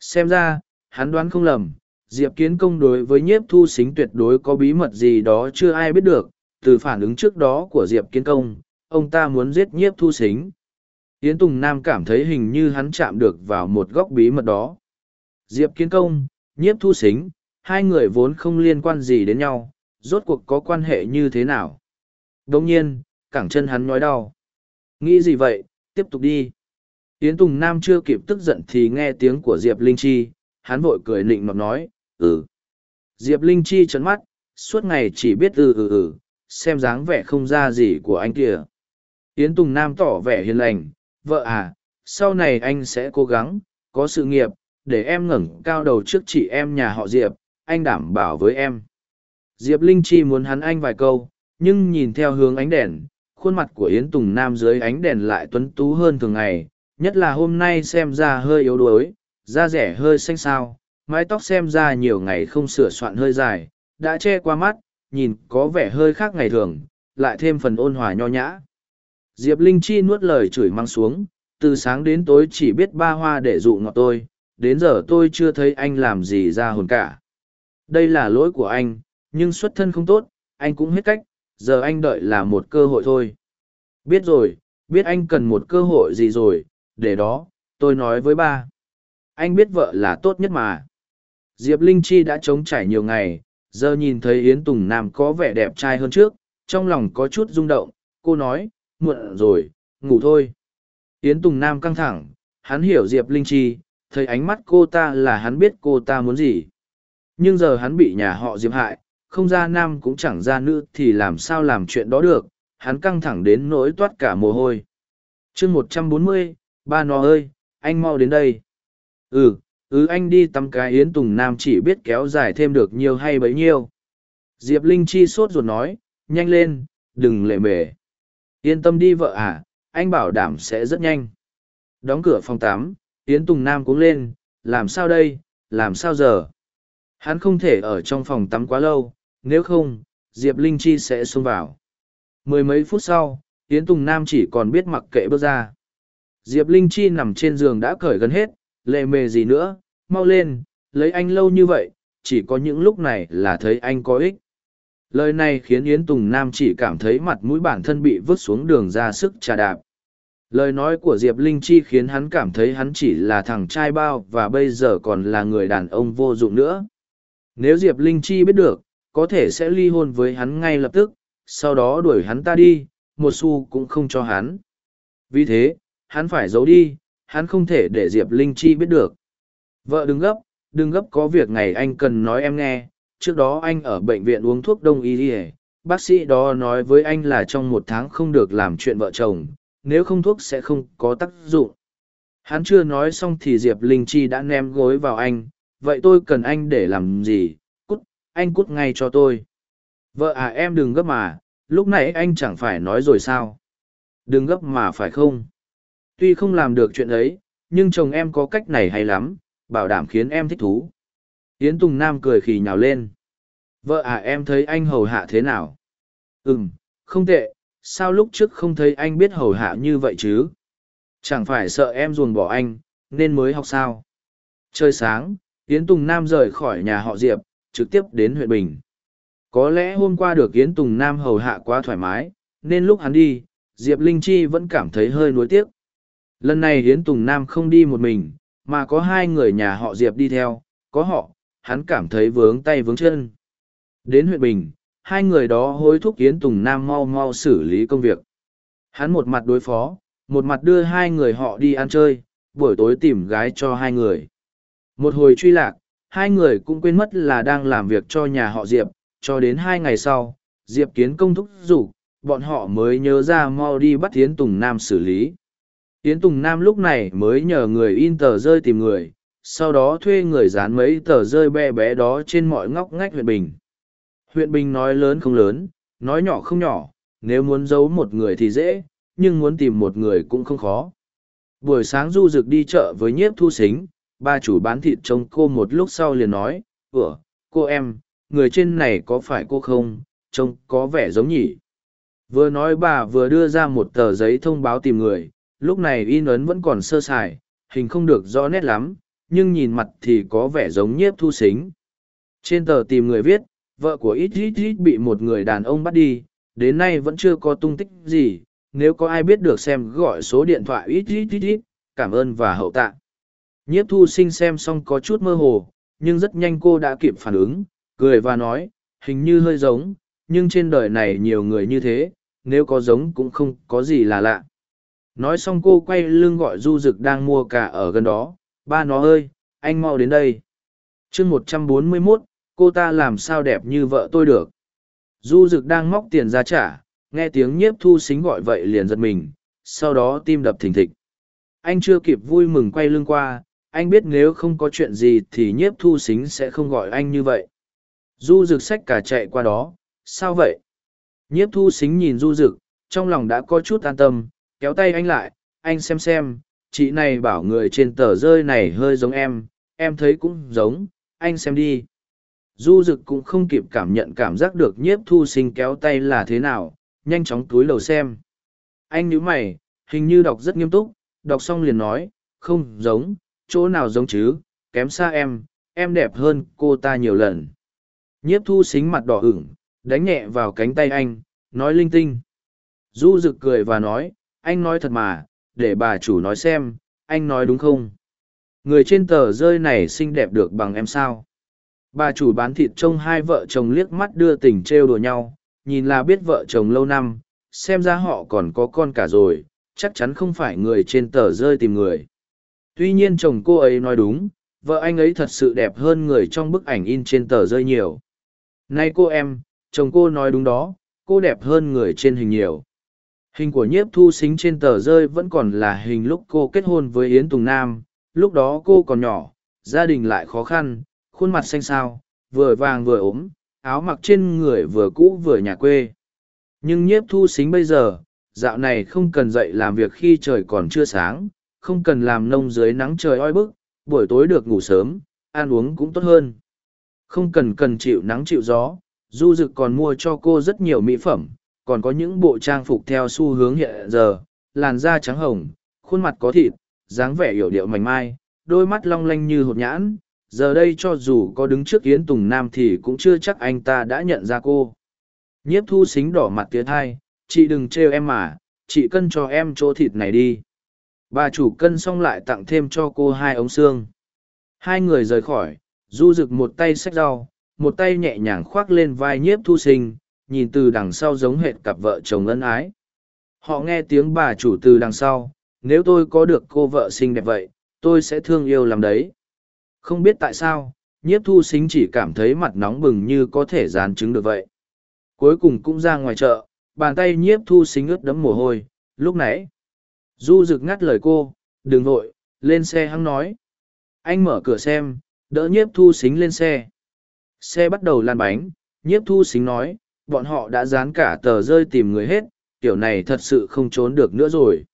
Xem ra, hắn đoán không lầm, Diệp Kiến Công đối với nhiếp thu xính tuyệt đối có bí mật gì đó chưa ai biết được, từ phản ứng trước đó của Diệp Kiến Công, ông ta muốn giết nhiếp thu xính. Yến Tùng Nam cảm thấy hình như hắn chạm được vào một góc bí mật đó. Diệp Kiến Công, nhiếp thu xính, hai người vốn không liên quan gì đến nhau, rốt cuộc có quan hệ như thế nào. Đồng nhiên, cẳng chân hắn nói đau. Nghĩ gì vậy, tiếp tục đi. Yến Tùng Nam chưa kịp tức giận thì nghe tiếng của Diệp Linh Chi, hắn vội cười nịnh nọt nói, ừ. Diệp Linh Chi trấn mắt, suốt ngày chỉ biết ừ ừ ừ, xem dáng vẻ không ra gì của anh kìa. Yến Tùng Nam tỏ vẻ hiền lành, vợ à, sau này anh sẽ cố gắng, có sự nghiệp, để em ngẩng cao đầu trước chị em nhà họ Diệp, anh đảm bảo với em. Diệp Linh Chi muốn hắn anh vài câu, nhưng nhìn theo hướng ánh đèn, khuôn mặt của Yến Tùng Nam dưới ánh đèn lại tuấn tú hơn thường ngày, nhất là hôm nay xem ra hơi yếu đuối, da rẻ hơi xanh xao, mái tóc xem ra nhiều ngày không sửa soạn hơi dài, đã che qua mắt, nhìn có vẻ hơi khác ngày thường, lại thêm phần ôn hòa nho nhã. Diệp Linh Chi nuốt lời chửi mang xuống, từ sáng đến tối chỉ biết ba hoa để dụ ngọt tôi, đến giờ tôi chưa thấy anh làm gì ra hồn cả. Đây là lỗi của anh, nhưng xuất thân không tốt, anh cũng hết cách, giờ anh đợi là một cơ hội thôi. Biết rồi, biết anh cần một cơ hội gì rồi, để đó, tôi nói với ba. Anh biết vợ là tốt nhất mà. Diệp Linh Chi đã chống trải nhiều ngày, giờ nhìn thấy Yến Tùng Nam có vẻ đẹp trai hơn trước, trong lòng có chút rung động, cô nói, muộn rồi, ngủ thôi. Yến Tùng Nam căng thẳng, hắn hiểu Diệp Linh Chi, thấy ánh mắt cô ta là hắn biết cô ta muốn gì. Nhưng giờ hắn bị nhà họ Diệp hại, không ra nam cũng chẳng ra nữ thì làm sao làm chuyện đó được, hắn căng thẳng đến nỗi toát cả mồ hôi. chương một trăm bốn mươi, ba nó ơi, anh mau đến đây. Ừ, ừ anh đi tắm cái Yến Tùng Nam chỉ biết kéo dài thêm được nhiều hay bấy nhiêu. Diệp Linh Chi sốt ruột nói, nhanh lên, đừng lệ mề. Yên tâm đi vợ à, anh bảo đảm sẽ rất nhanh. Đóng cửa phòng tắm, Yến Tùng Nam cũng lên, làm sao đây, làm sao giờ? Hắn không thể ở trong phòng tắm quá lâu, nếu không, Diệp Linh Chi sẽ xông vào. Mười mấy phút sau, Yến Tùng Nam chỉ còn biết mặc kệ bước ra. Diệp Linh Chi nằm trên giường đã cởi gần hết, lệ mề gì nữa, mau lên, lấy anh lâu như vậy, chỉ có những lúc này là thấy anh có ích. Lời này khiến Yến Tùng Nam chỉ cảm thấy mặt mũi bản thân bị vứt xuống đường ra sức trà đạp. Lời nói của Diệp Linh Chi khiến hắn cảm thấy hắn chỉ là thằng trai bao và bây giờ còn là người đàn ông vô dụng nữa. Nếu Diệp Linh Chi biết được, có thể sẽ ly hôn với hắn ngay lập tức, sau đó đuổi hắn ta đi, một xu cũng không cho hắn. Vì thế, hắn phải giấu đi, hắn không thể để Diệp Linh Chi biết được. Vợ đừng gấp, đừng gấp có việc ngày anh cần nói em nghe, trước đó anh ở bệnh viện uống thuốc đông y đi bác sĩ đó nói với anh là trong một tháng không được làm chuyện vợ chồng, nếu không thuốc sẽ không có tác dụng. Hắn chưa nói xong thì Diệp Linh Chi đã ném gối vào anh, vậy tôi cần anh để làm gì, cút, anh cút ngay cho tôi. Vợ à em đừng gấp mà, lúc nãy anh chẳng phải nói rồi sao. Đừng gấp mà phải không? Tuy không làm được chuyện ấy, nhưng chồng em có cách này hay lắm, bảo đảm khiến em thích thú. Yến Tùng Nam cười khì nhào lên. Vợ à em thấy anh hầu hạ thế nào? Ừm, không tệ, sao lúc trước không thấy anh biết hầu hạ như vậy chứ? Chẳng phải sợ em ruồn bỏ anh, nên mới học sao? Trời sáng, Yến Tùng Nam rời khỏi nhà họ Diệp, trực tiếp đến huyện Bình. Có lẽ hôm qua được Yến Tùng Nam hầu hạ quá thoải mái, nên lúc hắn đi, Diệp Linh Chi vẫn cảm thấy hơi nuối tiếc. Lần này Yến Tùng Nam không đi một mình, mà có hai người nhà họ Diệp đi theo, có họ, hắn cảm thấy vướng tay vướng chân. Đến huyện Bình, hai người đó hối thúc Yến Tùng Nam mau mau xử lý công việc. Hắn một mặt đối phó, một mặt đưa hai người họ đi ăn chơi, buổi tối tìm gái cho hai người. Một hồi truy lạc, hai người cũng quên mất là đang làm việc cho nhà họ Diệp, cho đến hai ngày sau, Diệp kiến công thúc rủ, bọn họ mới nhớ ra mau đi bắt Yến Tùng Nam xử lý. Yến Tùng Nam lúc này mới nhờ người in tờ rơi tìm người, sau đó thuê người dán mấy tờ rơi bé bé đó trên mọi ngóc ngách huyện Bình. Huyện Bình nói lớn không lớn, nói nhỏ không nhỏ, nếu muốn giấu một người thì dễ, nhưng muốn tìm một người cũng không khó. Buổi sáng du rực đi chợ với nhiếp thu xính, ba chủ bán thịt trông cô một lúc sau liền nói, ủa, cô em, người trên này có phải cô không, trông có vẻ giống nhỉ. Vừa nói bà vừa đưa ra một tờ giấy thông báo tìm người, lúc này in ấn vẫn còn sơ sài, hình không được rõ nét lắm, nhưng nhìn mặt thì có vẻ giống nhiếp thu xính. Trên tờ tìm người viết, vợ của ít ít ít bị một người đàn ông bắt đi, đến nay vẫn chưa có tung tích gì, nếu có ai biết được xem gọi số điện thoại ít ít ít ít, cảm ơn và hậu tạ. Nhiếp thu sinh xem xong có chút mơ hồ, nhưng rất nhanh cô đã kịp phản ứng, cười và nói, hình như hơi giống, nhưng trên đời này nhiều người như thế, nếu có giống cũng không có gì là lạ. Nói xong cô quay lưng gọi du rực đang mua cả ở gần đó, ba nó ơi, anh mau đến đây. chương một trăm bốn mươi mốt cô ta làm sao đẹp như vợ tôi được. Du rực đang móc tiền ra trả, nghe tiếng nhiếp thu xính gọi vậy liền giật mình, sau đó tim đập thình thịch. Anh chưa kịp vui mừng quay lưng qua, anh biết nếu không có chuyện gì thì nhiếp thu xính sẽ không gọi anh như vậy. Du rực xách cả chạy qua đó, sao vậy? Nhiếp thu xính nhìn du rực, trong lòng đã có chút an tâm, kéo tay anh lại, anh xem xem, chị này bảo người trên tờ rơi này hơi giống em, em thấy cũng giống, anh xem đi. Du Dực cũng không kịp cảm nhận cảm giác được nhiếp thu sinh kéo tay là thế nào, nhanh chóng túi lầu xem. Anh nhíu mày, hình như đọc rất nghiêm túc, đọc xong liền nói, không giống, chỗ nào giống chứ, kém xa em, em đẹp hơn cô ta nhiều lần. Nhiếp thu xính mặt đỏ ửng, đánh nhẹ vào cánh tay anh, nói linh tinh. Du rực cười và nói, anh nói thật mà, để bà chủ nói xem, anh nói đúng không? Người trên tờ rơi này xinh đẹp được bằng em sao? Bà chủ bán thịt trông hai vợ chồng liếc mắt đưa tình trêu đùa nhau, nhìn là biết vợ chồng lâu năm, xem ra họ còn có con cả rồi, chắc chắn không phải người trên tờ rơi tìm người. Tuy nhiên chồng cô ấy nói đúng, vợ anh ấy thật sự đẹp hơn người trong bức ảnh in trên tờ rơi nhiều. Nay cô em, chồng cô nói đúng đó, cô đẹp hơn người trên hình nhiều. Hình của nhiếp thu xính trên tờ rơi vẫn còn là hình lúc cô kết hôn với Yến Tùng Nam, lúc đó cô còn nhỏ, gia đình lại khó khăn, khuôn mặt xanh xao, vừa vàng vừa ốm, áo mặc trên người vừa cũ vừa nhà quê. Nhưng nhiếp thu xính bây giờ, dạo này không cần dậy làm việc khi trời còn chưa sáng, không cần làm nông dưới nắng trời oi bức, buổi tối được ngủ sớm, ăn uống cũng tốt hơn. Không cần cần chịu nắng chịu gió, du dực còn mua cho cô rất nhiều mỹ phẩm, còn có những bộ trang phục theo xu hướng hiện giờ, làn da trắng hồng, khuôn mặt có thịt, dáng vẻ hiểu điệu mảnh mai, đôi mắt long lanh như hột nhãn. Giờ đây cho dù có đứng trước Yến Tùng Nam thì cũng chưa chắc anh ta đã nhận ra cô. Nhiếp thu xính đỏ mặt tiến hai, chị đừng trêu em mà, chị cân cho em chỗ thịt này đi. Bà chủ cân xong lại tặng thêm cho cô hai ống xương. Hai người rời khỏi, du rực một tay xách rau, một tay nhẹ nhàng khoác lên vai nhiếp thu sinh, nhìn từ đằng sau giống hệt cặp vợ chồng ân ái. họ nghe tiếng bà chủ từ đằng sau, nếu tôi có được cô vợ xinh đẹp vậy, tôi sẽ thương yêu làm đấy. Không biết tại sao, nhiếp thu xính chỉ cảm thấy mặt nóng bừng như có thể dán trứng được vậy. Cuối cùng cũng ra ngoài chợ, bàn tay nhiếp thu xính ướt đẫm mồ hôi, lúc nãy. Du rực ngắt lời cô, đừng vội, lên xe, hắn nói. Anh mở cửa xem, đỡ nhiếp thu xính lên xe. Xe bắt đầu lan bánh, nhiếp thu xính nói bọn họ đã dán cả tờ rơi tìm người hết, kiểu này thật sự không trốn được nữa rồi.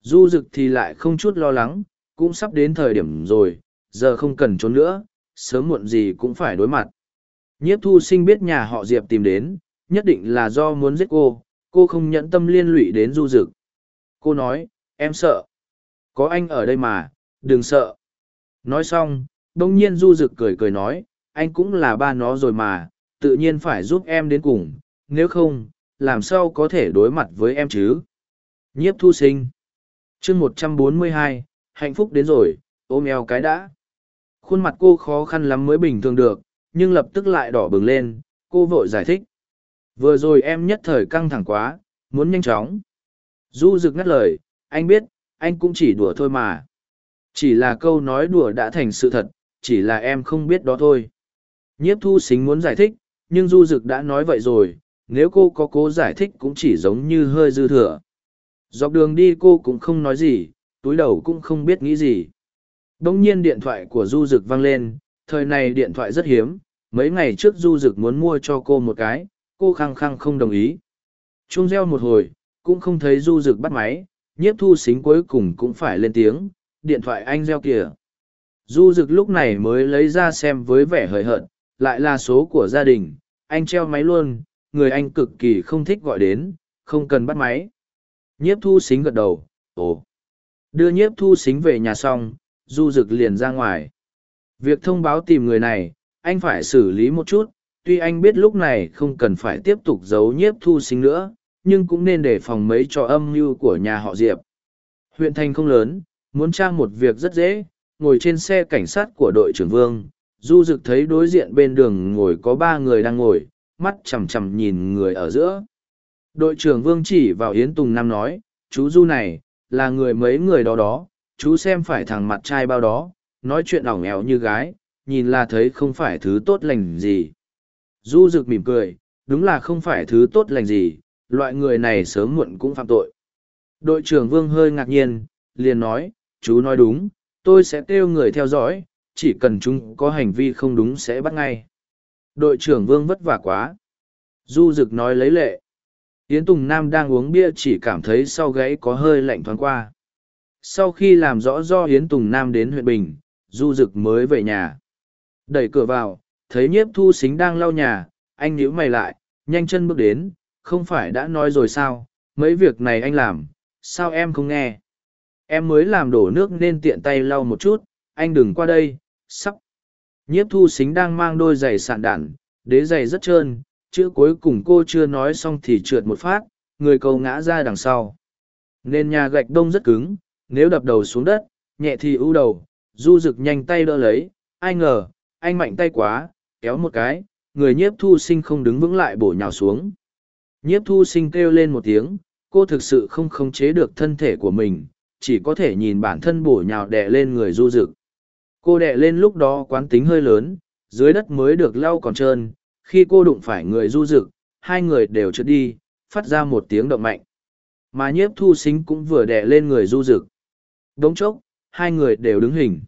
Du rực thì lại không chút lo lắng, cũng sắp đến thời điểm rồi, giờ không cần trốn nữa, sớm muộn gì cũng phải đối mặt. Nhiếp thu sinh biết nhà họ diệp tìm đến, nhất định là do muốn giết cô cô không nhẫn tâm liên lụy đến du rực cô nói, em sợ. Có anh ở đây mà, đừng sợ. Nói xong, đông nhiên du rực cười cười nói, anh cũng là ba nó rồi mà tự nhiên phải giúp em đến cùng, nếu không, làm sao có thể đối mặt với em chứ? Nhiếp thu sinh. Chương một trăm bốn mươi hai, hạnh phúc đến rồi, ôm eo cái đã. Khuôn mặt cô khó khăn lắm mới bình thường được, nhưng lập tức lại đỏ bừng lên, cô vội giải thích. Vừa rồi em nhất thời căng thẳng quá, muốn nhanh chóng. Du rực ngắt lời, anh biết, anh cũng chỉ đùa thôi mà. Chỉ là câu nói đùa đã thành sự thật, chỉ là em không biết đó thôi. Nhiếp thu xính muốn giải thích nhưng du Dực đã nói vậy rồi, nếu cô có cố giải thích cũng chỉ giống như hơi dư thừa. Dọc đường đi cô cũng không nói gì, túi đầu cũng không biết nghĩ gì. Đ ỗ n g nhiên điện thoại của du Dực vang lên, thời này điện thoại rất hiếm, mấy ngày trước du Dực muốn mua cho cô một cái, cô khăng khăng không đồng ý. Chung reo một hồi, cũng không thấy du rực bắt máy, nhiếp thu xính cuối cùng cũng phải lên tiếng, điện thoại anh reo kìa. Du rực lúc này mới lấy ra xem với vẻ hời hợt, lại là số của gia đình anh treo máy luôn người anh cực kỳ không thích gọi đến, không cần bắt máy. Nhiếp thu xính gật đầu, ồ. Đưa nhiếp thu xính về nhà xong, du rực liền ra ngoài. Việc thông báo tìm người này, anh phải xử lý một chút, tuy anh biết lúc này không cần phải tiếp tục giấu nhiếp thu xính nữa, nhưng cũng nên đề phòng mấy trò âm mưu của nhà họ Diệp. Huyện thành không lớn, muốn tra một việc rất dễ, ngồi trên xe cảnh sát của đội trưởng Vương, Du Dực thấy đối diện bên đường ngồi có ba người đang ngồi, mắt chằm chằm nhìn người ở giữa. Đội trưởng Vương chỉ vào Yến Tùng Nam nói, chú Du này, là người mấy người đó đó, chú xem phải thằng mặt trai bao đó, nói chuyện ỏng ẻo như gái, nhìn là thấy không phải thứ tốt lành gì. Du rực mỉm cười, đúng là không phải thứ tốt lành gì, loại người này sớm muộn cũng phạm tội. Đội trưởng Vương hơi ngạc nhiên, liền nói, chú nói đúng, tôi sẽ kêu người theo dõi, chỉ cần chúng có hành vi không đúng sẽ bắt ngay. Đội trưởng vương vất vả quá. Du Dực nói lấy lệ. Yến tùng nam đang uống bia chỉ cảm thấy sau gáy có hơi lạnh thoáng qua. Sau khi làm rõ do yến tùng nam đến huyện bình, du Dực mới về nhà. Đẩy cửa vào, thấy nhiếp thu xính đang lau nhà, anh nhíu mày lại, nhanh chân bước đến, không phải đã nói rồi sao, mấy việc này anh làm, sao em không nghe? Em mới làm đổ nước nên tiện tay lau một chút, anh đừng qua đây sắp. Nhiếp thu xính đang mang đôi giày sạn đản đế giày rất trơn, chữ cuối cùng cô chưa nói xong thì trượt một phát, người cầu ngã ra đằng sau. Nền nhà gạch đông rất cứng, nếu đập đầu xuống đất, nhẹ thì ưu đầu, du rực nhanh tay đỡ lấy, ai ngờ, anh mạnh tay quá, kéo một cái, người nhiếp thu sinh không đứng vững lại bổ nhào xuống. Nhiếp thu sinh kêu lên một tiếng, cô thực sự không khống chế được thân thể của mình, chỉ có thể nhìn bản thân bổ nhào đè lên người du rực cô đệ lên lúc đó quán tính hơi lớn, dưới đất mới được lau còn trơn, khi cô đụng phải người du rực, hai người đều trượt đi, phát ra một tiếng động mạnh. Mà nhiếp thu xính cũng vừa đẻ lên người du rực. Đống chốc, hai người đều đứng hình.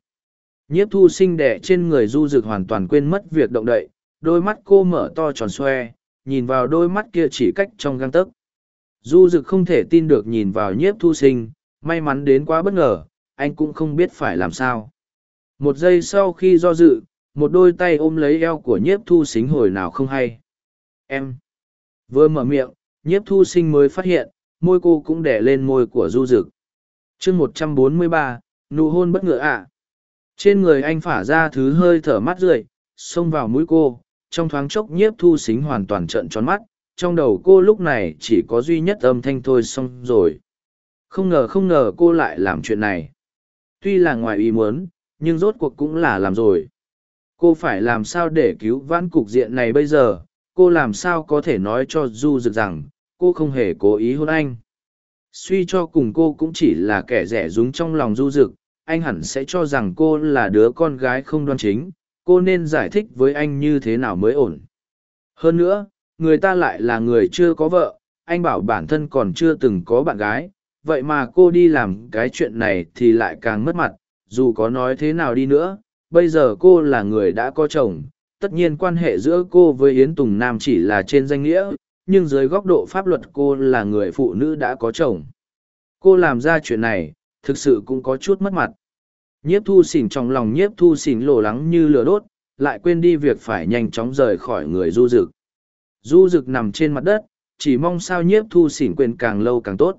Nhiếp thu sinh đẻ trên người du rực hoàn toàn quên mất việc động đậy, đôi mắt cô mở to tròn xoe, nhìn vào đôi mắt kia chỉ cách trong găng tấc. Du rực không thể tin được nhìn vào nhiếp thu sinh may mắn đến quá bất ngờ, anh cũng không biết phải làm sao một giây sau khi do dự, một đôi tay ôm lấy eo của nhiếp thu xính hồi nào không hay. Em. Vừa mở miệng, nhiếp thu sinh mới phát hiện, môi cô cũng đẻ lên môi của du rực chương một trăm bốn mươi ba, nụ hôn bất ngờ ạ. Trên người anh phả ra thứ hơi thở mắt rượi, xông vào mũi cô, trong thoáng chốc nhiếp thu xính hoàn toàn trợn tròn mắt, trong đầu cô lúc này chỉ có duy nhất âm thanh thôi xong rồi. Không ngờ không ngờ cô lại làm chuyện này. Tuy là ngoài ý muốn nhưng rốt cuộc cũng là làm rồi. Cô phải làm sao để cứu vãn cục diện này bây giờ? Cô làm sao có thể nói cho du Dực rằng cô không hề cố ý hôn anh? Suy cho cùng cô cũng chỉ là kẻ rẻ rúng trong lòng du Dực, anh hẳn sẽ cho rằng cô là đứa con gái không đoan chính cô nên giải thích với anh như thế nào mới ổn. Hơn nữa người ta lại là người chưa có vợ anh bảo bản thân còn chưa từng có bạn gái vậy mà cô đi làm cái chuyện này thì lại càng mất mặt dù có nói thế nào đi nữa, bây giờ cô là người đã có chồng, tất nhiên quan hệ giữa cô với yến tùng nam chỉ là trên danh nghĩa, nhưng dưới góc độ pháp luật cô là người phụ nữ đã có chồng. Cô làm ra chuyện này, thực sự cũng có chút mất mặt. Nhiếp thu xỉn trong lòng nhiếp thu xỉn lổ lắng như lửa đốt, lại quên đi việc phải nhanh chóng rời khỏi người du Dực. du Dực nằm trên mặt đất, chỉ mong sao nhiếp thu xỉn quên càng lâu càng tốt.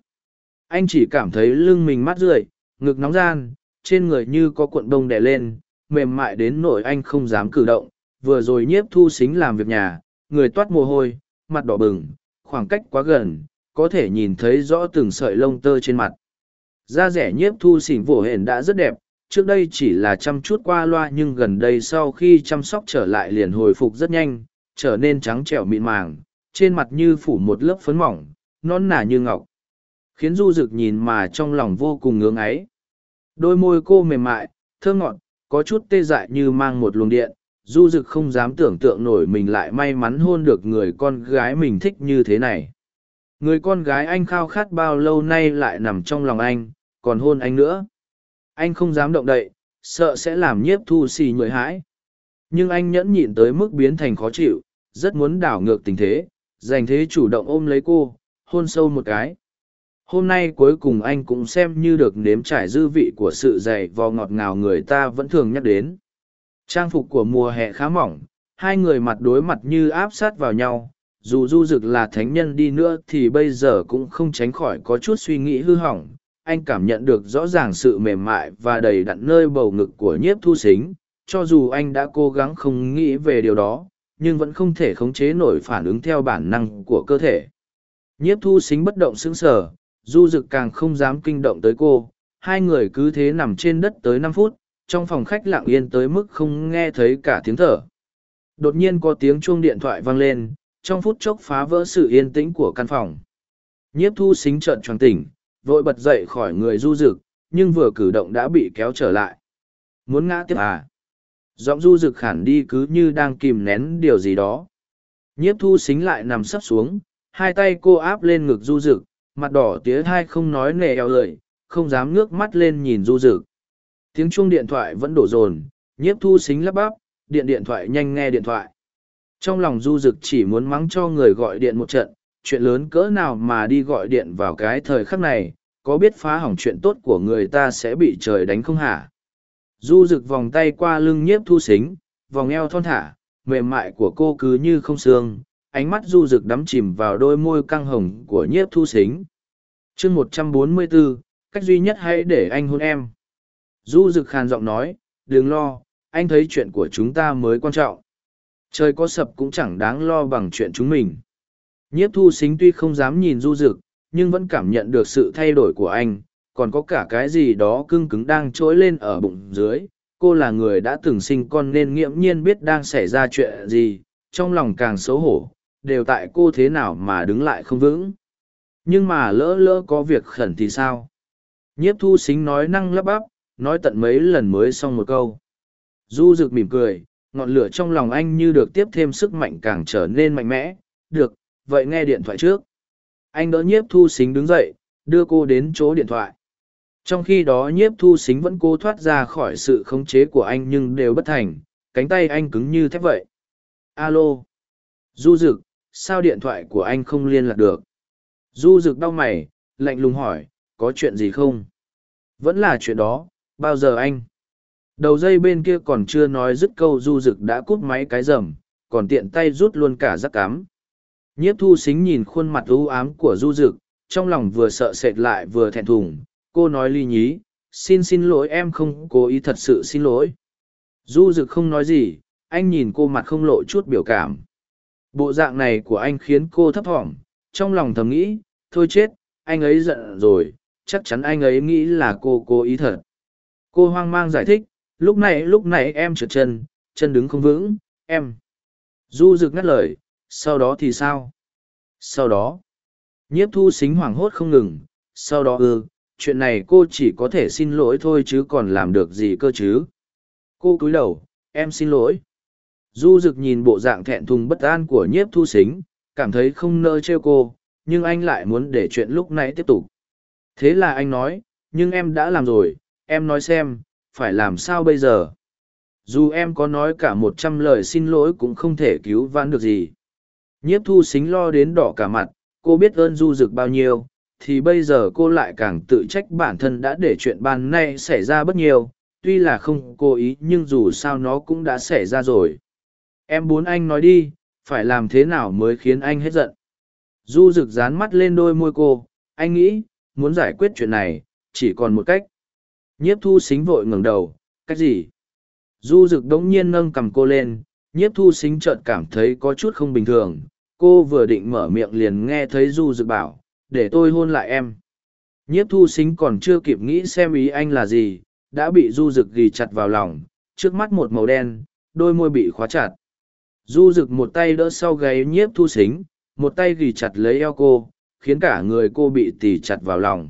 Anh chỉ cảm thấy lưng mình mát rượi, ngực nóng gian trên người như có cuộn bông đè lên, mềm mại đến nỗi anh không dám cử động, vừa rồi nhiếp thu xính làm việc nhà, người toát mồ hôi, mặt đỏ bừng, khoảng cách quá gần, có thể nhìn thấy rõ từng sợi lông tơ trên mặt. Da rẻ nhiếp thu xỉn vỗ hển đã rất đẹp, trước đây chỉ là chăm chút qua loa nhưng gần đây sau khi chăm sóc trở lại liền hồi phục rất nhanh, trở nên trắng trẻo mịn màng, trên mặt như phủ một lớp phấn mỏng, non nả như ngọc. Khiến du rực nhìn mà trong lòng vô cùng ngưỡng ấy đôi môi cô mềm mại thơ ngọt, có chút tê dại như mang một luồng điện, du dực không dám tưởng tượng nổi mình lại may mắn hôn được người con gái mình thích như thế này. Người con gái anh khao khát bao lâu nay lại nằm trong lòng anh, còn hôn anh nữa? Anh không dám động đậy, sợ sẽ làm nhiếp thu xì nhười hãi. Nhưng anh nhẫn nhịn tới mức biến thành khó chịu, rất muốn đảo ngược tình thế, dành thế chủ động ôm lấy cô, hôn sâu một cái hôm nay cuối cùng anh cũng xem như được nếm trải dư vị của sự dày vò ngọt ngào người ta vẫn thường nhắc đến. Trang phục của mùa hè khá mỏng, hai người mặt đối mặt như áp sát vào nhau, dù du rực là thánh nhân đi nữa thì bây giờ cũng không tránh khỏi có chút suy nghĩ hư hỏng, anh cảm nhận được rõ ràng sự mềm mại và đầy đặn nơi bầu ngực của nhiếp thu xính, cho dù anh đã cố gắng không nghĩ về điều đó, nhưng vẫn không thể khống chế nổi phản ứng theo bản năng của cơ thể. Nhiếp thu xính bất động sững sờ du Dực càng không dám kinh động tới cô. Hai người cứ thế nằm trên đất tới năm phút, trong phòng khách lặng yên tới mức không nghe thấy cả tiếng thở. Đột nhiên có tiếng chuông điện thoại vang lên, trong phút chốc phá vỡ sự yên tĩnh của căn phòng. Nhiếp thu xính trợn choàng tỉnh, vội bật dậy khỏi người du rực nhưng vừa cử động đã bị kéo trở lại. Muốn ngã tiếp à? Giọng du rực khản đi cứ như đang kìm nén điều gì đó. Nhiếp thu xính lại nằm sấp xuống, hai tay cô áp lên ngực du rực mặt đỏ tía thai không nói nề eo lười không dám ngước mắt lên nhìn du rực tiếng chuông điện thoại vẫn đổ dồn, nhiếp thu xính lắp bắp, điện điện thoại nhanh nghe điện thoại. Trong lòng du rực chỉ muốn mắng cho người gọi điện một trận, chuyện lớn cỡ nào mà đi gọi điện vào cái thời khắc này, có biết phá hỏng chuyện tốt của người ta sẽ bị trời đánh không hả? Du rực vòng tay qua lưng nhiếp thu xính, vòng eo thon thả, mềm mại của cô cứ như không xương ánh mắt du rực đắm chìm vào đôi môi căng hồng của nhiếp thu xính. Chương một trăm bốn mươi bốn, cách duy nhất hãy để anh hôn em. Du rực khàn giọng nói, đừng lo, anh thấy chuyện của chúng ta mới quan trọng. Trời có sập cũng chẳng đáng lo bằng chuyện chúng mình. Nhiếp thu xính tuy không dám nhìn du rực, nhưng vẫn cảm nhận được sự thay đổi của anh, còn có cả cái gì đó cưng cứng đang trỗi lên ở bụng dưới. Cô là người đã từng sinh con nên nghiễm nhiên biết đang xảy ra chuyện gì, trong lòng càng xấu hổ đều tại cô thế nào mà đứng lại không vững. Nhưng mà lỡ lỡ có việc khẩn thì sao? Nhiếp thu xính nói năng lắp bắp, nói tận mấy lần mới xong một câu. Du rực mỉm cười, ngọn lửa trong lòng anh như được tiếp thêm sức mạnh càng trở nên mạnh mẽ. Được, vậy nghe điện thoại trước. Anh đỡ nhiếp thu xính đứng dậy, đưa cô đến chỗ điện thoại. Trong khi đó nhiếp thu xính vẫn cố thoát ra khỏi sự khống chế của anh nhưng đều bất thành, cánh tay anh cứng như thép vậy. Alo. Du rực sao điện thoại của anh không liên lạc được? Du rực đau mày, lạnh lùng hỏi, có chuyện gì không? Vẫn là chuyện đó, bao giờ anh? Đầu dây bên kia còn chưa nói dứt câu, du rực đã cút máy cái rầm, còn tiện tay rút luôn cả rắc cám nhiếp thu xính nhìn khuôn mặt ưu ám của du rực trong lòng vừa sợ sệt lại vừa thẹn thùng. Cô nói ly nhí, xin xin lỗi, em không cố ý thật sự xin lỗi. Du rực không nói gì, anh nhìn cô mặt không lộ chút biểu cảm bộ dạng này của anh khiến cô thấp thỏm, trong lòng thầm nghĩ, thôi chết, anh ấy giận rồi, chắc chắn anh ấy nghĩ là cô cố ý thật. Cô hoang mang giải thích, lúc này lúc này em trượt chân chân đứng không vững, em. Du rực ngắt lời, sau đó thì sao? Sau đó. Nhiếp thu xính hoảng hốt không ngừng, sau đó ư, chuyện này cô chỉ có thể xin lỗi thôi chứ còn làm được gì cơ chứ? Cô cúi đầu, em xin lỗi du rực nhìn bộ dạng thẹn thùng bất an của nhiếp thu xính cảm thấy không nỡ trêu cô, nhưng anh lại muốn để chuyện lúc nãy tiếp tục. Thế là anh nói, nhưng em đã làm rồi, em nói xem, phải làm sao bây giờ? Dù em có nói cả một trăm lời xin lỗi cũng không thể cứu vãn được gì. Nhiếp thu xính lo đến đỏ cả mặt, cô biết ơn du rực bao nhiêu, thì bây giờ cô lại càng tự trách bản thân đã để chuyện ban nay xảy ra bất nhiều. Tuy là không cố ý, nhưng dù sao nó cũng đã xảy ra rồi em muốn anh nói đi, phải làm thế nào mới khiến anh hết giận? Du rực dán mắt lên đôi môi cô, anh nghĩ, muốn giải quyết chuyện này, chỉ còn một cách. Nhiếp thu xính vội ngẩng đầu, cách gì? Du rực đống nhiên nâng cầm cô lên, nhiếp thu xính trợn cảm thấy có chút không bình thường. Cô vừa định mở miệng liền nghe thấy du rực bảo, để tôi hôn lại em. Nhiếp thu xính còn chưa kịp nghĩ xem ý anh là gì, đã bị du rực ghi chặt vào lòng, trước mắt một màu đen, đôi môi bị khóa chặt du rực một tay đỡ sau gáy nhiếp thu xính một tay ghi chặt lấy eo cô, khiến cả người cô bị tì chặt vào lòng.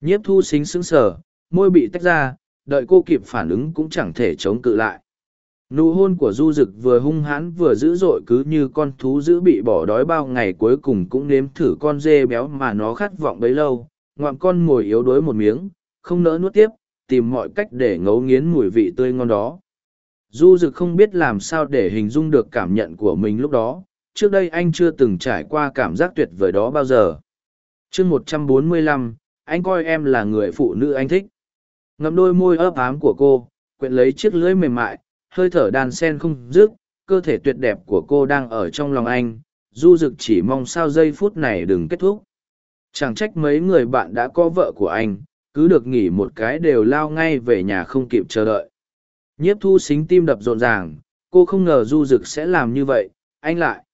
Nhiếp thu xính sững sờ, môi bị tách ra, đợi cô kịp phản ứng cũng chẳng thể chống cự lại. Nụ hôn của du rực vừa hung hãn vừa dữ dội cứ như con thú dữ bị bỏ đói bao ngày cuối cùng cũng nếm thử con dê béo mà nó khát vọng bấy lâu, ngoạm con mồi yếu đuối một miếng, không nỡ nuốt tiếp, tìm mọi cách để ngấu nghiến mùi vị tươi ngon đó du dực không biết làm sao để hình dung được cảm nhận của mình lúc đó. Trước đây anh chưa từng trải qua cảm giác tuyệt vời đó bao giờ. Chương một trăm bốn mươi lăm, anh coi em là người phụ nữ anh thích. Ngậm đôi môi ấp ám của cô, quyện lấy chiếc lưỡi mềm mại, hơi thở đàn sen không dứt, cơ thể tuyệt đẹp của cô đang ở trong lòng anh. Du dực chỉ mong sao giây phút này đừng kết thúc. Chẳng trách mấy người bạn đã có vợ của anh, cứ được nghỉ một cái đều lao ngay về nhà không kịp chờ đợi nhiếp thu xính tim đập rộn ràng, cô không ngờ du rực sẽ làm như vậy, anh lại.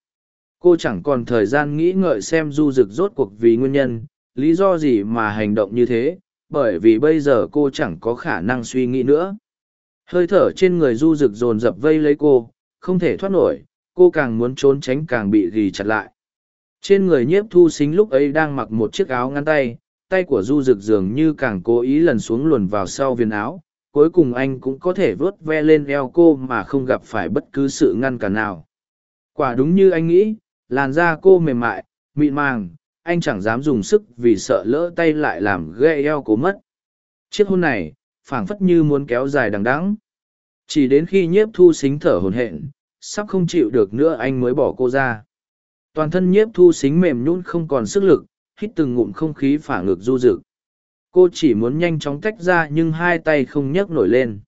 Cô chẳng còn thời gian nghĩ ngợi xem du rực rốt cuộc vì nguyên nhân, lý do gì mà hành động như thế, bởi vì bây giờ cô chẳng có khả năng suy nghĩ nữa. Hơi thở trên người du rực dồn dập vây lấy cô, không thể thoát nổi, cô càng muốn trốn tránh càng bị ghì chặt lại. Trên người nhiếp thu xính lúc ấy đang mặc một chiếc áo ngăn tay tay của du rực dường như càng cố ý lần xuống luồn vào sau viên áo cuối cùng anh cũng có thể vớt ve lên eo cô mà không gặp phải bất cứ sự ngăn cản nào. Quả đúng như anh nghĩ, làn da cô mềm mại, mịn màng, anh chẳng dám dùng sức vì sợ lỡ tay lại làm gãy eo cố mất. Chiếc hôn này, phảng phất như muốn kéo dài đằng đẵng. Chỉ đến khi nhiếp thu xính thở hồn hện sắp không chịu được nữa anh mới bỏ cô ra. Toàn thân nhiếp thu xính mềm nhún không còn sức lực, hít từng ngụm không khí phả ngực du rực cô chỉ muốn nhanh chóng tách ra nhưng hai tay không nhấc nổi lên.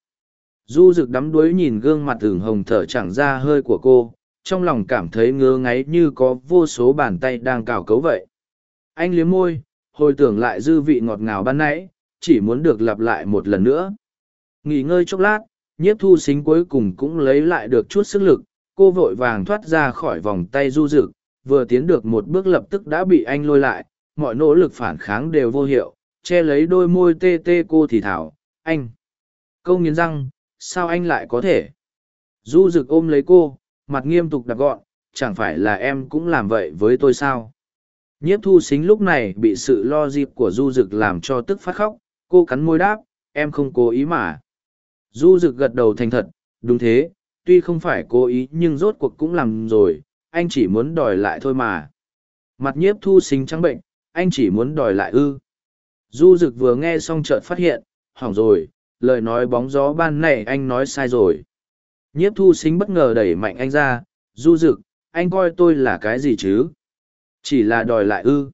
Du rực đắm đuối nhìn gương mặt ửng hồng thở chẳng ra hơi của cô, trong lòng cảm thấy ngứa ngáy như có vô số bàn tay đang cào cấu vậy. Anh liếm môi, hồi tưởng lại dư vị ngọt ngào ban nãy, chỉ muốn được lặp lại một lần nữa. Nghỉ ngơi chốc lát, nhiếp thu xính cuối cùng cũng lấy lại được chút sức lực, cô vội vàng thoát ra khỏi vòng tay du rực vừa tiến được một bước lập tức đã bị anh lôi lại, mọi nỗ lực phản kháng đều vô hiệu che lấy đôi môi tê tê cô thì thảo, anh, câu nghiến răng, sao anh lại có thể? Du rực ôm lấy cô, mặt nghiêm túc đặt gọn, chẳng phải là em cũng làm vậy với tôi sao? Nhiếp thu xính lúc này bị sự lo dịp của du rực làm cho tức phát khóc, cô cắn môi đáp, em không cố ý mà. Du rực gật đầu thành thật, đúng thế, tuy không phải cố ý nhưng rốt cuộc cũng làm rồi, anh chỉ muốn đòi lại thôi mà. Mặt nhiếp thu xính trắng bệnh, anh chỉ muốn đòi lại ư? Du Dực vừa nghe xong chợt phát hiện hỏng rồi lời nói bóng gió ban này anh nói sai rồi. Nhiếp thu xính bất ngờ đẩy mạnh anh ra du Dực, anh coi tôi là cái gì chứ? Chỉ là đòi lại ư?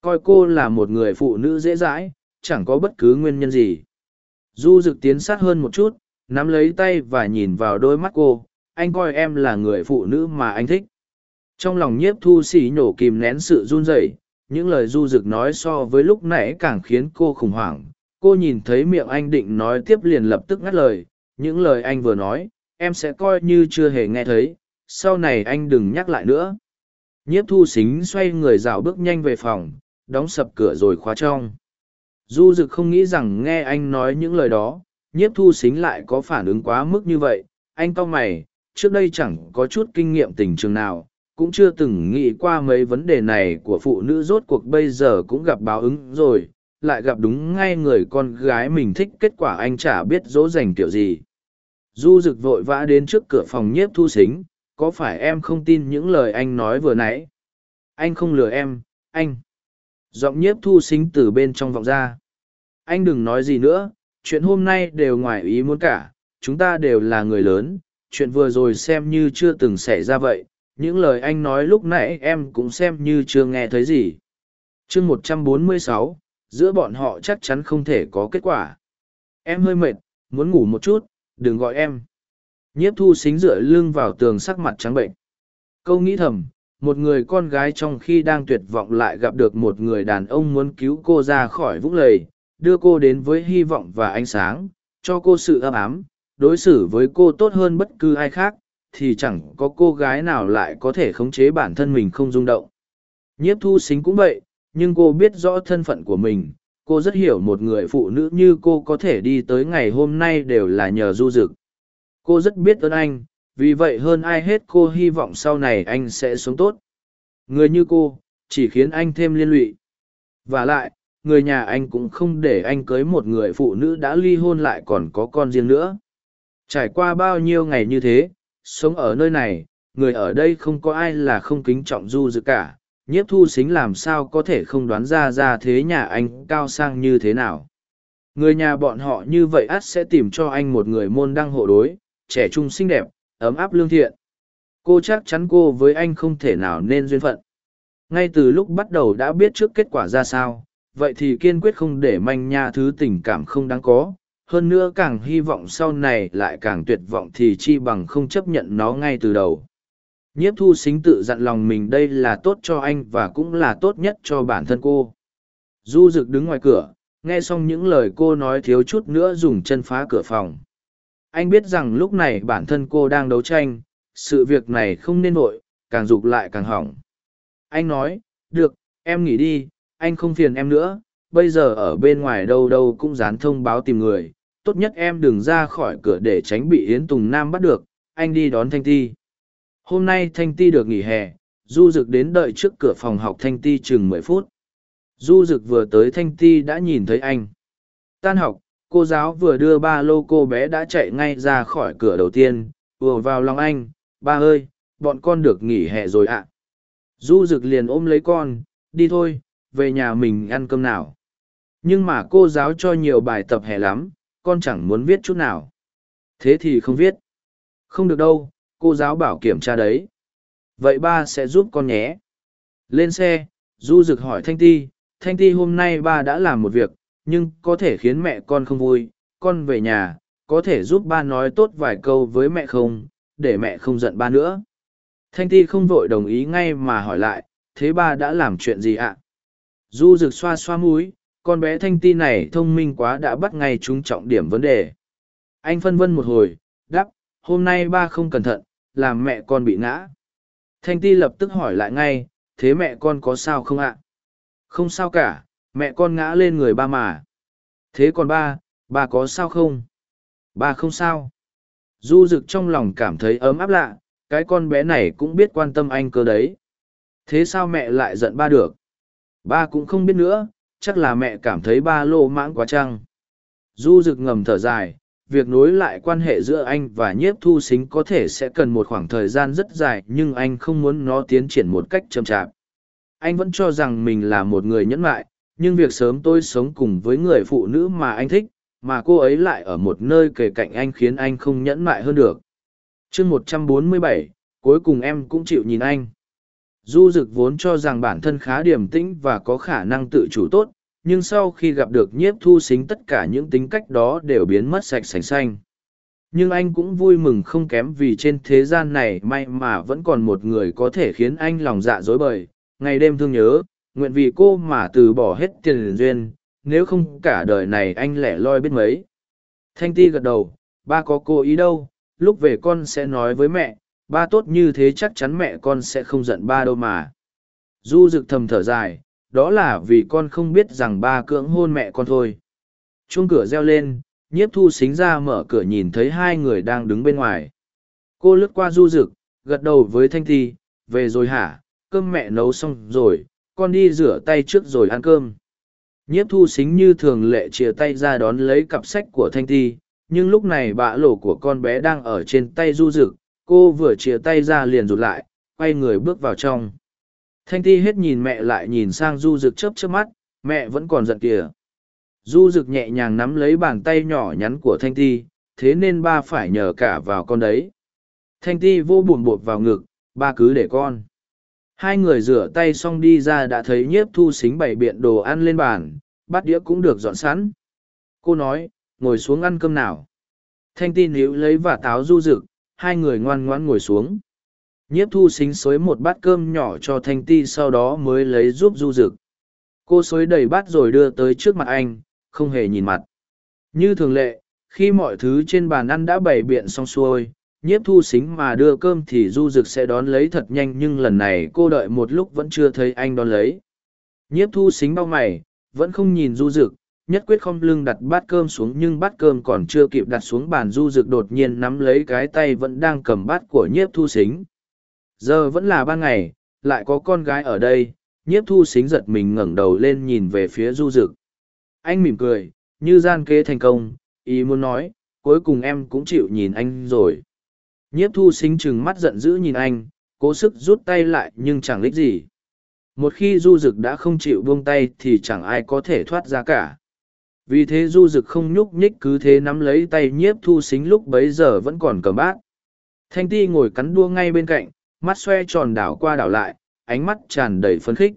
Coi cô là một người phụ nữ dễ dãi chẳng có bất cứ nguyên nhân gì. Du Dực tiến sát hơn một chút nắm lấy tay và nhìn vào đôi mắt cô anh coi em là người phụ nữ mà anh thích. Trong lòng nhiếp thu xỉ nhổ kìm nén sự run rẩy những lời du rực nói so với lúc nãy càng khiến cô khủng hoảng. Cô nhìn thấy miệng anh định nói tiếp liền lập tức ngắt lời. Những lời anh vừa nói, em sẽ coi như chưa hề nghe thấy. Sau này anh đừng nhắc lại nữa. Nhiếp thu xính xoay người rào bước nhanh về phòng, đóng sập cửa rồi khóa trong. Du rực không nghĩ rằng nghe anh nói những lời đó, nhiếp thu xính lại có phản ứng quá mức như vậy. Anh cau mày, trước đây chẳng có chút kinh nghiệm tình trường nào cũng chưa từng nghĩ qua mấy vấn đề này của phụ nữ rốt cuộc bây giờ cũng gặp báo ứng rồi, lại gặp đúng ngay người con gái mình thích kết quả anh chả biết dỗ dành kiểu gì. Du rực vội vã đến trước cửa phòng nhiếp thu xính, có phải em không tin những lời anh nói vừa nãy? Anh không lừa em, anh. Giọng nhiếp thu xính từ bên trong vọng ra. Anh đừng nói gì nữa, chuyện hôm nay đều ngoài ý muốn cả, chúng ta đều là người lớn, chuyện vừa rồi xem như chưa từng xảy ra vậy những lời anh nói lúc nãy em cũng xem như chưa nghe thấy gì. Chương một trăm bốn mươi sáu, giữa bọn họ chắc chắn không thể có kết quả. Em hơi mệt, muốn ngủ một chút, đừng gọi em. Nhiếp thu xính dựa lưng vào tường sắc mặt trắng bệnh. Câu nghĩ thầm, một người con gái trong khi đang tuyệt vọng lại gặp được một người đàn ông muốn cứu cô ra khỏi vũng lầy, đưa cô đến với hy vọng và ánh sáng, cho cô sự ấm ám, đối xử với cô tốt hơn bất cứ ai khác thì chẳng có cô gái nào lại có thể khống chế bản thân mình không rung động. Nhiếp thu xính cũng vậy, nhưng cô biết rõ thân phận của mình, cô rất hiểu một người phụ nữ như cô có thể đi tới ngày hôm nay đều là nhờ du dực. Cô rất biết ơn anh, vì vậy hơn ai hết cô hy vọng sau này anh sẽ sống tốt. Người như cô, chỉ khiến anh thêm liên lụy. V à lại, người nhà anh cũng không để anh cưới một người phụ nữ đã ly hôn lại còn có con riêng nữa. Trải qua bao nhiêu ngày như thế sống ở nơi này, người ở đây không có ai là không kính trọng du dự cả. Nhiếp thu xính làm sao có thể không đoán ra ra thế nhà anh cao sang như thế nào? Người nhà bọn họ như vậy ắt sẽ tìm cho anh một người môn đăng hộ đối, trẻ trung xinh đẹp, ấm áp lương thiện. Cô chắc chắn cô với anh không thể nào nên duyên phận. Ngay từ lúc bắt đầu đã biết trước kết quả ra sao, vậy thì kiên quyết không để manh nha thứ tình cảm không đáng có hơn nữa càng hy vọng sau này lại càng tuyệt vọng thì chi bằng không chấp nhận nó ngay từ đầu. Nhiếp thu xính tự dặn lòng mình đây là tốt cho anh và cũng là tốt nhất cho bản thân cô. Du rực đứng ngoài cửa, nghe xong những lời cô nói thiếu chút nữa dùng chân phá cửa phòng. Anh biết rằng lúc này bản thân cô đang đấu tranh, sự việc này không nên vội, càng dục lại càng hỏng. Anh nói, được, em nghỉ đi, anh không phiền em nữa, bây giờ ở bên ngoài đâu đâu cũng dán thông báo tìm người tốt nhất em đừng ra khỏi cửa để tránh bị yến tùng nam bắt được, anh đi đón thanh ti. Hôm nay thanh ti được nghỉ hè, du Dực đến đợi trước cửa phòng học thanh ti chừng mười phút. Du Dực vừa tới thanh ti đã nhìn thấy anh. Tan học, cô giáo vừa đưa ba lô cô bé đã chạy ngay ra khỏi cửa đầu tiên, ùa vào lòng anh, ba ơi, bọn con được nghỉ hè rồi ạ. Du Dực liền ôm lấy con, đi thôi, về nhà mình ăn cơm nào. Nhưng mà cô giáo cho nhiều bài tập hè lắm con chẳng muốn viết chút nào. Thế thì không viết. Không được đâu cô giáo bảo kiểm tra đấy. Vậy ba sẽ giúp con nhé. Lên xe du Dực hỏi thanh ti thanh ti hôm nay ba đã làm một việc nhưng có thể khiến mẹ con không vui. Con về nhà có thể giúp ba nói tốt vài câu với mẹ không để mẹ không giận ba nữa? Thanh ti không vội đồng ý ngay mà hỏi lại thế ba đã làm chuyện gì ạ? Du Dực xoa xoa mũi, con bé thanh ti này thông minh quá đã bắt ngay chúng trọng điểm vấn đề. Anh phân vân một hồi, đáp: hôm nay ba không cẩn thận, làm mẹ con bị ngã. Thanh ti lập tức hỏi lại ngay, thế mẹ con có sao không ạ? Không sao cả, mẹ con ngã lên người ba mà. Thế còn ba ba có sao không? Ba không sao. Du rực trong lòng cảm thấy ấm áp lạ, cái con bé này cũng biết quan tâm anh cơ đấy. Thế sao mẹ lại giận ba được? Ba cũng không biết nữa chắc là mẹ cảm thấy ba lô mãng quá chăng du rực ngầm thở dài, việc nối lại quan hệ giữa anh và nhiếp thu xính có thể sẽ cần một khoảng thời gian rất dài, nhưng anh không muốn nó tiến triển một cách chậm chạp. Anh vẫn cho rằng mình là một người nhẫn mại, nhưng việc sớm tôi sống cùng với người phụ nữ mà anh thích, mà cô ấy lại ở một nơi kề cạnh anh khiến anh không nhẫn mại hơn được. Chương một trăm bốn mươi bảy, cuối cùng em cũng chịu nhìn anh du Dực vốn cho rằng bản thân khá điềm tĩnh và có khả năng tự chủ tốt, nhưng sau khi gặp được nhiếp thu xính tất cả những tính cách đó đều biến mất sạch sành xanh. Nhưng anh cũng vui mừng không kém vì trên thế gian này may mà vẫn còn một người có thể khiến anh lòng dạ dối bời. Ngày đêm thương nhớ, nguyện vì cô mà từ bỏ hết tiền duyên, nếu không cả đời này anh lẻ loi biết mấy. Thanh ti gật đầu, ba có cô ý đâu, lúc về con sẽ nói với mẹ ba tốt như thế chắc chắn mẹ con sẽ không giận ba đâu mà. Du rực thầm thở dài đó là vì con không biết rằng ba cưỡng hôn mẹ con thôi. Chuông cửa reo lên nhiếp thu xính ra mở cửa nhìn thấy hai người đang đứng bên ngoài. Cô lướt qua du rực gật đầu với thanh thi về rồi hả, cơm mẹ nấu xong rồi, con đi rửa tay trước rồi ăn cơm. Nhiếp thu xính như thường lệ chia tay ra đón lấy cặp sách của Thanh Thi, nhưng lúc này bạ lỗ của con bé đang ở trên tay du rực, cô vừa chia tay ra liền rụt lại, quay người bước vào trong. Thanh Ti hết nhìn mẹ lại nhìn sang du rực chớp chớp mắt, mẹ vẫn còn giận kìa. Du rực nhẹ nhàng nắm lấy bàn tay nhỏ nhắn của Thanh Ti, thế nên ba phải nhờ cả vào con đấy. Thanh Ti vô buồn bột vào ngực, ba cứ để con. Hai người rửa tay xong đi ra đã thấy nhiếp thu xính bày biện đồ ăn lên bàn, bát đĩa cũng được dọn sẵn. Cô nói, ngồi xuống ăn cơm nào. Thanh Ti níu lấy và táo du rực, hai người ngoan ngoãn ngồi xuống. Nhiếp thu xính xới một bát cơm nhỏ cho Thanh Ti sau đó mới lấy giúp du rực. Cô xới đầy bát rồi đưa tới trước mặt anh, không hề nhìn mặt. Như thường lệ, khi mọi thứ trên bàn ăn đã bày biện xong xuôi, nhiếp thu xính mà đưa cơm thì du rực sẽ đón lấy thật nhanh nhưng lần này cô đợi một lúc vẫn chưa thấy anh đón lấy. Nhiếp thu xính bao mày, vẫn không nhìn du rực, nhất quyết không lưng đặt bát cơm xuống nhưng bát cơm còn chưa kịp đặt xuống bàn du rực đột nhiên nắm lấy cái tay vẫn đang cầm bát của nhiếp thu xính. Giờ vẫn là ban ngày, lại có con gái ở đây, nhiếp thu xính giật mình ngẩng đầu lên nhìn về phía du rực. Anh mỉm cười, như gian kế thành công, ý muốn nói, cuối cùng em cũng chịu nhìn anh rồi. Nhiếp thu xính chừng mắt giận dữ nhìn anh, cố sức rút tay lại nhưng chẳng lích gì. Một khi du rực đã không chịu buông tay thì chẳng ai có thể thoát ra cả. Vì thế du rực không nhúc nhích cứ thế nắm lấy tay nhiếp thu xính lúc bấy giờ vẫn còn cầm bát. Thanh ti ngồi cắn đua ngay bên cạnh, mắt xoe tròn đảo qua đảo lại, ánh mắt tràn đầy phấn khích.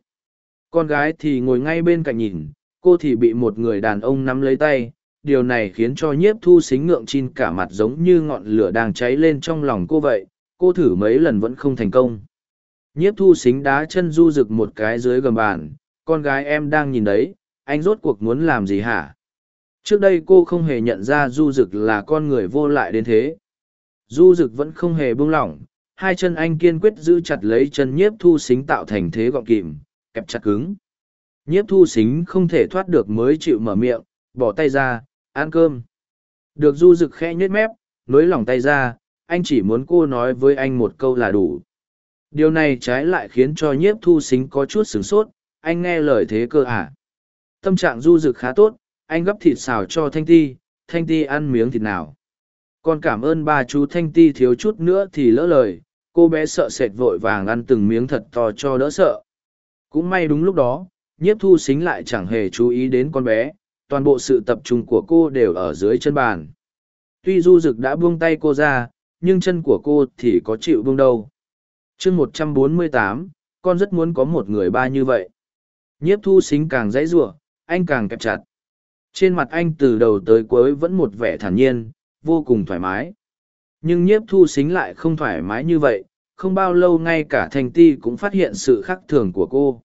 Con gái thì ngồi ngay bên cạnh nhìn, cô thì bị một người đàn ông nắm lấy tay, điều này khiến cho nhiếp thu xính ngượng chin cả mặt giống như ngọn lửa đang cháy lên trong lòng cô vậy cô thử mấy lần vẫn không thành công nhiếp thu xính đá chân du rực một cái dưới gầm bàn con gái em đang nhìn đấy anh rốt cuộc muốn làm gì hả? Trước đây cô không hề nhận ra du Dực là con người vô lại đến thế. Du Dực vẫn không hề buông lỏng, hai chân anh kiên quyết giữ chặt lấy chân nhiếp thu xính tạo thành thế gọn kìm, kẹp chặt cứng. Nhiếp thu xính không thể thoát được mới chịu mở miệng, bỏ tay ra, ăn cơm. Được du Dực khẽ nhếch mép nối lỏng tay ra, anh chỉ muốn cô nói với anh một câu là đủ. Điều này trái lại khiến cho nhiếp thu xính có chút sửng sốt, anh nghe lời thế cơ à tâm trạng du rực khá tốt anh gấp thịt xào cho thanh ti thanh ti ăn miếng thịt nào còn cảm ơn ba chú thanh ti thiếu chút nữa thì lỡ lời cô bé sợ sệt vội vàng ăn từng miếng thật to cho đỡ sợ cũng may đúng lúc đó nhiếp thu xính lại chẳng hề chú ý đến con bé toàn bộ sự tập trung của cô đều ở dưới chân bàn. Tuy du dực đã buông tay cô ra, nhưng chân của cô thì có chịu buông đâu. chương một trăm bốn mươi tám, con rất muốn có một người ba như vậy. Nhiếp thu xính càng dãy giụa, anh càng kẹp chặt. Trên mặt anh từ đầu tới cuối vẫn một vẻ thản nhiên, vô cùng thoải mái. Nhưng nhiếp thu xính lại không thoải mái như vậy, không bao lâu ngay cả thành ti cũng phát hiện sự khác thường của cô.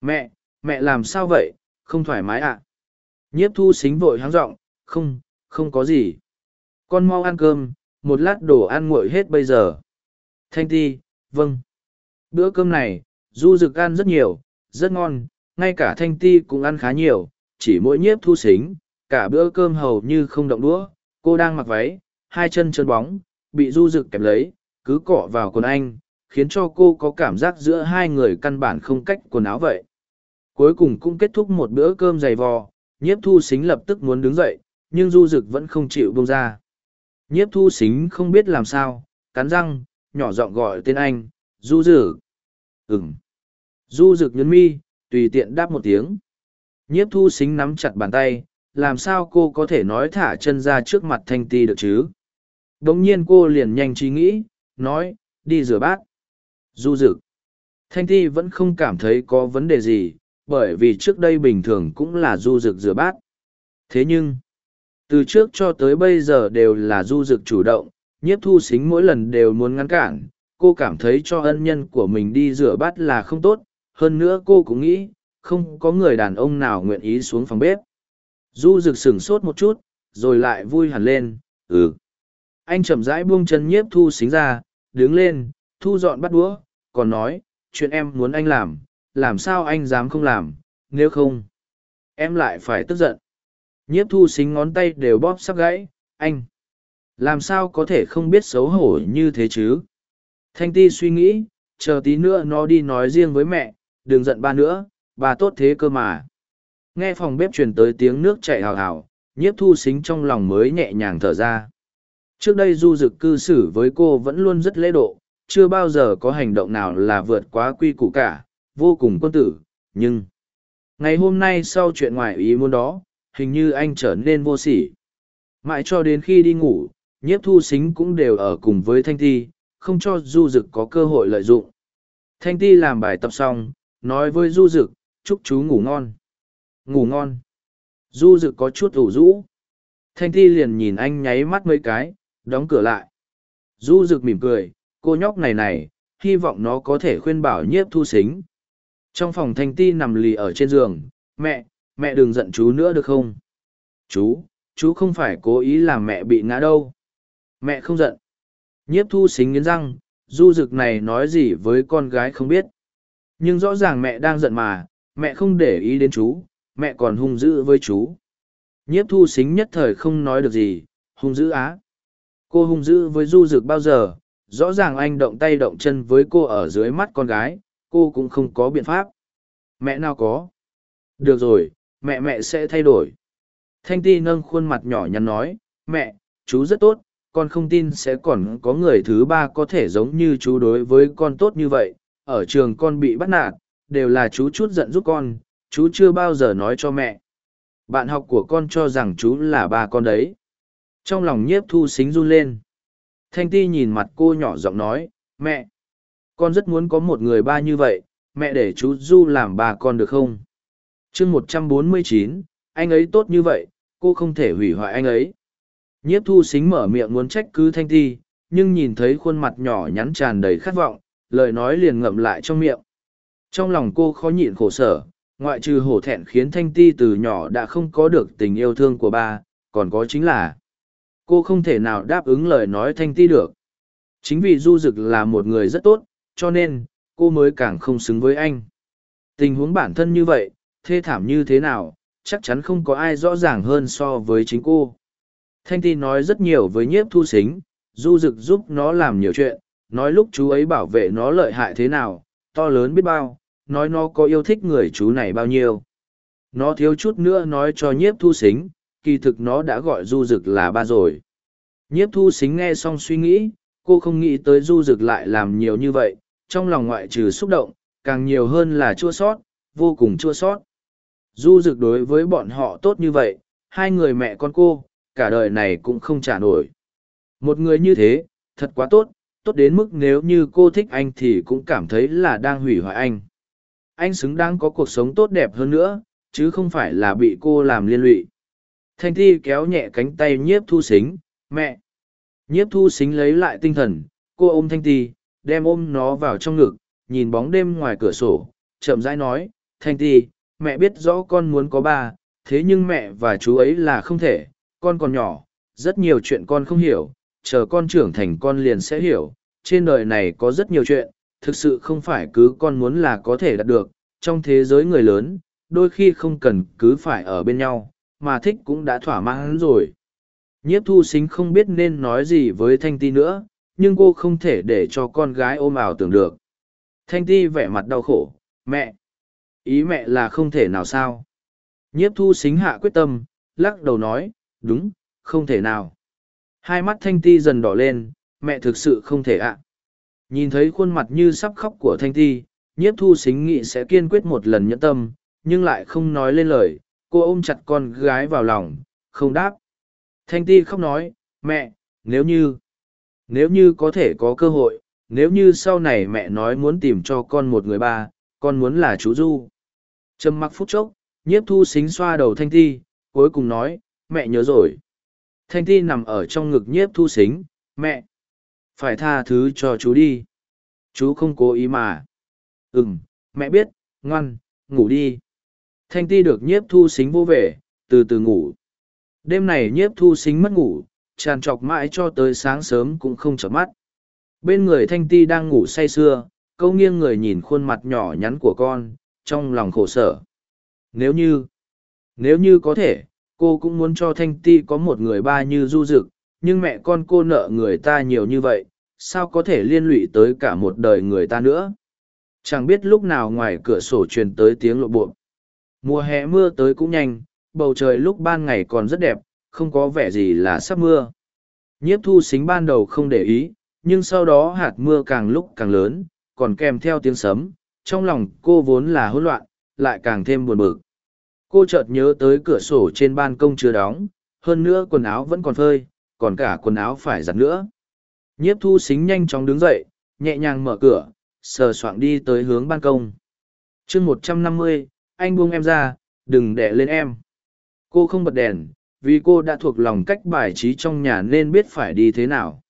Mẹ, mẹ làm sao vậy, không thoải mái à? nhiếp thu xính vội háng r ộ n g không không có gì con mau ăn cơm một lát đồ ăn nguội hết bây giờ thanh ti vâng bữa cơm này du rực ăn rất nhiều rất ngon ngay cả thanh ti cũng ăn khá nhiều, chỉ mỗi nhiếp thu xính, cả bữa cơm hầu như không động đũa, cô đang mặc váy, hai chân chân bóng, bị du rực kẹp lấy, cứ cọ vào quần anh, khiến cho cô có cảm giác giữa hai người căn bản không cách quần áo vậy. Cuối cùng cũng kết thúc một bữa cơm dày vò, nhiếp thu xính lập tức muốn đứng dậy, nhưng du rực vẫn không chịu bông ra. Nhiếp thu xính không biết làm sao, cắn răng, nhỏ giọng gọi tên anh, du rực. Ừng du rực nhấn mi tùy tiện đáp một tiếng. Nhiếp thu xính nắm chặt bàn tay làm sao cô có thể nói thả chân ra trước mặt thanh ti được chứ? Đ ỗ n g nhiên cô liền nhanh trí nghĩ nói đi rửa bát. Du rực thanh ti vẫn không cảm thấy có vấn đề gì bởi vì trước đây bình thường cũng là du rực rửa bát. Thế nhưng, từ trước cho tới bây giờ đều là du rực chủ động, nhiếp thu xính mỗi lần đều muốn ngăn cản, cô cảm thấy cho ân nhân của mình đi rửa bát là không tốt, hơn nữa cô cũng nghĩ, không có người đàn ông nào nguyện ý xuống phòng bếp. Du rực sửng sốt một chút, rồi lại vui hẳn lên, ừ. Anh chậm rãi buông chân nhiếp thu xính ra, đứng lên, thu dọn bắt đũa, còn nói, chuyện em muốn anh làm, làm sao anh dám không làm, nếu không, em lại phải tức giận. Nhiếp thu xính ngón tay đều bóp sắp gãy, anh. Làm sao có thể không biết xấu hổ như thế chứ? Thanh ti suy nghĩ, chờ tí nữa nó đi nói riêng với mẹ, đừng giận ba nữa, bà tốt thế cơ mà. Nghe phòng bếp truyền tới tiếng nước chảy hào hào, nhiếp thu xính trong lòng mới nhẹ nhàng thở ra. Trước đây du dực cư xử với cô vẫn luôn rất lễ độ, chưa bao giờ có hành động nào là vượt quá quy củ cả, vô cùng quân tử, nhưng... Ngày hôm nay sau chuyện ngoài ý muốn đó, hình như anh trở nên vô sỉ. Mãi cho đến khi đi ngủ, nhiếp thu xính cũng đều ở cùng với Thanh Ti, không cho du dực có cơ hội lợi dụng. Thanh Ti làm bài tập xong, nói với du dực, chúc chú ngủ ngon. Ngủ ngon. Du dực có chút ủ rũ. Thanh Ti liền nhìn anh nháy mắt mấy cái, đóng cửa lại. Du rực mỉm cười, cô nhóc này này, hy vọng nó có thể khuyên bảo nhiếp thu xính. Trong phòng thanh ti nằm lì ở trên giường, mẹ, mẹ đừng giận chú nữa được không? Chú, chú không phải cố ý làm mẹ bị ngã đâu. Mẹ không giận. Nhiếp thu xính nghiến răng, du rực này nói gì với con gái không biết. Nhưng rõ ràng mẹ đang giận mà, mẹ không để ý đến chú, mẹ còn hung dữ với chú. Nhiếp thu xính nhất thời không nói được gì, hung dữ á. Cô hung dữ với du dực bao giờ rõ ràng anh động tay động chân với cô ở dưới mắt con gái cô cũng không có biện pháp. Mẹ nào có? Được rồi mẹ mẹ sẽ thay đổi. Thanh ti nâng khuôn mặt nhỏ nhắn nói mẹ chú rất tốt con không tin sẽ còn có người thứ ba có thể giống như chú đối với con tốt như vậy ở trường con bị bắt nạt đều là chú chút giận giúp con chú chưa bao giờ nói cho mẹ bạn học của con cho rằng chú là ba con đấy trong lòng nhiếp thu xính run lên. Thanh ti nhìn mặt cô nhỏ giọng nói, mẹ, con rất muốn có một người ba như vậy, mẹ để chú Du làm ba con được không? chương một trăm bốn mươi chín, anh ấy tốt như vậy, cô không thể hủy hoại anh ấy. Nhiếp thu xính mở miệng muốn trách cứ thanh ti, nhưng nhìn thấy khuôn mặt nhỏ nhắn tràn đầy khát vọng, lời nói liền ngậm lại trong miệng. Trong lòng cô khó nhịn khổ sở, ngoại trừ hổ thẹn khiến thanh ti từ nhỏ đã không có được tình yêu thương của ba, còn có chính là cô không thể nào đáp ứng lời nói thanh ti được. Chính vì du dực là một người rất tốt cho nên cô mới càng không xứng với anh. Tình huống bản thân như vậy thê thảm như thế nào chắc chắn không có ai rõ ràng hơn so với chính cô. Thanh ti nói rất nhiều với nhiếp thu xính du dực giúp nó làm nhiều chuyện nói lúc chú ấy bảo vệ nó lợi hại thế nào, to lớn biết bao, nói nó có yêu thích người chú này bao nhiêu. Nó thiếu chút nữa nói cho nhiếp thu xính kỳ thực nó đã gọi du Dực là ba rồi. Nhiếp thu xính nghe xong suy nghĩ, cô không nghĩ tới du Dực lại làm nhiều như vậy, trong lòng ngoại trừ xúc động, càng nhiều hơn là chua sót, vô cùng chua sót. Du Dực đối với bọn họ tốt như vậy, hai người mẹ con cô, cả đời này cũng không trả nổi. Một người như thế, thật quá tốt tốt đến mức nếu như cô thích anh thì cũng cảm thấy là đang hủy hoại anh anh xứng đáng có cuộc sống tốt đẹp hơn nữa chứ không phải là bị cô làm liên lụy Thanh thi kéo nhẹ cánh tay nhiếp thu xính, mẹ. Nhiếp thu xính lấy lại tinh thần, cô ôm thanh ti, đem ôm nó vào trong ngực, nhìn bóng đêm ngoài cửa sổ, chậm rãi nói, thanh ti, mẹ biết rõ con muốn có ba, thế nhưng mẹ và chú ấy là không thể, con còn nhỏ, rất nhiều chuyện con không hiểu, chờ con trưởng thành con liền sẽ hiểu, trên đời này có rất nhiều chuyện, thực sự không phải cứ con muốn là có thể đạt được, trong thế giới người lớn, đôi khi không cần cứ phải ở bên nhau, mà thích cũng đã thỏa mãn rồi. Nhiếp thu xính không biết nên nói gì với thanh ti nữa nhưng cô không thể để cho con gái ôm ảo tưởng được. Thanh ti vẻ mặt đau khổ mẹ ý mẹ là không thể nào sao? Nhiếp thu xính hạ quyết tâm lắc đầu nói đúng không thể nào hai mắt thanh ti dần đỏ lên, mẹ thực sự không thể ạ. Nhìn thấy khuôn mặt như sắp khóc của thanh ti, nhiếp thu xính nghị sẽ kiên quyết một lần nhẫn tâm, nhưng lại không nói lên lời, cô ôm chặt con gái vào lòng, không đáp. Thanh ti khóc nói, mẹ, nếu như nếu như có thể có cơ hội, nếu như sau này mẹ nói muốn tìm cho con một người ba, con muốn là chú du. Trầm mặc phút chốc, nhiếp thu xính xoa đầu thanh ti, cuối cùng nói, mẹ nhớ rồi thanh ti nằm ở trong ngực nhiếp thu xính mẹ phải tha thứ cho chú đi chú không cố ý mà Ừm, mẹ biết ngoan ngủ đi Thanh ti được nhiếp thu xính vô vẻ, từ từ ngủ. Đêm này nhiếp thu xính mất ngủ, tràn trọc mãi cho tới sáng sớm cũng không chợp mắt. Bên người thanh ti đang ngủ say sưa, câu nghiêng người nhìn khuôn mặt nhỏ nhắn của con, trong lòng khổ sở. Nếu như, nếu như có thể, cô cũng muốn cho thanh ti có một người ba như du dực, nhưng mẹ con cô nợ người ta nhiều như vậy, sao có thể liên lụy tới cả một đời người ta nữa? Chẳng biết lúc nào ngoài cửa sổ truyền tới tiếng lộ buộc mùa hè mưa tới cũng nhanh bầu trời lúc ban ngày còn rất đẹp không có vẻ gì là sắp mưa. Nhiếp thu xính ban đầu không để ý nhưng sau đó hạt mưa càng lúc càng lớn còn kèm theo tiếng sấm trong lòng cô vốn là hỗn loạn lại càng thêm buồn bực cô chợt nhớ tới cửa sổ trên ban công chưa đóng, hơn nữa quần áo vẫn còn phơi, còn cả quần áo phải giặt nữa. Nhiếp thu xính nhanh chóng đứng dậy, nhẹ nhàng mở cửa, sờ soạng đi tới hướng ban công. Chương một trăm năm mươi, anh buông em ra, đừng đẻ lên em. Cô không bật đèn, vì cô đã thuộc lòng cách bài trí trong nhà nên biết phải đi thế nào.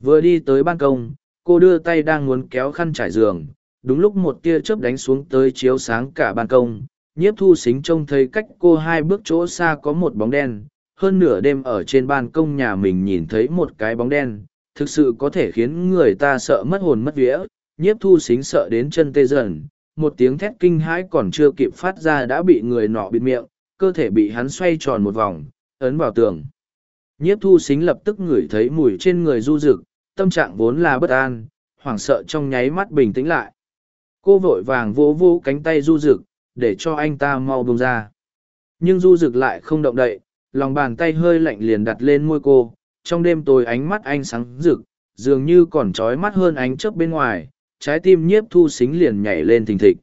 Vừa đi tới ban công, cô đưa tay đang muốn kéo khăn trải giường, đúng lúc một tia chớp đánh xuống tới chiếu sáng cả ban công nhiếp thu xính trông thấy cách cô hai bước chỗ xa có một bóng đen, hơn nửa đêm ở trên ban công nhà mình nhìn thấy một cái bóng đen, thực sự có thể khiến người ta sợ mất hồn mất vía. Nhiếp thu xính sợ đến chân tê dần, một tiếng thét kinh hãi còn chưa kịp phát ra đã bị người nọ bịt miệng, cơ thể bị hắn xoay tròn một vòng, ấn vào tường. Nhiếp thu xính lập tức ngửi thấy mùi trên người du rực, tâm trạng vốn là bất an, hoảng sợ trong nháy mắt bình tĩnh lại. Cô vội vàng vỗ vỗ cánh tay du rực để cho anh ta mau bông ra. Nhưng du rực lại không động đậy, lòng bàn tay hơi lạnh liền đặt lên môi cô, trong đêm tối ánh mắt anh sáng rực, dường như còn trói mắt hơn ánh chớp bên ngoài, trái tim nhiếp thu xính liền nhảy lên thình thịch.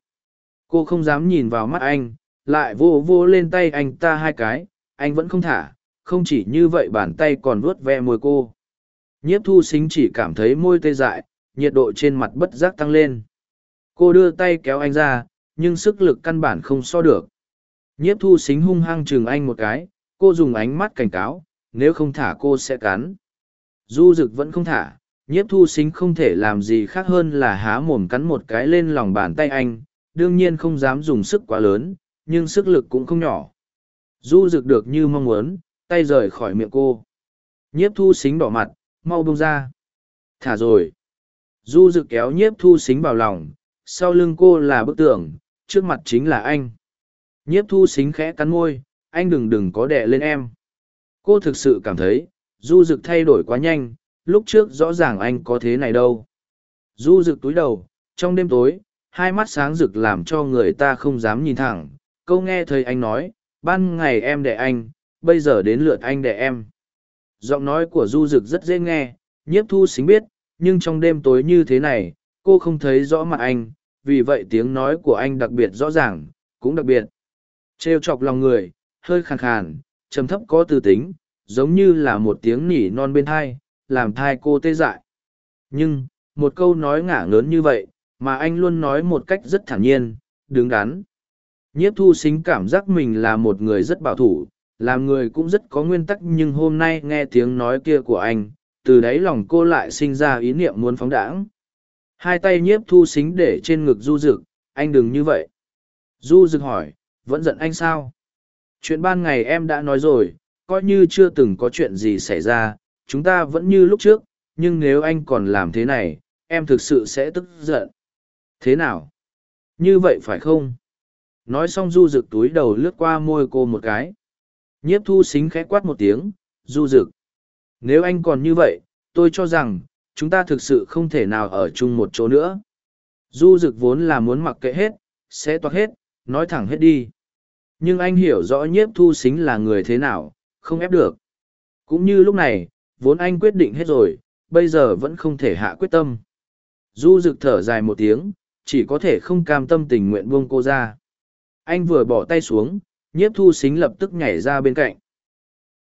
Cô không dám nhìn vào mắt anh, lại vô vô lên tay anh ta hai cái, anh vẫn không thả, không chỉ như vậy bàn tay còn vuốt ve môi cô. Nhiếp thu xính chỉ cảm thấy môi tê dại, nhiệt độ trên mặt bất giác tăng lên. Cô đưa tay kéo anh ra nhưng sức lực căn bản không so được. Nhiếp thu xính hung hăng chừng anh một cái, cô dùng ánh mắt cảnh cáo, nếu không thả cô sẽ cắn. Du Dực vẫn không thả, nhiếp thu xính không thể làm gì khác hơn là há mồm cắn một cái lên lòng bàn tay anh, đương nhiên không dám dùng sức quá lớn, nhưng sức lực cũng không nhỏ. Du Dực được như mong muốn, tay rời khỏi miệng cô. Nhiếp thu xính đỏ mặt, mau bông ra. Thả rồi. Du Dực kéo nhiếp thu xính vào lòng, sau lưng cô là bức tường trước mặt chính là anh. Nhiếp thu xính khẽ cắn môi, anh đừng đừng có đẻ lên em. Cô thực sự cảm thấy, du Dực thay đổi quá nhanh, lúc trước rõ ràng anh có thế này đâu. Du rực túi đầu, trong đêm tối, hai mắt sáng rực làm cho người ta không dám nhìn thẳng. Câu nghe thấy anh nói, ban ngày em đẻ anh, bây giờ đến lượt anh đẻ em. Giọng nói của du rực rất dễ nghe, nhiếp thu xính biết, nhưng trong đêm tối như thế này, cô không thấy rõ mặt anh vì vậy tiếng nói của anh đặc biệt rõ ràng, cũng đặc biệt. Trêu chọc lòng người, hơi khàn khàn, trầm thấp có tư tính, giống như là một tiếng nỉ non bên thai, làm thai cô tê dại. Nhưng, một câu nói ngả ngớn như vậy, mà anh luôn nói một cách rất thản nhiên, đứng đắn. Nhiếp thu xính cảm giác mình là một người rất bảo thủ, làm người cũng rất có nguyên tắc nhưng hôm nay nghe tiếng nói kia của anh, từ đáy lòng cô lại sinh ra ý niệm muốn phóng đãng hai tay nhiếp thu xính để trên ngực du dực, anh đừng như vậy. Du dực hỏi vẫn giận anh sao? Chuyện ban ngày em đã nói rồi coi như chưa từng có chuyện gì xảy ra chúng ta vẫn như lúc trước nhưng nếu anh còn làm thế này em thực sự sẽ tức giận. Thế nào? Như vậy phải không? Nói xong du rực túi đầu lướt qua môi cô một cái. Nhiếp thu xính khẽ quát một tiếng du rực nếu anh còn như vậy tôi cho rằng chúng ta thực sự không thể nào ở chung một chỗ nữa. Du Dực vốn là muốn mặc kệ hết, sẽ toát hết, nói thẳng hết đi. Nhưng anh hiểu rõ nhiếp thu xính là người thế nào, không ép được. Cũng như lúc này, vốn anh quyết định hết rồi, bây giờ vẫn không thể hạ quyết tâm. Du Dực thở dài một tiếng, chỉ có thể không cam tâm tình nguyện buông cô ra. Anh vừa bỏ tay xuống, nhiếp thu xính lập tức nhảy ra bên cạnh.